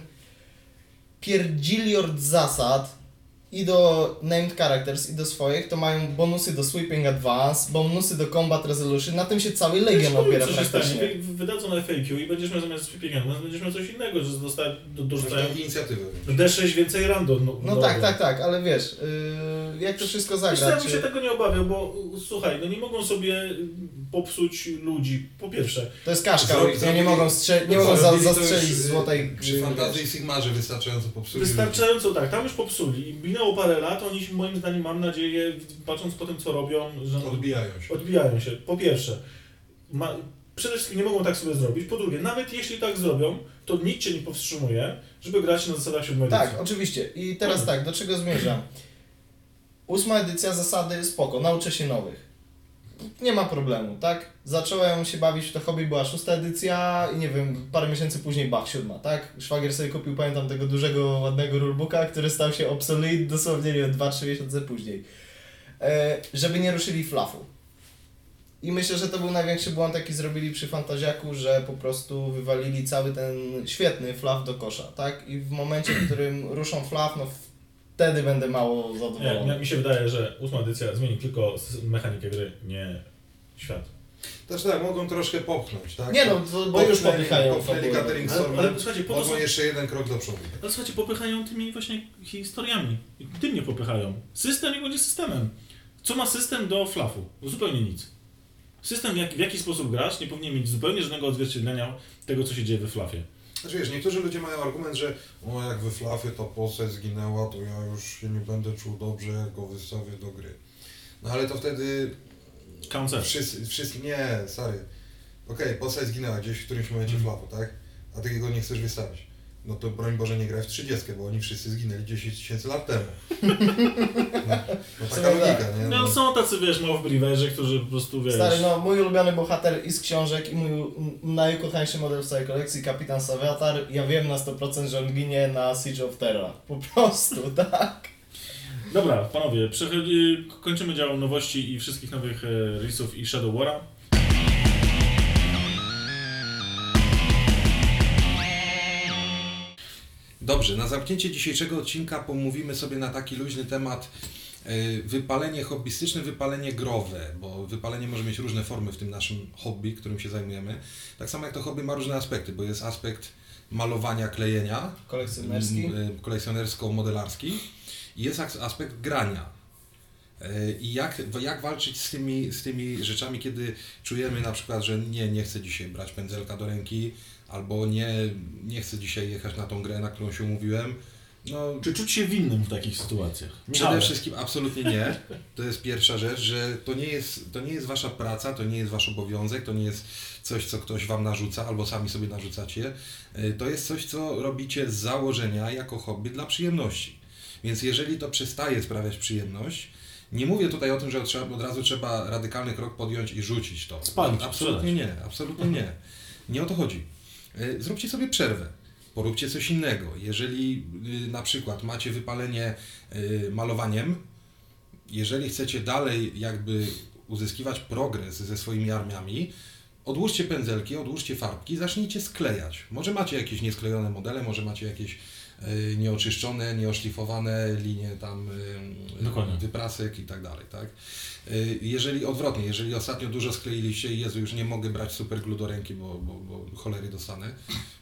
pierdziliard zasad i do named characters i do swoich, to mają bonusy do sweeping advance, bonusy do combat resolution, na tym się cały legion opiera stanie? praktycznie. Wy- Wydadzą na FAQ i będziesz miał zamiast sweepinga, będziesz miał coś innego, że dosta, do, dorzucają inicjatywę. D6 więcej random. No, No tak, tak, tak, ale wiesz, yy, jak to wszystko Wiesz co, ja bym się tego nie obawiał, bo y, słuchaj, no nie mogą sobie y, popsuć ludzi. Po pierwsze, To jest kaszka, Zrobi- nie, nie mogą, strze- nie mogą za, zastrzelić y, złotej... Przy yy, Fantazji wiesz. i Sigmarze wystarczająco popsuli. wystarczająco tak, tam już popsuli. Minęło parę lat, oni moim zdaniem, mam nadzieję, patrząc po tym co robią, że Odbijają się. odbijają się. Po pierwsze, ma, przede wszystkim nie mogą tak sobie zrobić. Po drugie, nawet jeśli tak zrobią, to nic cię nie powstrzymuje, żeby grać na zasadach siódmej Tak, edycji. oczywiście. I teraz tak, do czego zmierzam? Ósma edycja zasady spoko, nauczę się nowych. Nie ma problemu, tak? Zacząłem się bawić w to hobby, była szósta edycja i nie wiem, parę miesięcy później bach, siódma, tak? Szwagier sobie kupił, pamiętam, tego dużego, ładnego rulebooka, który stał się obsolete dosłownie, nie wiem, 2-3 miesiące później. E, żeby nie ruszyli flafu. I myślę, że to był największy błąd, jaki zrobili przy Fantaziaku, że po prostu wywalili cały ten świetny flaw do kosza, tak? I w momencie, w którym ruszą flaw, no wtedy będę mało Nie, zadowolony. mi- mi się wydaje, że ósma edycja zmieni tylko mechanikę gry, nie świat. Też tak, mogą troszkę popchnąć, tak? Nie no, to, bo już popychają popchnęli catering Ale, słuchajcie, po jeszcze jeden krok do przodu. ale słuchajcie, popychają tymi właśnie historiami. Tym nie popychają. System niech będzie systemem. Co ma system do flafu? Zupełnie nic. System, jak, w jaki sposób grać, nie powinien mieć zupełnie żadnego odzwierciedlenia tego, co się dzieje we flafie. Znaczy wiesz, niektórzy ludzie mają argument, że o jak we Flafie ta postać zginęła, to ja już się nie będę czuł dobrze, jak go wystawię do gry. No ale to wtedy Koncert. wszyscy, wszyscy nie, stary. Okej, postać zginęła gdzieś w którymś momencie Mhm. Flafu, tak? A ty go nie chcesz wystawić. No to broń Boże nie graj w 30, bo oni wszyscy zginęli 10 tysięcy lat temu. <laughs> No, no taka logika, tak. nie? No są tacy, wiesz, małw-believerzy, którzy po prostu, wiesz... Stary, no mój ulubiony bohater i z książek i mój najukochańszy model w całej kolekcji, Kapitan Saviatar, ja wiem na 100%, że on ginie na Siege of Terra. Po prostu, <laughs> tak? Dobra, panowie, kończymy dział nowości i wszystkich nowych e, release'ów i Shadow War'a. Dobrze, na zamknięcie dzisiejszego odcinka pomówimy sobie na taki luźny temat y, wypalenie hobbystyczne, wypalenie growe, bo wypalenie może mieć różne formy w tym naszym hobby, którym się zajmujemy. Tak samo jak to hobby ma różne aspekty, bo jest aspekt malowania, klejenia, Kolekcjonerski. y, kolekcjonersko-modelarski i jest as- aspekt grania. Y, I jak, jak walczyć z tymi, z tymi rzeczami, kiedy czujemy na przykład, że nie, nie chcę dzisiaj brać pędzelka do ręki, albo nie, nie chcę dzisiaj jechać na tą grę, na którą się umówiłem. No, Czy czuć się winnym w takich sytuacjach? Przede Michale, wszystkim absolutnie nie. To jest pierwsza rzecz, że to nie jest, to nie jest wasza praca, to nie jest wasz obowiązek, to nie jest coś, co ktoś wam narzuca albo sami sobie narzucacie. Y, To jest coś, co robicie z założenia jako hobby dla przyjemności. Więc jeżeli to przestaje sprawiać przyjemność, nie mówię tutaj o tym, że od razu trzeba radykalny krok podjąć i rzucić to. Spalić, absolutnie sprzedać. nie, absolutnie nie. Nie o to chodzi. Y, Zróbcie sobie przerwę. Poróbcie coś innego. Jeżeli y, na przykład macie wypalenie y, malowaniem, jeżeli chcecie dalej jakby uzyskiwać progres ze swoimi armiami, odłóżcie pędzelki, odłóżcie farbki, zacznijcie sklejać. Może macie jakieś niesklejone modele, może macie jakieś nieoczyszczone, nieoszlifowane linie tam y, Dokładnie. wyprasek i tak dalej, tak? Y, Jeżeli odwrotnie, jeżeli ostatnio dużo skleiliście i Jezu, już nie mogę brać superglu do ręki, bo, bo, bo cholery dostanę,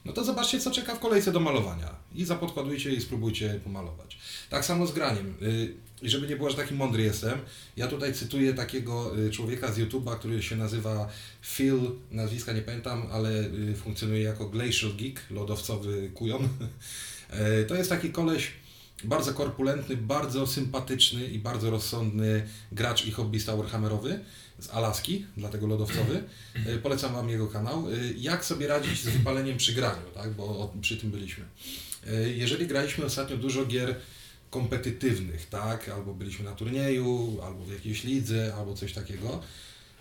no to zobaczcie, co czeka w kolejce do malowania i zapodkładujcie i spróbujcie pomalować. Tak samo z graniem. Y, I żeby nie było, że taki mądry jestem, ja tutaj cytuję takiego y, człowieka z YouTube'a, który się nazywa Phil, nazwiska nie pamiętam, ale y, funkcjonuje jako Glacial Geek, lodowcowy kujon. <laughs> E, To jest taki koleś bardzo korpulentny, bardzo sympatyczny i bardzo rozsądny gracz i hobbysta Warhammerowy z Alaski, dlatego lodowcowy. E, Polecam Wam jego kanał. E, Jak sobie radzić z wypaleniem przy graniu, tak? bo przy tym byliśmy. Jeżeli graliśmy ostatnio dużo gier kompetytywnych, tak? albo byliśmy na turnieju, albo w jakiejś lidze, albo coś takiego,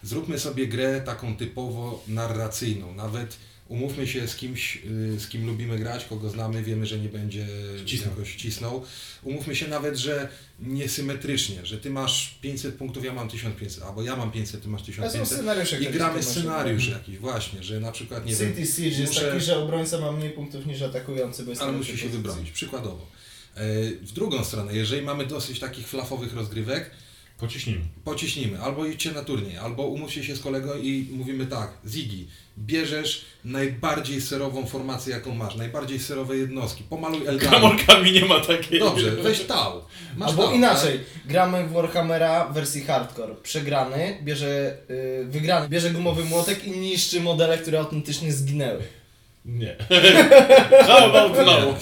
zróbmy sobie grę taką typowo narracyjną. Nawet umówmy się z kimś, y, z kim lubimy grać, kogo znamy, wiemy, że nie będzie Cisnął. jakoś cisnął. Umówmy się nawet, że niesymetrycznie, że ty masz 500 punktów, ja mam 1500, albo ja mam 500, ty masz A są 1500. scenariusze, I gramy scenariusz tłumaczą. jakiś, właśnie, że na przykład, nie wiem, City Siege jest taki, że obrońca ma mniej punktów niż atakujący, bo jest ale musi się pozycji. wybronić, przykładowo. E, W drugą stronę, jeżeli mamy dosyć takich flafowych rozgrywek, Pociśnijmy. pociśnijmy, albo idźcie na turniej, albo umówcie się z kolegą i mówimy tak, Ziggy, bierzesz najbardziej serową formację, jaką masz, najbardziej serowe jednostki, pomaluj Eldar. Kamolkami nie ma takiej. Dobrze, weź tał. Masz Albo tał, inaczej, gramy w Warhammera w wersji hardcore. Przegrany bierze, y, wygrany bierze gumowy młotek i niszczy modele, które autentycznie zginęły. Nie. <laughs> How about no?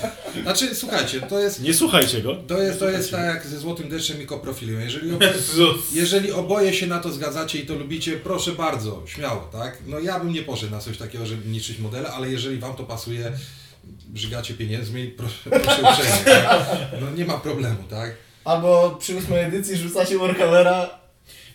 Znaczy, słuchajcie, to jest, Nie słuchajcie go. to jest, to jest tak jak ze Złotym Deszczem i Koprofilią. Jeżeli <laughs> oboje, jeżeli oboje się na to zgadzacie i to lubicie, proszę bardzo, śmiało, tak? No ja bym nie poszedł na coś takiego, żeby niszczyć modele, ale jeżeli Wam to pasuje, żygacie pieniędzmi, proszę, proszę uprzejmie, tak? No nie ma problemu, tak? Albo przy ósmej edycji rzuca się Warhammera.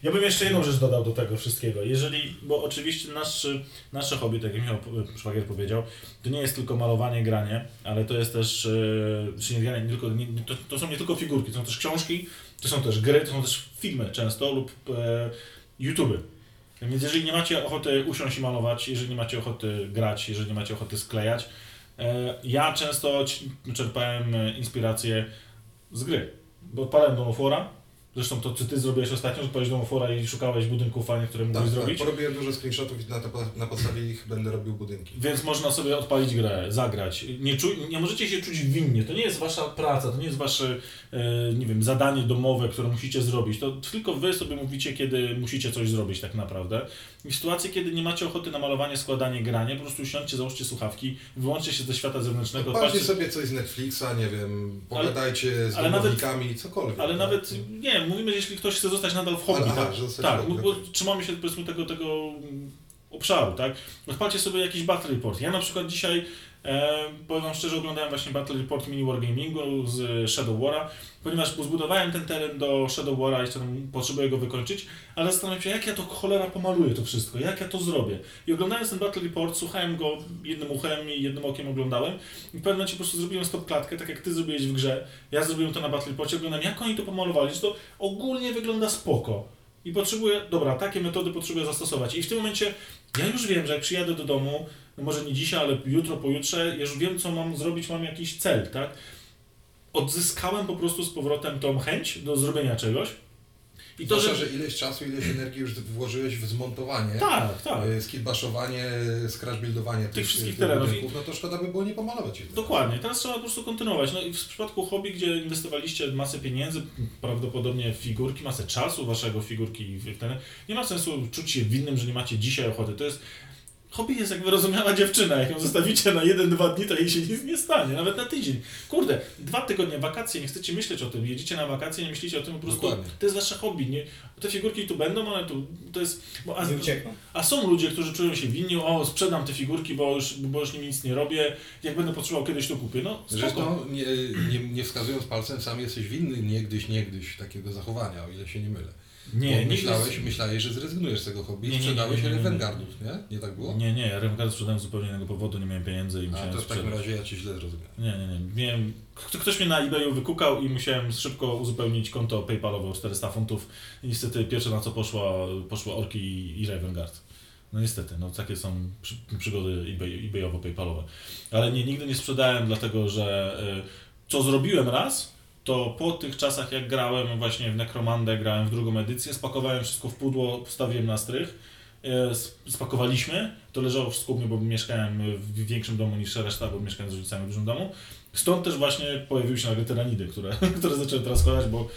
Ja bym jeszcze jedną rzecz dodał do tego wszystkiego. Jeżeli, bo oczywiście nasz, nasze hobby, tak jak Michał po- Szwagier powiedział, to nie jest tylko malowanie, granie, ale to jest też, e, czy nie granie, nie tylko, nie, to, to są nie tylko figurki, to są też książki, to są też gry, to są też filmy często lub e, YouTube. Więc jeżeli nie macie ochoty usiąść i malować, jeżeli nie macie ochoty grać, jeżeli nie macie ochoty sklejać, e, ja często czerpałem e, inspirację z gry. Bo odpalałem Domofora, zresztą to co ty zrobiłeś ostatnio, że odpaliłeś Domofora i szukałeś budynków fajnych, które mógłbyś Tak, zrobić. tak, porobiłem dużo screenshotów i na, to, na podstawie ich będę robił budynki. Więc można sobie odpalić grę, zagrać. Nie, czu, nie możecie się czuć winnie. To nie jest wasza praca, to nie jest wasze, e, nie wiem, zadanie domowe, które musicie zrobić. To tylko wy sobie mówicie, kiedy musicie coś zrobić tak naprawdę. I w sytuacji, kiedy nie macie ochoty na malowanie, składanie, granie, po prostu usiądźcie, załóżcie słuchawki, wyłączcie się ze świata zewnętrznego, odpalcie sobie coś z Netflixa, nie wiem, pogadajcie z ale nawet- domownikami, cokolwiek. Ale tak? nawet, nie, mówimy, że jeśli ktoś chce zostać nadal w hobby, Ale- aha, tak, zostać tak hobby, bo trzymamy się powiedzmy tego, tego mm, obszaru, tak? Odpalcie sobie jakiś Battle Report. Ja na przykład dzisiaj, e, powiem szczerze, oglądałem właśnie Battle Report Mini Wargamingu z Shadow War'a, ponieważ zbudowałem ten teren do Shadow War'a, jeszcze tam potrzebuję go wykończyć, ale zastanawiam się, jak ja to cholera pomaluję to wszystko, jak ja to zrobię. I oglądając ten Battle Report, słuchałem go jednym uchem i jednym okiem oglądałem i w pewnym momencie po prostu zrobiłem stop klatkę, tak jak ty zrobiłeś w grze. Ja zrobiłem to na Battle Reporcie, oglądam jak oni to pomalowali, że to ogólnie wygląda spoko. I potrzebuję, dobra, takie metody potrzebuję zastosować. I w tym momencie ja już wiem, że jak przyjadę do domu, no może nie dzisiaj, ale jutro, pojutrze, ja już wiem, co mam zrobić, mam jakiś cel, tak? Odzyskałem po prostu z powrotem tą chęć do zrobienia czegoś. I to, Zwłaszcza, że... że ileś czasu, ileś energii już włożyłeś w zmontowanie, Tak, tak. y, skitbaszowanie, scratchbuildowanie tych, wszystkich terenów. budynków, no to szkoda by było nie pomalować ich. Dokładnie, teraz trzeba po prostu kontynuować. No i w przypadku hobby, gdzie inwestowaliście masę pieniędzy, prawdopodobnie w figurki, masę czasu waszego figurki w ten, nie ma sensu czuć się winnym, że nie macie dzisiaj ochoty. To jest Hobby jest jak wyrozumiała dziewczyna. Jak ją zostawicie na jeden, dwa dni, to jej się nic nie stanie. Nawet na tydzień. Kurde, dwa tygodnie wakacje, nie chcecie myśleć o tym. Jedziecie na wakacje, nie myślicie o tym, po prostu Dokładnie. to jest wasze hobby. Nie? Te figurki tu będą, ale tu to jest... Bo, a, Nie uciekną. a są ludzie, którzy czują się winni, o sprzedam te figurki, bo już, bo już nimi nic nie robię, jak będę potrzebował kiedyś to kupię. No spoko. Zresztą nie, nie, nie wskazując palcem, sam jesteś winny niegdyś, niegdyś takiego zachowania, o ile się nie mylę. Nie, Bo nigdy- myślałeś, myślałeś, że zrezygnujesz z tego hobby Nie, i nie, sprzedałeś nie, nie, nie. Revengardów, nie? Nie tak było? Nie, nie, Remkard sprzedałem z zupełnie innego powodu, nie miałem pieniędzy i A musiałem to w takim razie ja Cię źle zrozumiałem. Nie, nie, nie. Miałem, ktoś mnie na eBayu wykukał i musiałem szybko uzupełnić konto PayPalowe o 400 funtów i niestety pierwsze na co poszła, poszły Orki i, i Ravengard. No niestety, no takie są przy, przygody eBay, eBayowo-PayPalowe. Ale nie, nigdy nie sprzedałem, dlatego że y, co zrobiłem raz, to po tych czasach jak grałem właśnie w Necromandę, grałem w drugą edycję, spakowałem wszystko w pudło, postawiłem na strych, sp- spakowaliśmy, to leżało wszystko u mnie, bo mieszkałem w większym domu niż reszta, bo mieszkałem z rodzicami w dużym domu. Stąd też właśnie pojawiły się nagle tyranidy, które, <laughs> które zacząłem teraz składać, bo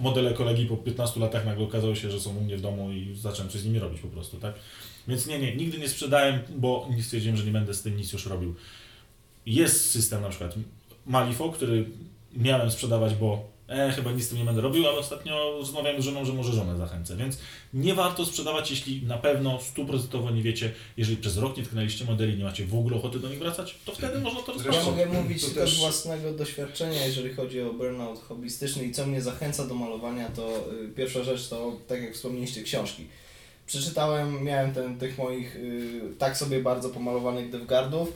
modele kolegi po 15 latach nagle okazało się, że są u mnie w domu i zacząłem coś z nimi robić po prostu, tak? Więc nie, nie, nigdy nie sprzedałem, bo nie stwierdziłem, że nie będę z tym nic już robił. Jest system na przykład Malifo, który miałem sprzedawać, bo e, chyba nic z tym nie będę robił, ale ostatnio rozmawiałem z żoną, że może żonę zachęcę, więc nie warto sprzedawać, jeśli na pewno stuprocentowo nie wiecie, jeżeli przez rok nie tknęliście modeli, nie macie w ogóle ochoty do nich wracać, to wtedy można to Zresztą- Ja rozpocząć. mogę mówić to tylko też- z własnego doświadczenia, jeżeli chodzi o burnout hobbystyczny i co mnie zachęca do malowania, to y, pierwsza rzecz to, tak jak wspomnieliście, książki. Przeczytałem, miałem ten, tych moich y, tak sobie bardzo pomalowanych Devgardów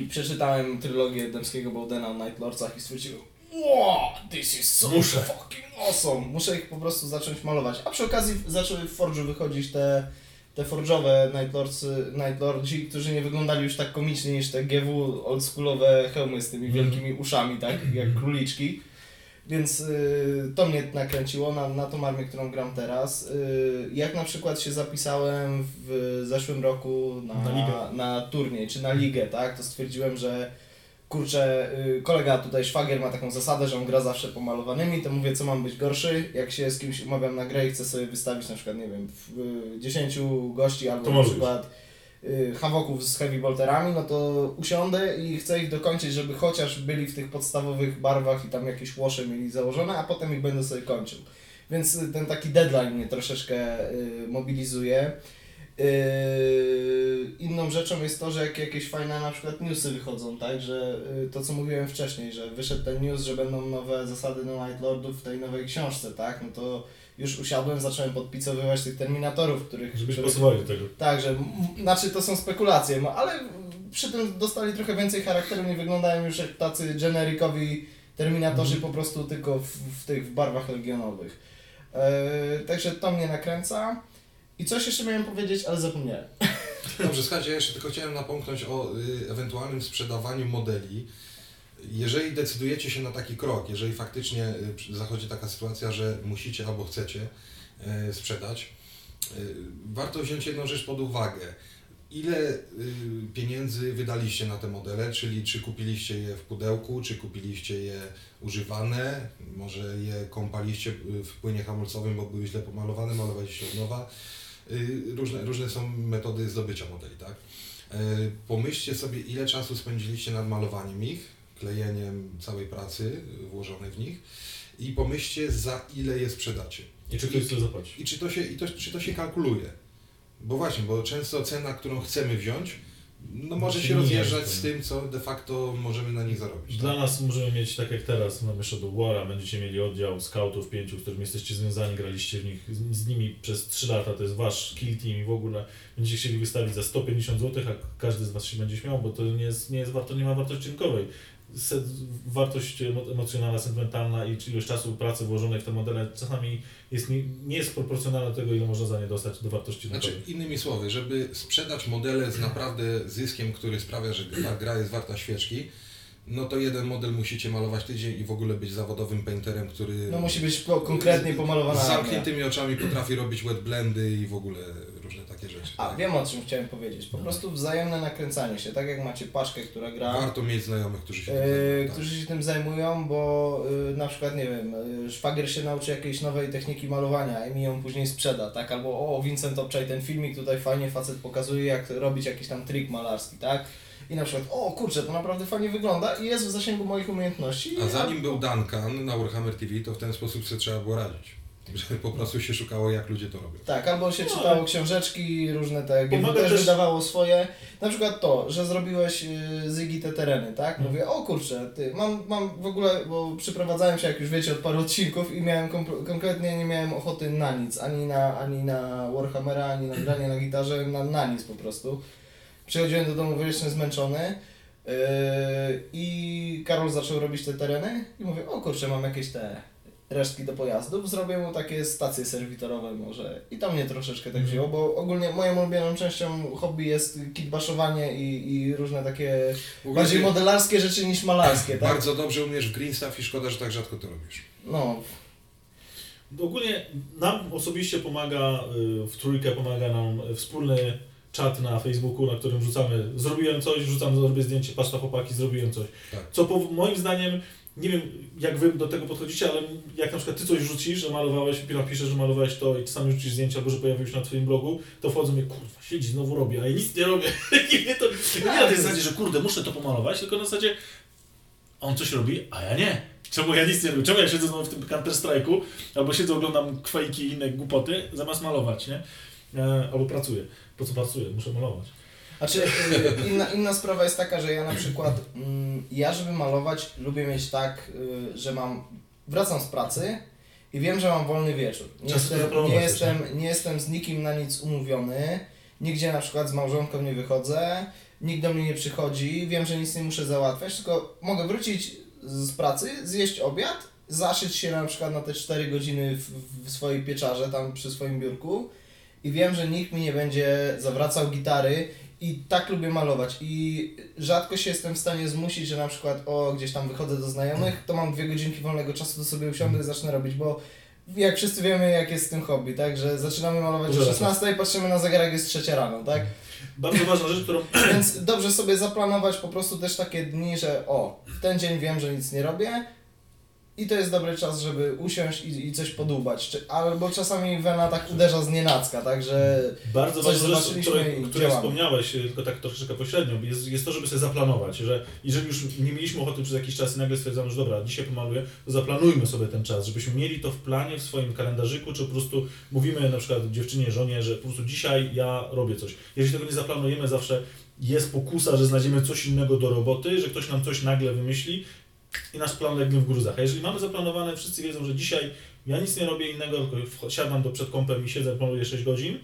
i przeczytałem trylogię Dębskiego Bowdena o Night Lordsach i stwierdziłem Wow, this is so Muszę. fucking awesome! Muszę ich po prostu zacząć malować. A przy okazji zaczęły w Forge'u wychodzić te te forge'owe Night, Lordsy, Night Lordzi, którzy nie wyglądali już tak komicznie niż te GW oldschoolowe hełmy z tymi Mhm. wielkimi uszami, tak, jak króliczki. Więc y, to mnie nakręciło na, na tą armię, którą gram teraz. Y, jak na przykład się zapisałem w zeszłym roku na, Na na turniej, czy na ligę, tak, to stwierdziłem, że kurczę, y, kolega tutaj szwagier ma taką zasadę, że on gra zawsze pomalowanymi, to mówię, co mam być gorszy, jak się z kimś umawiam na grę i chcę sobie wystawić na przykład, nie wiem, w, y, 10 gości albo To na przykład y, hawoków z heavy bolterami, no to usiądę i chcę ich dokończyć, żeby chociaż byli w tych podstawowych barwach i tam jakieś łosze mieli założone, a potem ich będę sobie kończył. Więc y, ten taki deadline mnie troszeczkę y, mobilizuje. Yy, inną rzeczą jest to, że jak jakieś fajne na przykład newsy wychodzą, tak, że to co mówiłem wcześniej, że wyszedł ten news, że będą nowe zasady do Night Lordów w tej nowej książce, tak, no to już usiadłem, zacząłem podpicowywać tych Terminatorów, których... Żebyś których do tego. tak, że znaczy to są spekulacje, no, ale przy tym dostali trochę więcej charakteru, nie wyglądają już jak tacy generikowi terminatorzy po prostu tylko w, w tych w barwach legionowych. E, także to mnie nakręca. I coś jeszcze miałem powiedzieć, ale zapomniałem. Dobrze, słuchajcie, ja jeszcze tylko chciałem napomknąć o y, ewentualnym sprzedawaniu modeli. Jeżeli decydujecie się na taki krok, jeżeli faktycznie y, zachodzi taka sytuacja, że musicie albo chcecie y, sprzedać, y, warto wziąć jedną rzecz pod uwagę. Ile pieniędzy wydaliście na te modele, czyli czy kupiliście je w pudełku, czy kupiliście je używane, może je kąpaliście w płynie hamulcowym, bo były źle pomalowane, malowaliście od nowa. Różne, różne są metody zdobycia modeli, tak? Pomyślcie sobie, ile czasu spędziliście nad malowaniem ich, klejeniem całej pracy włożonej w nich i pomyślcie, za ile je sprzedacie. I czy ktoś chce zapłacić? I czy to się, i to, czy to się kalkuluje? Bo właśnie, bo często cena, którą chcemy wziąć, no może Się rozjeżdżać z tym. co de facto możemy na nich zarobić. Dla tak? nas możemy mieć, tak jak teraz mamy Shadow War'a, będziecie mieli oddział scoutów pięciu, z którymi jesteście związani, graliście w nich z, z nimi przez 3 lata, to jest wasz kill team i w ogóle będziecie chcieli wystawić za 150 zł, a każdy z was się będzie śmiał, bo to nie jest, nie jest warto, nie ma wartości rynkowej. Wartość emo- emocjonalna, sentymentalna i ilość czasu pracy włożonej w te modele czasami jest, nie, nie jest proporcjonalna do tego, ile można za nie dostać do wartości Znaczy, innymi słowy, żeby sprzedać modele z naprawdę zyskiem, który sprawia, że ta gra jest warta świeczki, no to jeden model musicie malować tydzień i w ogóle być zawodowym painterem, który No musi być po, konkretnie pomalowana z zamkniętymi oczami potrafi robić wet blendy i w ogóle różne takie rzeczy. A, tak? wiem o czym chciałem powiedzieć. Po prostu wzajemne nakręcanie się. Tak jak macie paczkę, która gra. Warto mieć znajomych, którzy się tym e, zajmują, tak. którzy się tym zajmują, bo e, na przykład, nie wiem, e, szwagier się nauczy jakiejś nowej techniki malowania i mi ją później sprzeda, tak? Albo o, Vincent obczaj ten filmik, tutaj fajnie facet pokazuje, jak robić jakiś tam trik malarski, tak? I na przykład, o kurczę, to naprawdę fajnie wygląda i jest w zasięgu moich umiejętności. A zanim był Duncan na Warhammer TV, to w ten sposób sobie trzeba było radzić. <laughs> Że po prostu się szukało, jak ludzie to robią. Tak, albo się No, czytało ale- książeczki, różne te Pomaga też, też- wydawało swoje. Na przykład to, że zrobiłeś y, Zygi te tereny, tak? Mhm. Mówię, o kurczę, ty, mam, mam w ogóle, bo przyprowadzałem się, jak już wiecie, od paru odcinków i miałem kompl- konkretnie nie miałem ochoty na nic, ani na, ani na Warhammera, ani na granie na gitarze, na, na nic po prostu. Przychodziłem do domu wyjście zmęczony yy, i Karol zaczął robić te tereny i mówię, o kurczę, mam jakieś te resztki do pojazdów, zrobię mu takie stacje serwitorowe może i to mnie troszeczkę tak Mhm. wzięło, bo ogólnie moją ulubioną częścią hobby jest kitbaszowanie i, i różne takie W ogóle bardziej ty modelarskie rzeczy niż malarskie, tak? Bardzo dobrze umiesz w green stuff i szkoda, że tak rzadko to robisz. No, Ogólnie nam osobiście pomaga, y, w trójkę pomaga nam wspólny czat na Facebooku, na którym rzucamy, zrobiłem coś, rzucam, zrobię zdjęcie, patrz na chłopaki, zrobiłem coś. Tak. Co po, moim zdaniem, nie wiem jak wy do tego podchodzicie, ale jak na przykład ty coś rzucisz, że malowałeś, pisze, że malowałeś to i ty sam rzucisz zdjęcie, albo że pojawił się na twoim blogu, to wchodzą mnie, kurwa, siedzi, znowu robię, a ja nic nie robię. <laughs> I mnie to, nie na tej zasadzie, że kurde, muszę to pomalować, tylko na zasadzie, on coś robi, a ja nie. Czemu ja nic nie robię? Czemu ja siedzę znowu w tym Counter Strike'u, albo siedzę, oglądam kwajki i inne głupoty, zamiast malować, nie? E, albo pracuję. Po co pracuję? Muszę malować. Znaczy, y, inna, inna sprawa jest taka, że ja na przykład, mm, ja żeby malować, lubię mieć tak, y, że mam, wracam z pracy i wiem, że mam wolny wieczór. Nie, jestem, nie, jestem, nie jestem z nikim na nic umówiony, nigdzie na przykład z małżonką nie wychodzę, nikt do mnie nie przychodzi, wiem, że nic nie muszę załatwiać, tylko mogę wrócić z pracy, zjeść obiad, zaszyć się na przykład na te 4 godziny w, w swojej pieczarze, tam przy swoim biurku i wiem, że nikt mi nie będzie zawracał gitary i tak lubię malować. I rzadko się jestem w stanie zmusić, że na przykład o gdzieś tam wychodzę do znajomych, to mam dwie godzinki wolnego czasu, to sobie usiądę i zacznę robić, bo jak wszyscy wiemy jak jest z tym hobby, tak, że zaczynamy malować o Dużo 16 i patrzymy na zegarek jest trzecia rano, tak? Bardzo ważna rzecz, którą <clears throat> Więc dobrze sobie zaplanować po prostu też takie dni, że o, w ten dzień wiem, że nic nie robię i to jest dobry czas, żeby usiąść i, i coś podłubać. Czy, albo czasami Wena tak uderza z nienacka, także Bardzo Coś ważną rzecz, której, wspomniałeś, tylko tak troszeczkę pośrednio, jest, jest to, żeby sobie zaplanować, że jeżeli już nie mieliśmy ochoty przez jakiś czas i nagle stwierdzamy, że dobra, dzisiaj pomaluję, to zaplanujmy sobie ten czas, żebyśmy mieli to w planie, w swoim kalendarzyku, czy po prostu mówimy na przykład dziewczynie, żonie, że po prostu dzisiaj ja robię coś. Jeżeli tego nie zaplanujemy, zawsze jest pokusa, że znajdziemy coś innego do roboty, że ktoś nam coś nagle wymyśli i nasz plan legnie w gruzach. A jeżeli mamy zaplanowane, wszyscy wiedzą, że dzisiaj ja nic nie robię innego, tylko siadam do przed kąpem i siedzę, planuję 6 godzin,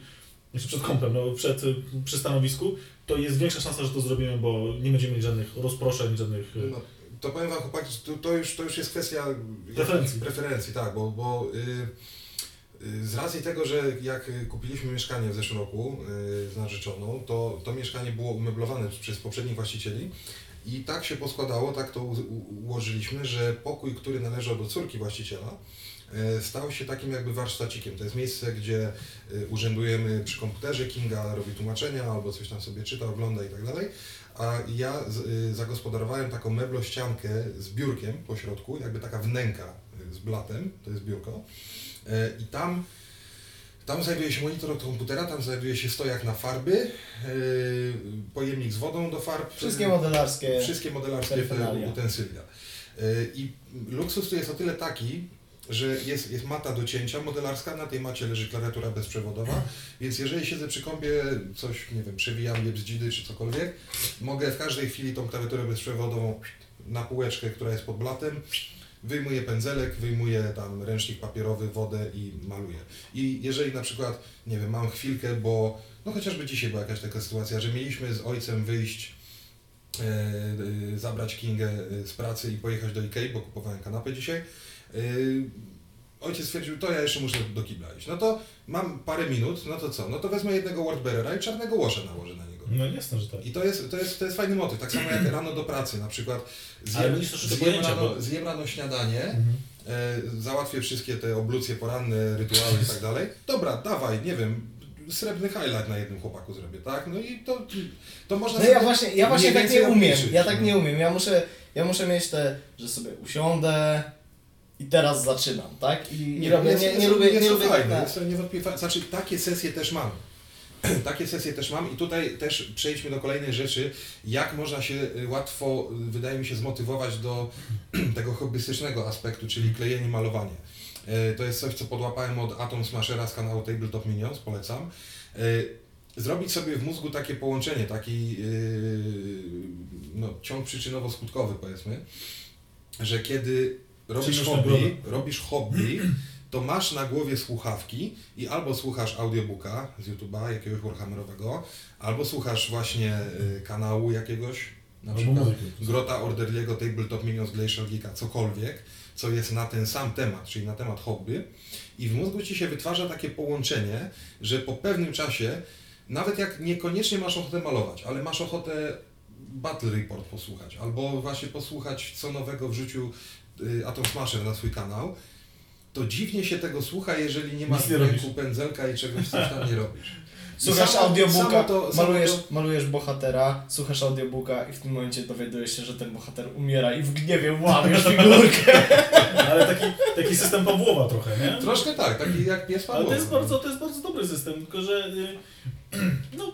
jeszcze przed kąpem, no przed, przy stanowisku, to jest większa szansa, że to zrobimy, bo nie będziemy mieć żadnych rozproszeń, żadnych... y, No, to powiem wam chłopaki, to, to, już, to już jest kwestia Preferencji. preferencji tak, bo, bo y, y, z racji tego, że jak kupiliśmy mieszkanie w zeszłym roku y, z narzeczoną, to to mieszkanie było umeblowane przez poprzednich właścicieli i tak się poskładało, tak to ułożyliśmy, że pokój, który należał do córki właściciela, y, stał się takim jakby warsztacikiem. To jest miejsce, gdzie y, urzędujemy przy komputerze, Kinga robi tłumaczenia albo coś tam sobie czyta, ogląda i tak dalej. A ja y, zagospodarowałem taką meblościankę z biurkiem po środku, jakby taka wnęka z blatem, to jest biurko. E, I tam, tam znajduje się monitor od komputera, tam znajduje się stojak na farby, y, pojemnik z wodą do farb. wszystkie modelarskie. Wszystkie modelarskie utensylia. Y, I luksus tu jest o tyle taki, że jest, jest mata do cięcia modelarska, na tej macie leży klawiatura bezprzewodowa, więc jeżeli siedzę przy kąpie, coś, nie wiem, przewijam je bzdzidy czy cokolwiek, mogę w każdej chwili tą klawiaturę bezprzewodową na półeczkę, która jest pod blatem, wyjmuję pędzelek, wyjmuję tam ręcznik papierowy, wodę i maluję. I jeżeli na przykład, nie wiem, mam chwilkę, bo no chociażby dzisiaj była jakaś taka sytuacja, że mieliśmy z ojcem wyjść e, e, zabrać Kingę e, z pracy i pojechać do Ikei, bo kupowałem kanapę dzisiaj. E, Ojciec stwierdził, to ja jeszcze muszę do kibla iść. No to mam parę minut, no to co? No to wezmę jednego Wordbearera i czarnego łosza nałożę na. No jasne, że tak. I to jest, to, jest, to jest fajny motyw. Tak samo jak rano do pracy, na przykład zjem, zjem, pojęcia, rano, bo- zjem rano śniadanie, Mhm. e, załatwię wszystkie te oblucje poranne, rytuały i tak <laughs> dalej. Dobra, dawaj, nie wiem, srebrny highlight na jednym chłopaku zrobię, tak? No i to, to można No ja właśnie, ja właśnie tak nie umiem. obliczyć, Ja tak nie umiem. Ja muszę, ja muszę mieć te, że sobie usiądę i teraz zaczynam, tak? I, i robię, jest, nie, jest, nie lubię, jest nie to lubię fajne, tak na... jest to niewątpliwie fajne. Znaczy, takie sesje też mam. <clears throat> takie sesje też mam i tutaj też przejdźmy do kolejnej rzeczy, jak można się y, łatwo, y, wydaje mi się, zmotywować do <clears throat> tego hobbystycznego aspektu, czyli klejenie, malowanie. Y, To jest coś, co podłapałem od Atom Smashera z kanału Tabletop Minions, polecam. Y, Zrobić sobie w mózgu takie połączenie, taki yy, no, ciąg przyczynowo-skutkowy powiedzmy, że kiedy robisz hobby, robisz hobby, <clears throat> to masz na głowie słuchawki i albo słuchasz audiobooka z YouTube'a jakiegoś Warhammerowego, albo słuchasz właśnie y, kanału jakiegoś, na Albo przykład muzyki. Grota Orderliego, Tabletop Minions, Glacial Geeka, cokolwiek, co jest na ten sam temat, czyli na temat hobby i w mózgu Ci się wytwarza takie połączenie, że po pewnym czasie, nawet jak niekoniecznie masz ochotę malować, ale masz ochotę Battle Report posłuchać, albo właśnie posłuchać, co nowego wrzucił y, Atom Smasher na swój kanał, to dziwnie się tego słucha, jeżeli nie masz ręku pędzelka i czegoś, coś tam nie robisz. <laughs> Słuchasz samo- audiobooka, samo to- malujesz, to- malujesz bohatera, słuchasz audiobooka i w tym momencie dowiadujesz się, że ten bohater umiera i w gniewie łamiesz <laughs> figurkę. <laughs> Ale taki, taki system Pawłowa trochę, nie? Troszkę tak, taki jak pies Ale to jest, Pawłowa. bardzo, to jest bardzo dobry system, tylko że y, <clears throat> no,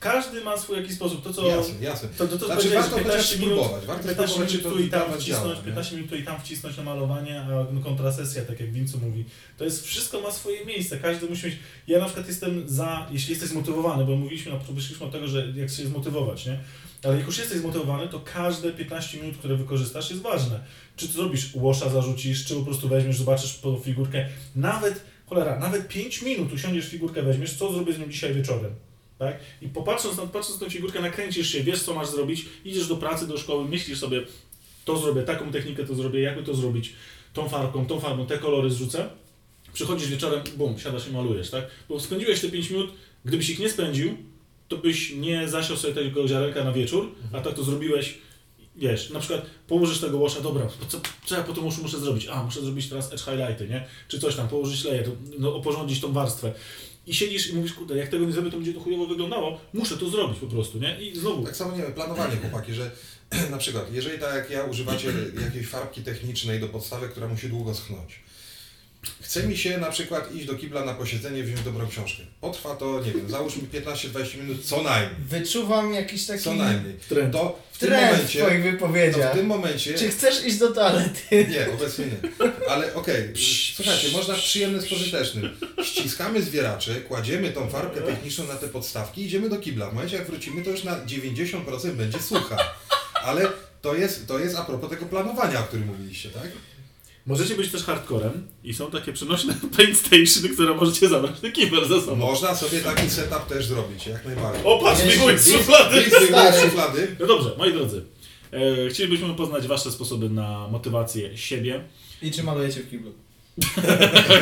każdy ma swój jakiś sposób. To co, Jasne, jasne. to, to, to Znaczy warto chociaż 15 minut, spróbować, warto 15 spróbować, czy minut to tu i tam działa, wcisnąć, nie? 15 minut tu i tam wcisnąć na malowanie, a no, kontrasesja, tak jak Wincu mówi, to jest wszystko ma swoje miejsce, każdy musi mieć, ja na przykład jestem za, jeśli jesteś zmotywowany, bo mówiliśmy, na wyszliśmy od tego, że jak się zmotywować, nie? Ale jak już jesteś zmotywowany, to każde 15 minut, które wykorzystasz jest ważne. Czy ty zrobisz łosza, zarzucisz, czy po prostu weźmiesz, zobaczysz po figurkę, nawet, cholera, nawet 5 minut usiądziesz figurkę, weźmiesz, co zrobię z nią dzisiaj wieczorem. Tak? I popatrząc na, patrząc na tą figurkę, nakręcisz się, wiesz co masz zrobić, idziesz do pracy, do szkoły, myślisz sobie, to zrobię, taką technikę to zrobię, jakby to zrobić, tą farbką, tą farbą, te kolory zrzucę. Przychodzisz wieczorem, bum, siadasz i malujesz, tak? Bo spędziłeś te 5 minut, gdybyś ich nie spędził, to byś nie zasiał sobie tego ziarenka na wieczór, a tak to zrobiłeś, wiesz, na przykład położysz tego łosza, dobra, co, co ja po tym muszę, muszę zrobić? A, muszę zrobić teraz edge highlighty, nie? Czy coś tam, położyć layer, no, oporządzić tą warstwę. I siedzisz i mówisz, kurde, jak tego nie zrobię, to będzie to chujowo wyglądało, muszę to zrobić po prostu, nie? I znowu, Tak samo, nie wiem, planowanie chłopaki, że <clears throat> na przykład, jeżeli tak jak ja używacie jakiejś farbki technicznej do podstawy, która musi długo schchnąć. Chce mi się na przykład iść do kibla na posiedzenie, wziąć dobrą książkę. Potrwa to, nie wiem, załóżmy 15-20 minut co najmniej. Wyczuwam jakiś taki Co najmniej. trend. To w tym trend w momencie, twoich to wypowiedziach. w tym momencie Czy chcesz iść do toalety? Nie, obecnie nie. Ale okej, słuchajcie, można przyjemny z pożytecznym. Ściskamy zwieracze, kładziemy tą farbkę techniczną na te podstawki i idziemy do kibla. W momencie jak wrócimy, to już na 90% będzie sucha. Ale to jest, to jest a propos tego planowania, o którym mówiliście, tak? Możecie być też hardcorem i są takie przenośne paint stationy, które możecie zabrać na kibel ze sobą. Można sobie taki setup też zrobić, jak najbardziej. O, patrz, wyjmuj z szuflady! Z szuflady. No dobrze, moi drodzy. E, chcielibyśmy poznać Wasze sposoby na motywację siebie. I czy malujecie w kiblu?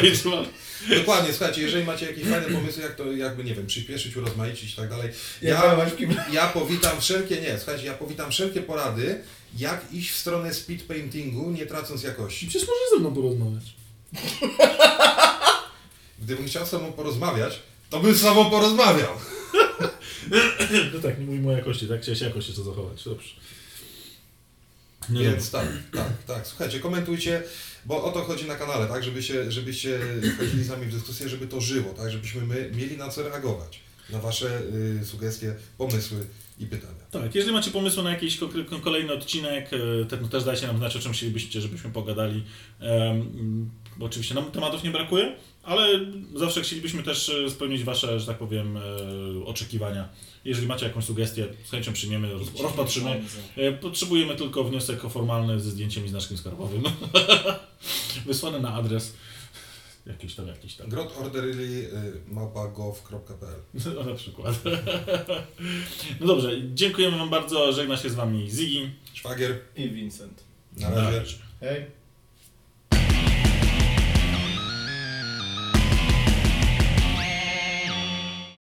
I czy Dokładnie, słuchajcie, jeżeli macie jakieś fajne pomysły, jak to jakby, nie wiem, przyspieszyć, urozmaicić i tak dalej. Jak Ja, malować w kiblu? Ja powitam wszelkie, nie, słuchajcie, ja powitam wszelkie porady, jak iść w stronę speed paintingu, nie tracąc jakości. Przecież możesz ze mną porozmawiać. <laughs> Gdybym chciał z tobą porozmawiać, to bym z tobą porozmawiał. <laughs> No tak, nie mówimy o jakości, tak? Chciałeś jakość jeszcze zachować, dobrze. No Więc tak, tak, tak. Słuchajcie, komentujcie, bo o to chodzi na kanale, tak, żebyście, żebyście wchodzili z nami w dyskusję, żeby to żyło, tak, żebyśmy my mieli na co reagować, na wasze y, sugestie, pomysły i pytania. Tak, jeżeli macie pomysły na jakiś kolejny odcinek, e, no też dajcie nam znać, o czym chcielibyście, żebyśmy pogadali. Bo oczywiście nam tematów nie brakuje, ale zawsze chcielibyśmy też e, spełnić Wasze, że tak powiem, e, oczekiwania. Jeżeli macie jakąś sugestię, z chęcią przyjmiemy, roz, rozpatrzymy. E, Potrzebujemy tylko wniosek formalny ze zdjęciem i znaczkiem skarbowym. <laughs> Wysłany na adres jakiś tam, jakiś tam. Grot orderly y, małpa.gov.pl No, <laughs> na przykład. <laughs> No dobrze, dziękujemy Wam bardzo. Żegna się z Wami Ziggy. Szwagier, I Vincent. na razie. Hej.